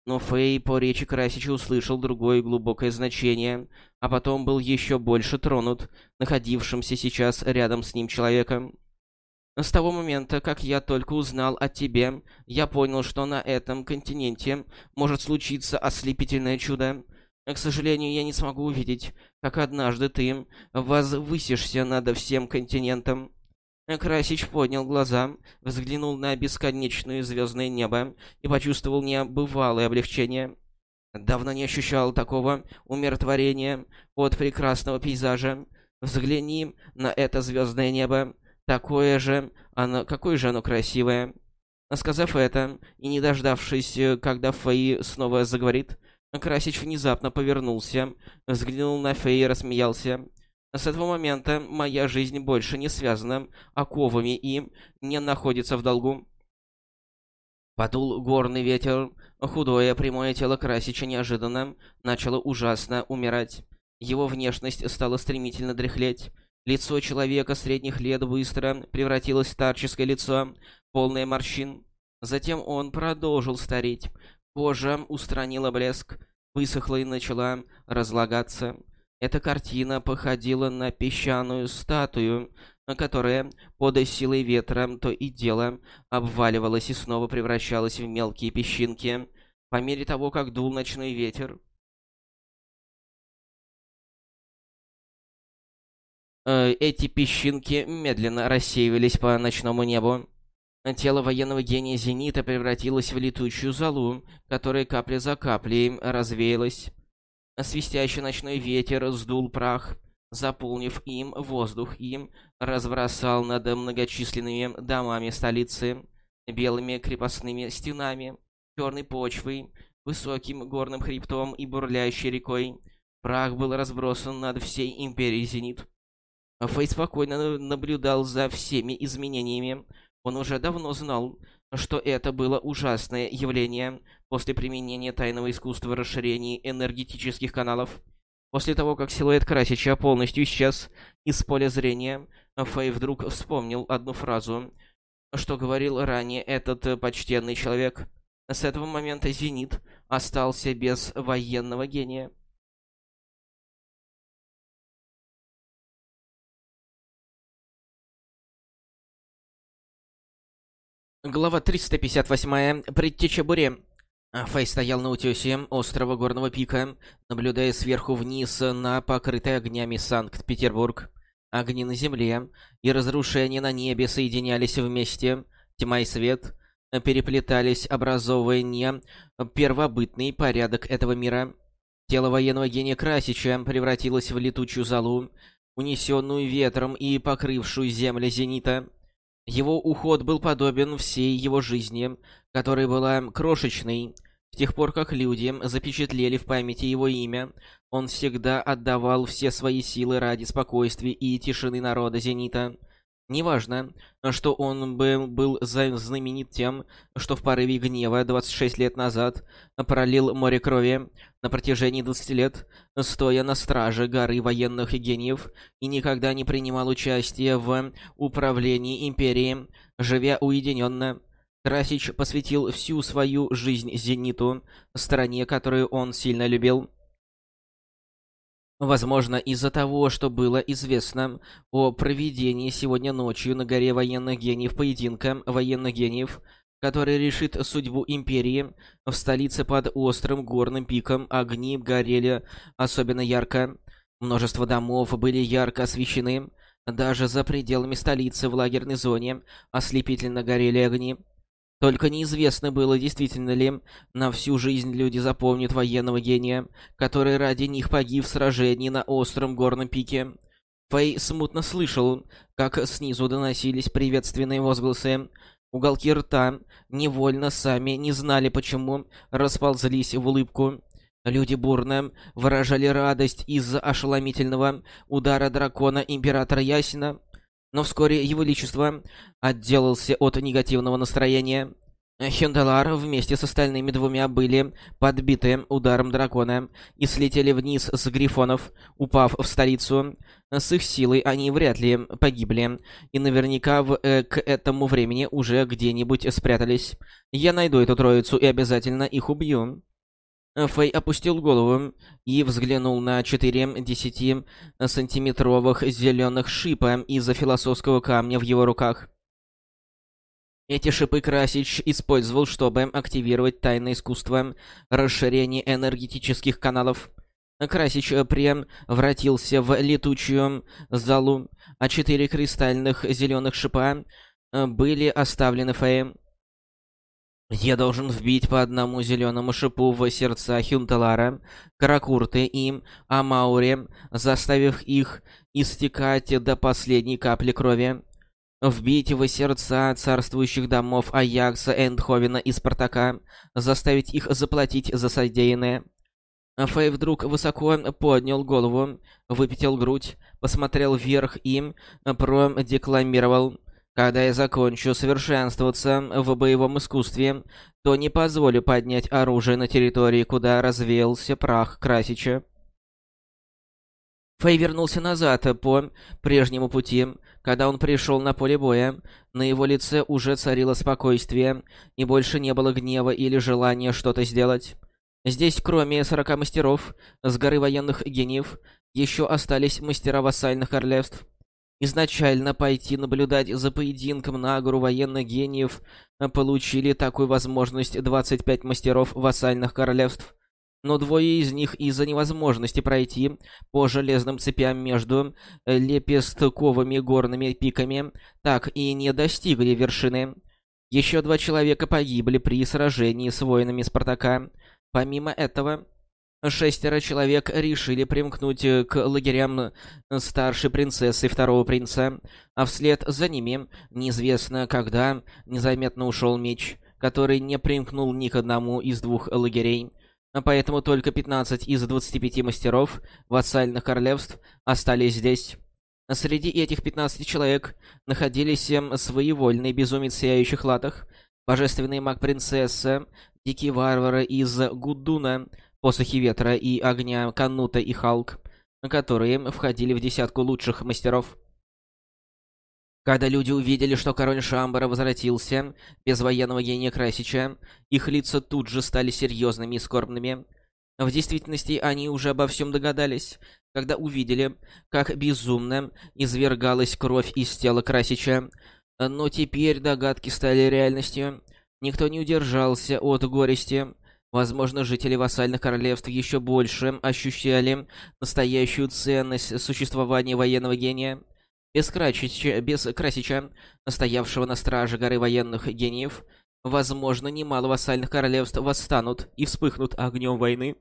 Speaker 1: Но Фэй по речи Красича услышал другое глубокое значение, а потом был еще больше тронут находившимся сейчас рядом с ним человеком. С того момента, как я только узнал о тебе, я понял, что на этом континенте может случиться ослепительное чудо. К сожалению, я не смогу увидеть, как однажды ты возвысишься над всем континентом. Красич поднял глаза, взглянул на бесконечное звездное небо и почувствовал небывалое облегчение. Давно не ощущал такого умиротворения от прекрасного пейзажа. Взгляни на это звездное небо. Такое же оно... Какое же оно красивое. Сказав это, и не дождавшись, когда Фэй снова заговорит, Красич внезапно повернулся, взглянул на Фэй и рассмеялся. С этого момента моя жизнь больше не связана оковами и не находится в долгу. Подул горный ветер. Худое прямое тело Красича неожиданно начало ужасно умирать. Его внешность стала стремительно дряхлеть. Лицо человека средних лет быстро превратилось в старческое лицо, полное морщин. Затем он продолжил стареть. Кожа устранила блеск, высохла и начала разлагаться. Эта картина походила на песчаную статую, которая под силой ветра то и дело обваливалась и снова превращалась в мелкие песчинки. По мере того, как дул ночной ветер, эти песчинки медленно рассеивались по ночному небу. Тело военного гения Зенита превратилось в летучую залу, которая капля за каплей развеялась. Свистящий ночной ветер сдул прах, заполнив им воздух и разбросал над многочисленными домами столицы, белыми крепостными стенами, черной почвой, высоким горным хребтом и бурлящей рекой. Прах был разбросан над всей империей Зенит. Фэй спокойно наблюдал за всеми изменениями. Он уже давно знал, что это было ужасное явление после применения тайного искусства расширения энергетических каналов. После того, как силуэт Красича полностью исчез из поля зрения, Фэй вдруг вспомнил одну фразу, что говорил ранее этот почтенный человек. С этого момента Зенит остался без военного гения. Глава 358. Предтеча бури. Фэй стоял на утёсе острова Горного Пика, наблюдая сверху вниз на покрытый огнями Санкт-Петербург. огни на земле и разрушения на небе соединялись вместе, тьма и свет переплетались, образовывая не первобытный порядок этого мира. Тело военного гения Красича превратилось в летучую залу, унесенную ветром и покрывшую землю зенита. Его уход был подобен всей его жизни, которая была крошечной. С тех пор, как люди запечатлели в памяти его имя, он всегда отдавал все свои силы ради спокойствия и тишины народа Зенита. Неважно, что он бы был знаменит тем, что в порыве гнева 26 лет назад пролил море крови на протяжении 20 лет, стоя на страже горы военных гениев и никогда не принимал участия в управлении империей, живя уединенно. Красич посвятил всю свою жизнь Зениту, стране, которую он сильно любил. Возможно, из-за того, что было известно о проведении сегодня ночью на горе военных гениев поединка военных гениев, который решит судьбу Империи, в столице под острым горным пиком огни горели особенно ярко. Множество домов были ярко освещены. Даже за пределами столицы в лагерной зоне ослепительно горели огни. Только неизвестно было, действительно ли на всю жизнь люди запомнят военного гения, который ради них погиб в сражении на остром горном пике. Фэй смутно слышал, как снизу доносились приветственные возгласы. Уголки рта невольно сами не знали почему, расползлись в улыбку. Люди бурно выражали радость из-за ошеломительного удара дракона Императора Ясина. Но вскоре его личество отделался от негативного настроения. Хюндалар вместе с остальными двумя были подбиты ударом дракона и слетели вниз с грифонов, упав в столицу. С их силой они вряд ли погибли, и наверняка в, э, к этому времени уже где-нибудь спрятались. Я найду эту троицу и обязательно их убью. Фэй опустил голову и взглянул на четыре десятисантиметровых зеленых шипа из-за философского камня в его руках. Эти шипы Красич использовал, чтобы активировать тайное искусство расширения энергетических каналов. Красич превратился в летучую залу, а четыре кристальных зеленых шипа были оставлены Фэем. Я должен вбить по одному зеленому шипу в сердца Хюнталара, Каракурты и Амауре, заставив их истекать до последней капли крови. Вбить в сердца царствующих домов Аякса, Эндховена и Спартака, заставить их заплатить за содеянное. Фэй вдруг высоко поднял голову, выпятил грудь, посмотрел вверх и продекламировал когда я закончу совершенствоваться в боевом искусстве, то не позволю поднять оружие на территории, куда развеялся прах Красича. Фэй вернулся назад по прежнему пути. Когда он пришел на поле боя, на его лице уже царило спокойствие, и больше не было гнева или желания что-то сделать. Здесь, кроме сорока мастеров с горы военных гениев, еще остались мастера вассальных королевств. Изначально пойти наблюдать за поединком на гору военных гениев э, получили такую возможность 25 мастеров вассальных королевств. Но двое из них из-за невозможности пройти по железным цепям между э, лепестковыми горными пиками так и не достигли вершины. Еще два человека погибли при сражении с воинами Спартака. Помимо этого, Шестеро человек решили примкнуть э, к лагерям э, старшей принцессы второго принца, а вслед за ними, неизвестно когда, незаметно ушел меч, который не примкнул ни к одному из двух лагерей. Поэтому только 15 из 25 мастеров вассальных королевств остались здесь. Среди этих 15 человек находились эм, своевольный безумец в сияющих латах, божественный маг-принцесса, дикие варвары из Гудуна — посохи ветра и огня Канута и Халк, которые входили в десятку лучших мастеров. Когда люди увидели, что король Шамбара возвратился без военного гения Красича, их лица тут же стали серьезными и скорбными. В действительности, они уже обо всем догадались, когда увидели, как безумно извергалась кровь из тела Красича. Но теперь догадки стали реальностью. Никто не удержался от горести. Возможно, жители вассальных королевств еще больше ощущали настоящую ценность существования военного гения. Без Красича, без Красича, стоявшего на страже горы военных гениев, возможно, немало вассальных королевств восстанут и вспыхнут огнем войны.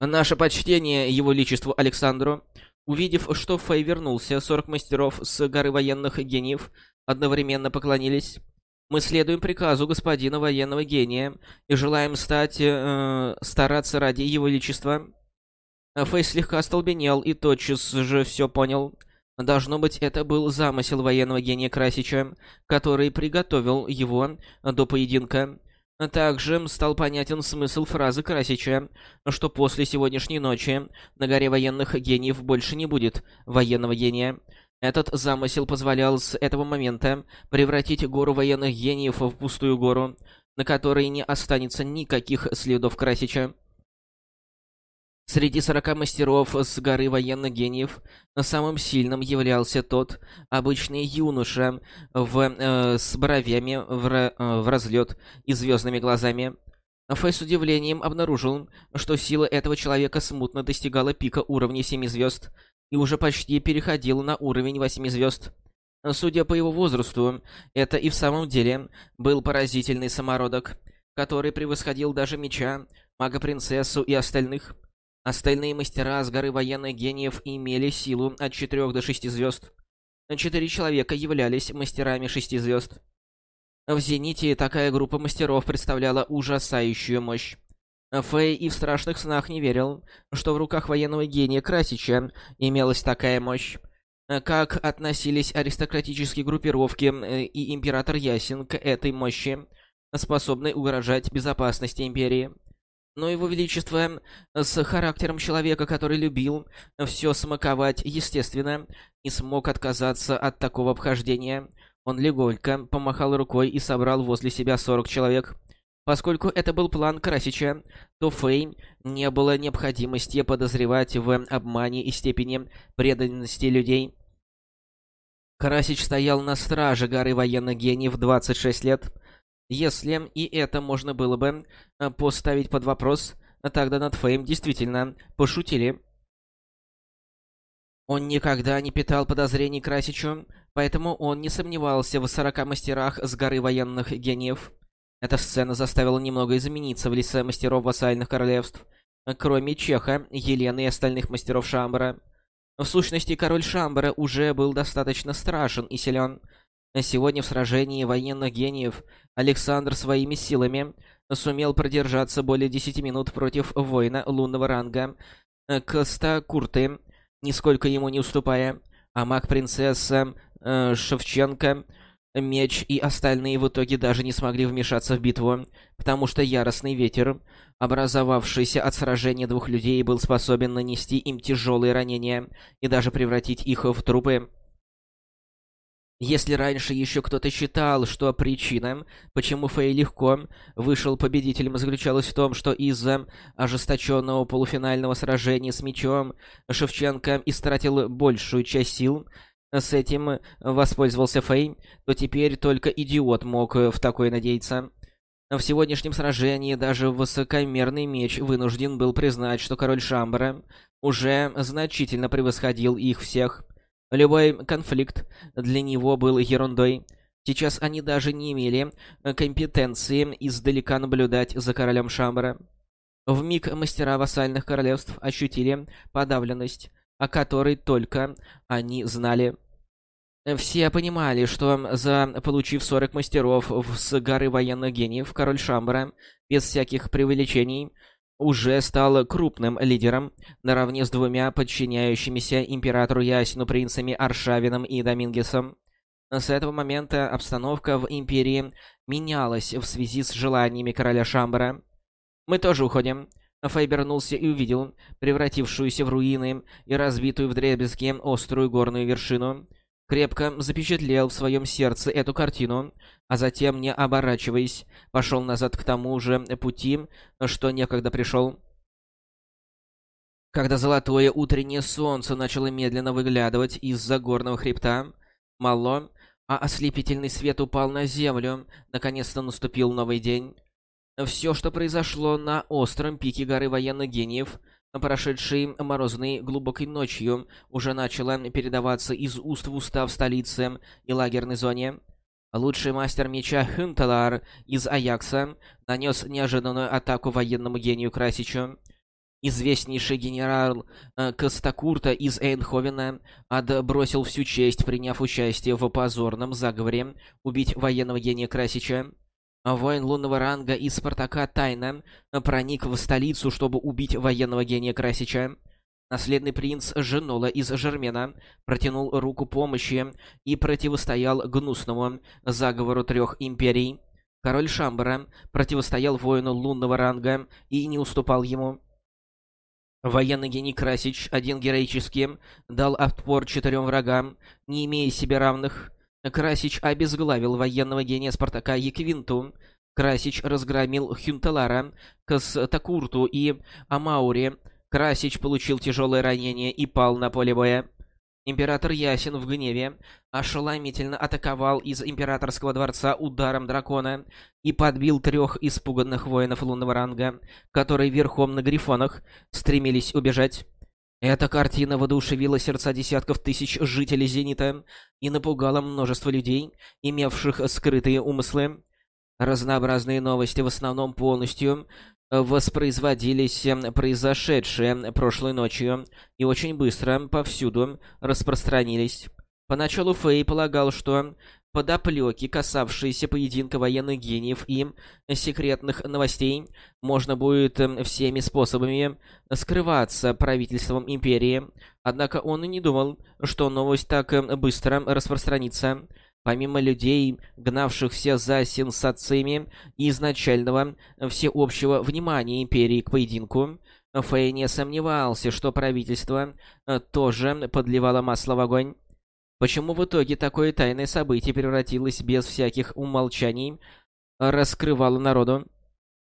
Speaker 1: Наше почтение Его Величеству Александру. Увидев, что Фэй вернулся, сорок мастеров с горы военных гениев одновременно поклонились. Мы следуем приказу господина военного гения и желаем стать... Э, стараться ради его величества. Фэй слегка остолбенел и тотчас же все понял. Должно быть, это был замысел военного гения Красича, который приготовил его до поединка. Также стал понятен смысл фразы Красича, что после сегодняшней ночи на горе военных гениев больше не будет военного гения. Этот замысел позволял с этого момента превратить гору военных гениев в пустую гору, на которой не останется никаких следов Красича. Среди сорока мастеров с горы военных гениев самым сильным являлся тот обычный юноша в, э, с бровями в, э, в разлет и звездными глазами. Фэй с удивлением обнаружил, что сила этого человека смутно достигала пика уровня семи звезд — и уже почти переходил на уровень восьми звезд. Судя по его возрасту, это и в самом деле был поразительный самородок, который превосходил даже меча, мага-принцессу и остальных. Остальные мастера с горы военных гениев имели силу от 4 до 6 звезд. Четыре человека являлись мастерами 6 звезд. В «Зените» такая группа мастеров представляла ужасающую мощь. Фэй и в страшных снах не верил, что в руках военного гения Красича имелась такая мощь. Как относились аристократические группировки э, и император Ясин к этой мощи, способной угрожать безопасности империи. Но его величество, с характером человека, который любил все смаковать, естественно, не смог отказаться от такого обхождения. Он легонько помахал рукой и собрал возле себя 40 человек. Поскольку это был план Красича, то Фэй не было необходимости подозревать в обмане и степени преданности людей. Красич стоял на страже горы военных гениев 26 лет. Если и это можно было бы э, поставить под вопрос, тогда над Фэем действительно пошутили. Он никогда не питал подозрений Красичу, поэтому он не сомневался в 40 мастерах с горы военных гениев. Эта сцена заставила немного измениться в лице мастеров вассальных королевств, кроме Чеха, Елены и остальных мастеров Шамбара. В сущности, король Шамбара уже был достаточно страшен и силен. Сегодня в сражении военных гениев Александр своими силами сумел продержаться более 10 минут против воина лунного ранга Кста Курты, нисколько ему не уступая, а маг-принцесса э, Шевченко Меч и остальные в итоге даже не смогли вмешаться в битву, потому что яростный ветер, образовавшийся от сражения двух людей, был способен нанести им тяжелые ранения и даже превратить их в трупы. Если раньше еще кто-то считал, что причина, почему Фэй легко вышел победителем, заключалась в том, что из-за ожесточенного полуфинального сражения с мечом Шевченко истратил большую часть сил, с этим воспользовался Фэй, то теперь только идиот мог в такое надеяться. В сегодняшнем сражении даже высокомерный меч вынужден был признать, что король Шамбара уже значительно превосходил их всех. Любой конфликт для него был ерундой. Сейчас они даже не имели компетенции издалека наблюдать за королем Шамбара. В миг мастера вассальных королевств ощутили подавленность, о которой только они знали. Все понимали, что за получив 40 мастеров с горы военных гениев, король Шамбара, без всяких преувеличений, уже стал крупным лидером, наравне с двумя подчиняющимися императору Ясину принцами Аршавином и Домингесом. С этого момента обстановка в Империи менялась в связи с желаниями короля Шамбара. «Мы тоже уходим», Фэй обернулся и увидел превратившуюся в руины и разбитую в дребезги острую горную вершину. Крепко запечатлел в своем сердце эту картину, а затем, не оборачиваясь, пошел назад к тому же пути, что некогда пришел. Когда золотое утреннее солнце начало медленно выглядывать из-за горного хребта, мало, а ослепительный свет упал на землю, наконец-то наступил новый день. Все, что произошло на остром пике горы военных гениев, прошедшей морозной глубокой ночью, уже начало передаваться из уст в уста в столице и лагерной зоне. Лучший мастер меча Хюнталар из Аякса нанес неожиданную атаку военному гению Красичу. Известнейший генерал э, Костакурта из Эйнховена отбросил всю честь, приняв участие в позорном заговоре убить военного гения Красича. Воин лунного ранга из Спартака тайно проник в столицу, чтобы убить военного гения Красича. Наследный принц Женола из Жермена протянул руку помощи и противостоял гнусному заговору трех империй. Король Шамбара противостоял воину лунного ранга и не уступал ему. Военный гений Красич, один героически, дал отпор четырем врагам, не имея себе равных. Красич обезглавил военного гения Спартака Еквинту. Красич разгромил Хюнтелара, Кастакурту и Амаури. Красич получил тяжелое ранение и пал на поле боя. Император Ясен в гневе ошеломительно атаковал из императорского дворца ударом дракона и подбил трех испуганных воинов лунного ранга, которые верхом на грифонах стремились убежать. Эта картина воодушевила сердца десятков тысяч жителей Зенита и напугала множество людей, имевших скрытые умыслы. Разнообразные новости в основном полностью воспроизводились произошедшие прошлой ночью и очень быстро повсюду распространились. Поначалу Фэй полагал, что подоплеки, касавшиеся поединка военных гениев и секретных новостей, можно будет всеми способами скрываться правительством Империи. Однако он и не думал, что новость так быстро распространится. Помимо людей, гнавшихся за сенсациями и изначального всеобщего внимания Империи к поединку, Фэй не сомневался, что правительство э, тоже подливало масло в огонь. Почему в итоге такое тайное событие превратилось без всяких умолчаний, раскрывало народу?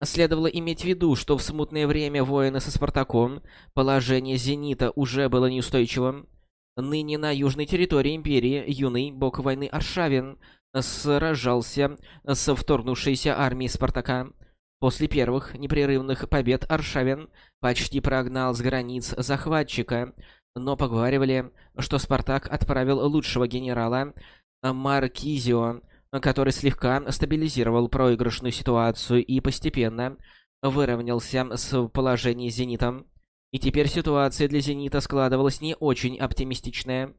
Speaker 1: Следовало иметь в виду, что в смутное время воины со Спартаком положение Зенита уже было неустойчивым. Ныне на южной территории Империи юный бог войны Аршавин сражался с вторгнувшейся армией Спартака. После первых непрерывных побед Аршавин почти прогнал с границ захватчика, но поговаривали, что Спартак отправил лучшего генерала Маркизио, который слегка стабилизировал проигрышную ситуацию и постепенно выровнялся с положением Зенитом. И теперь ситуация для «Зенита» складывалась не очень оптимистичная.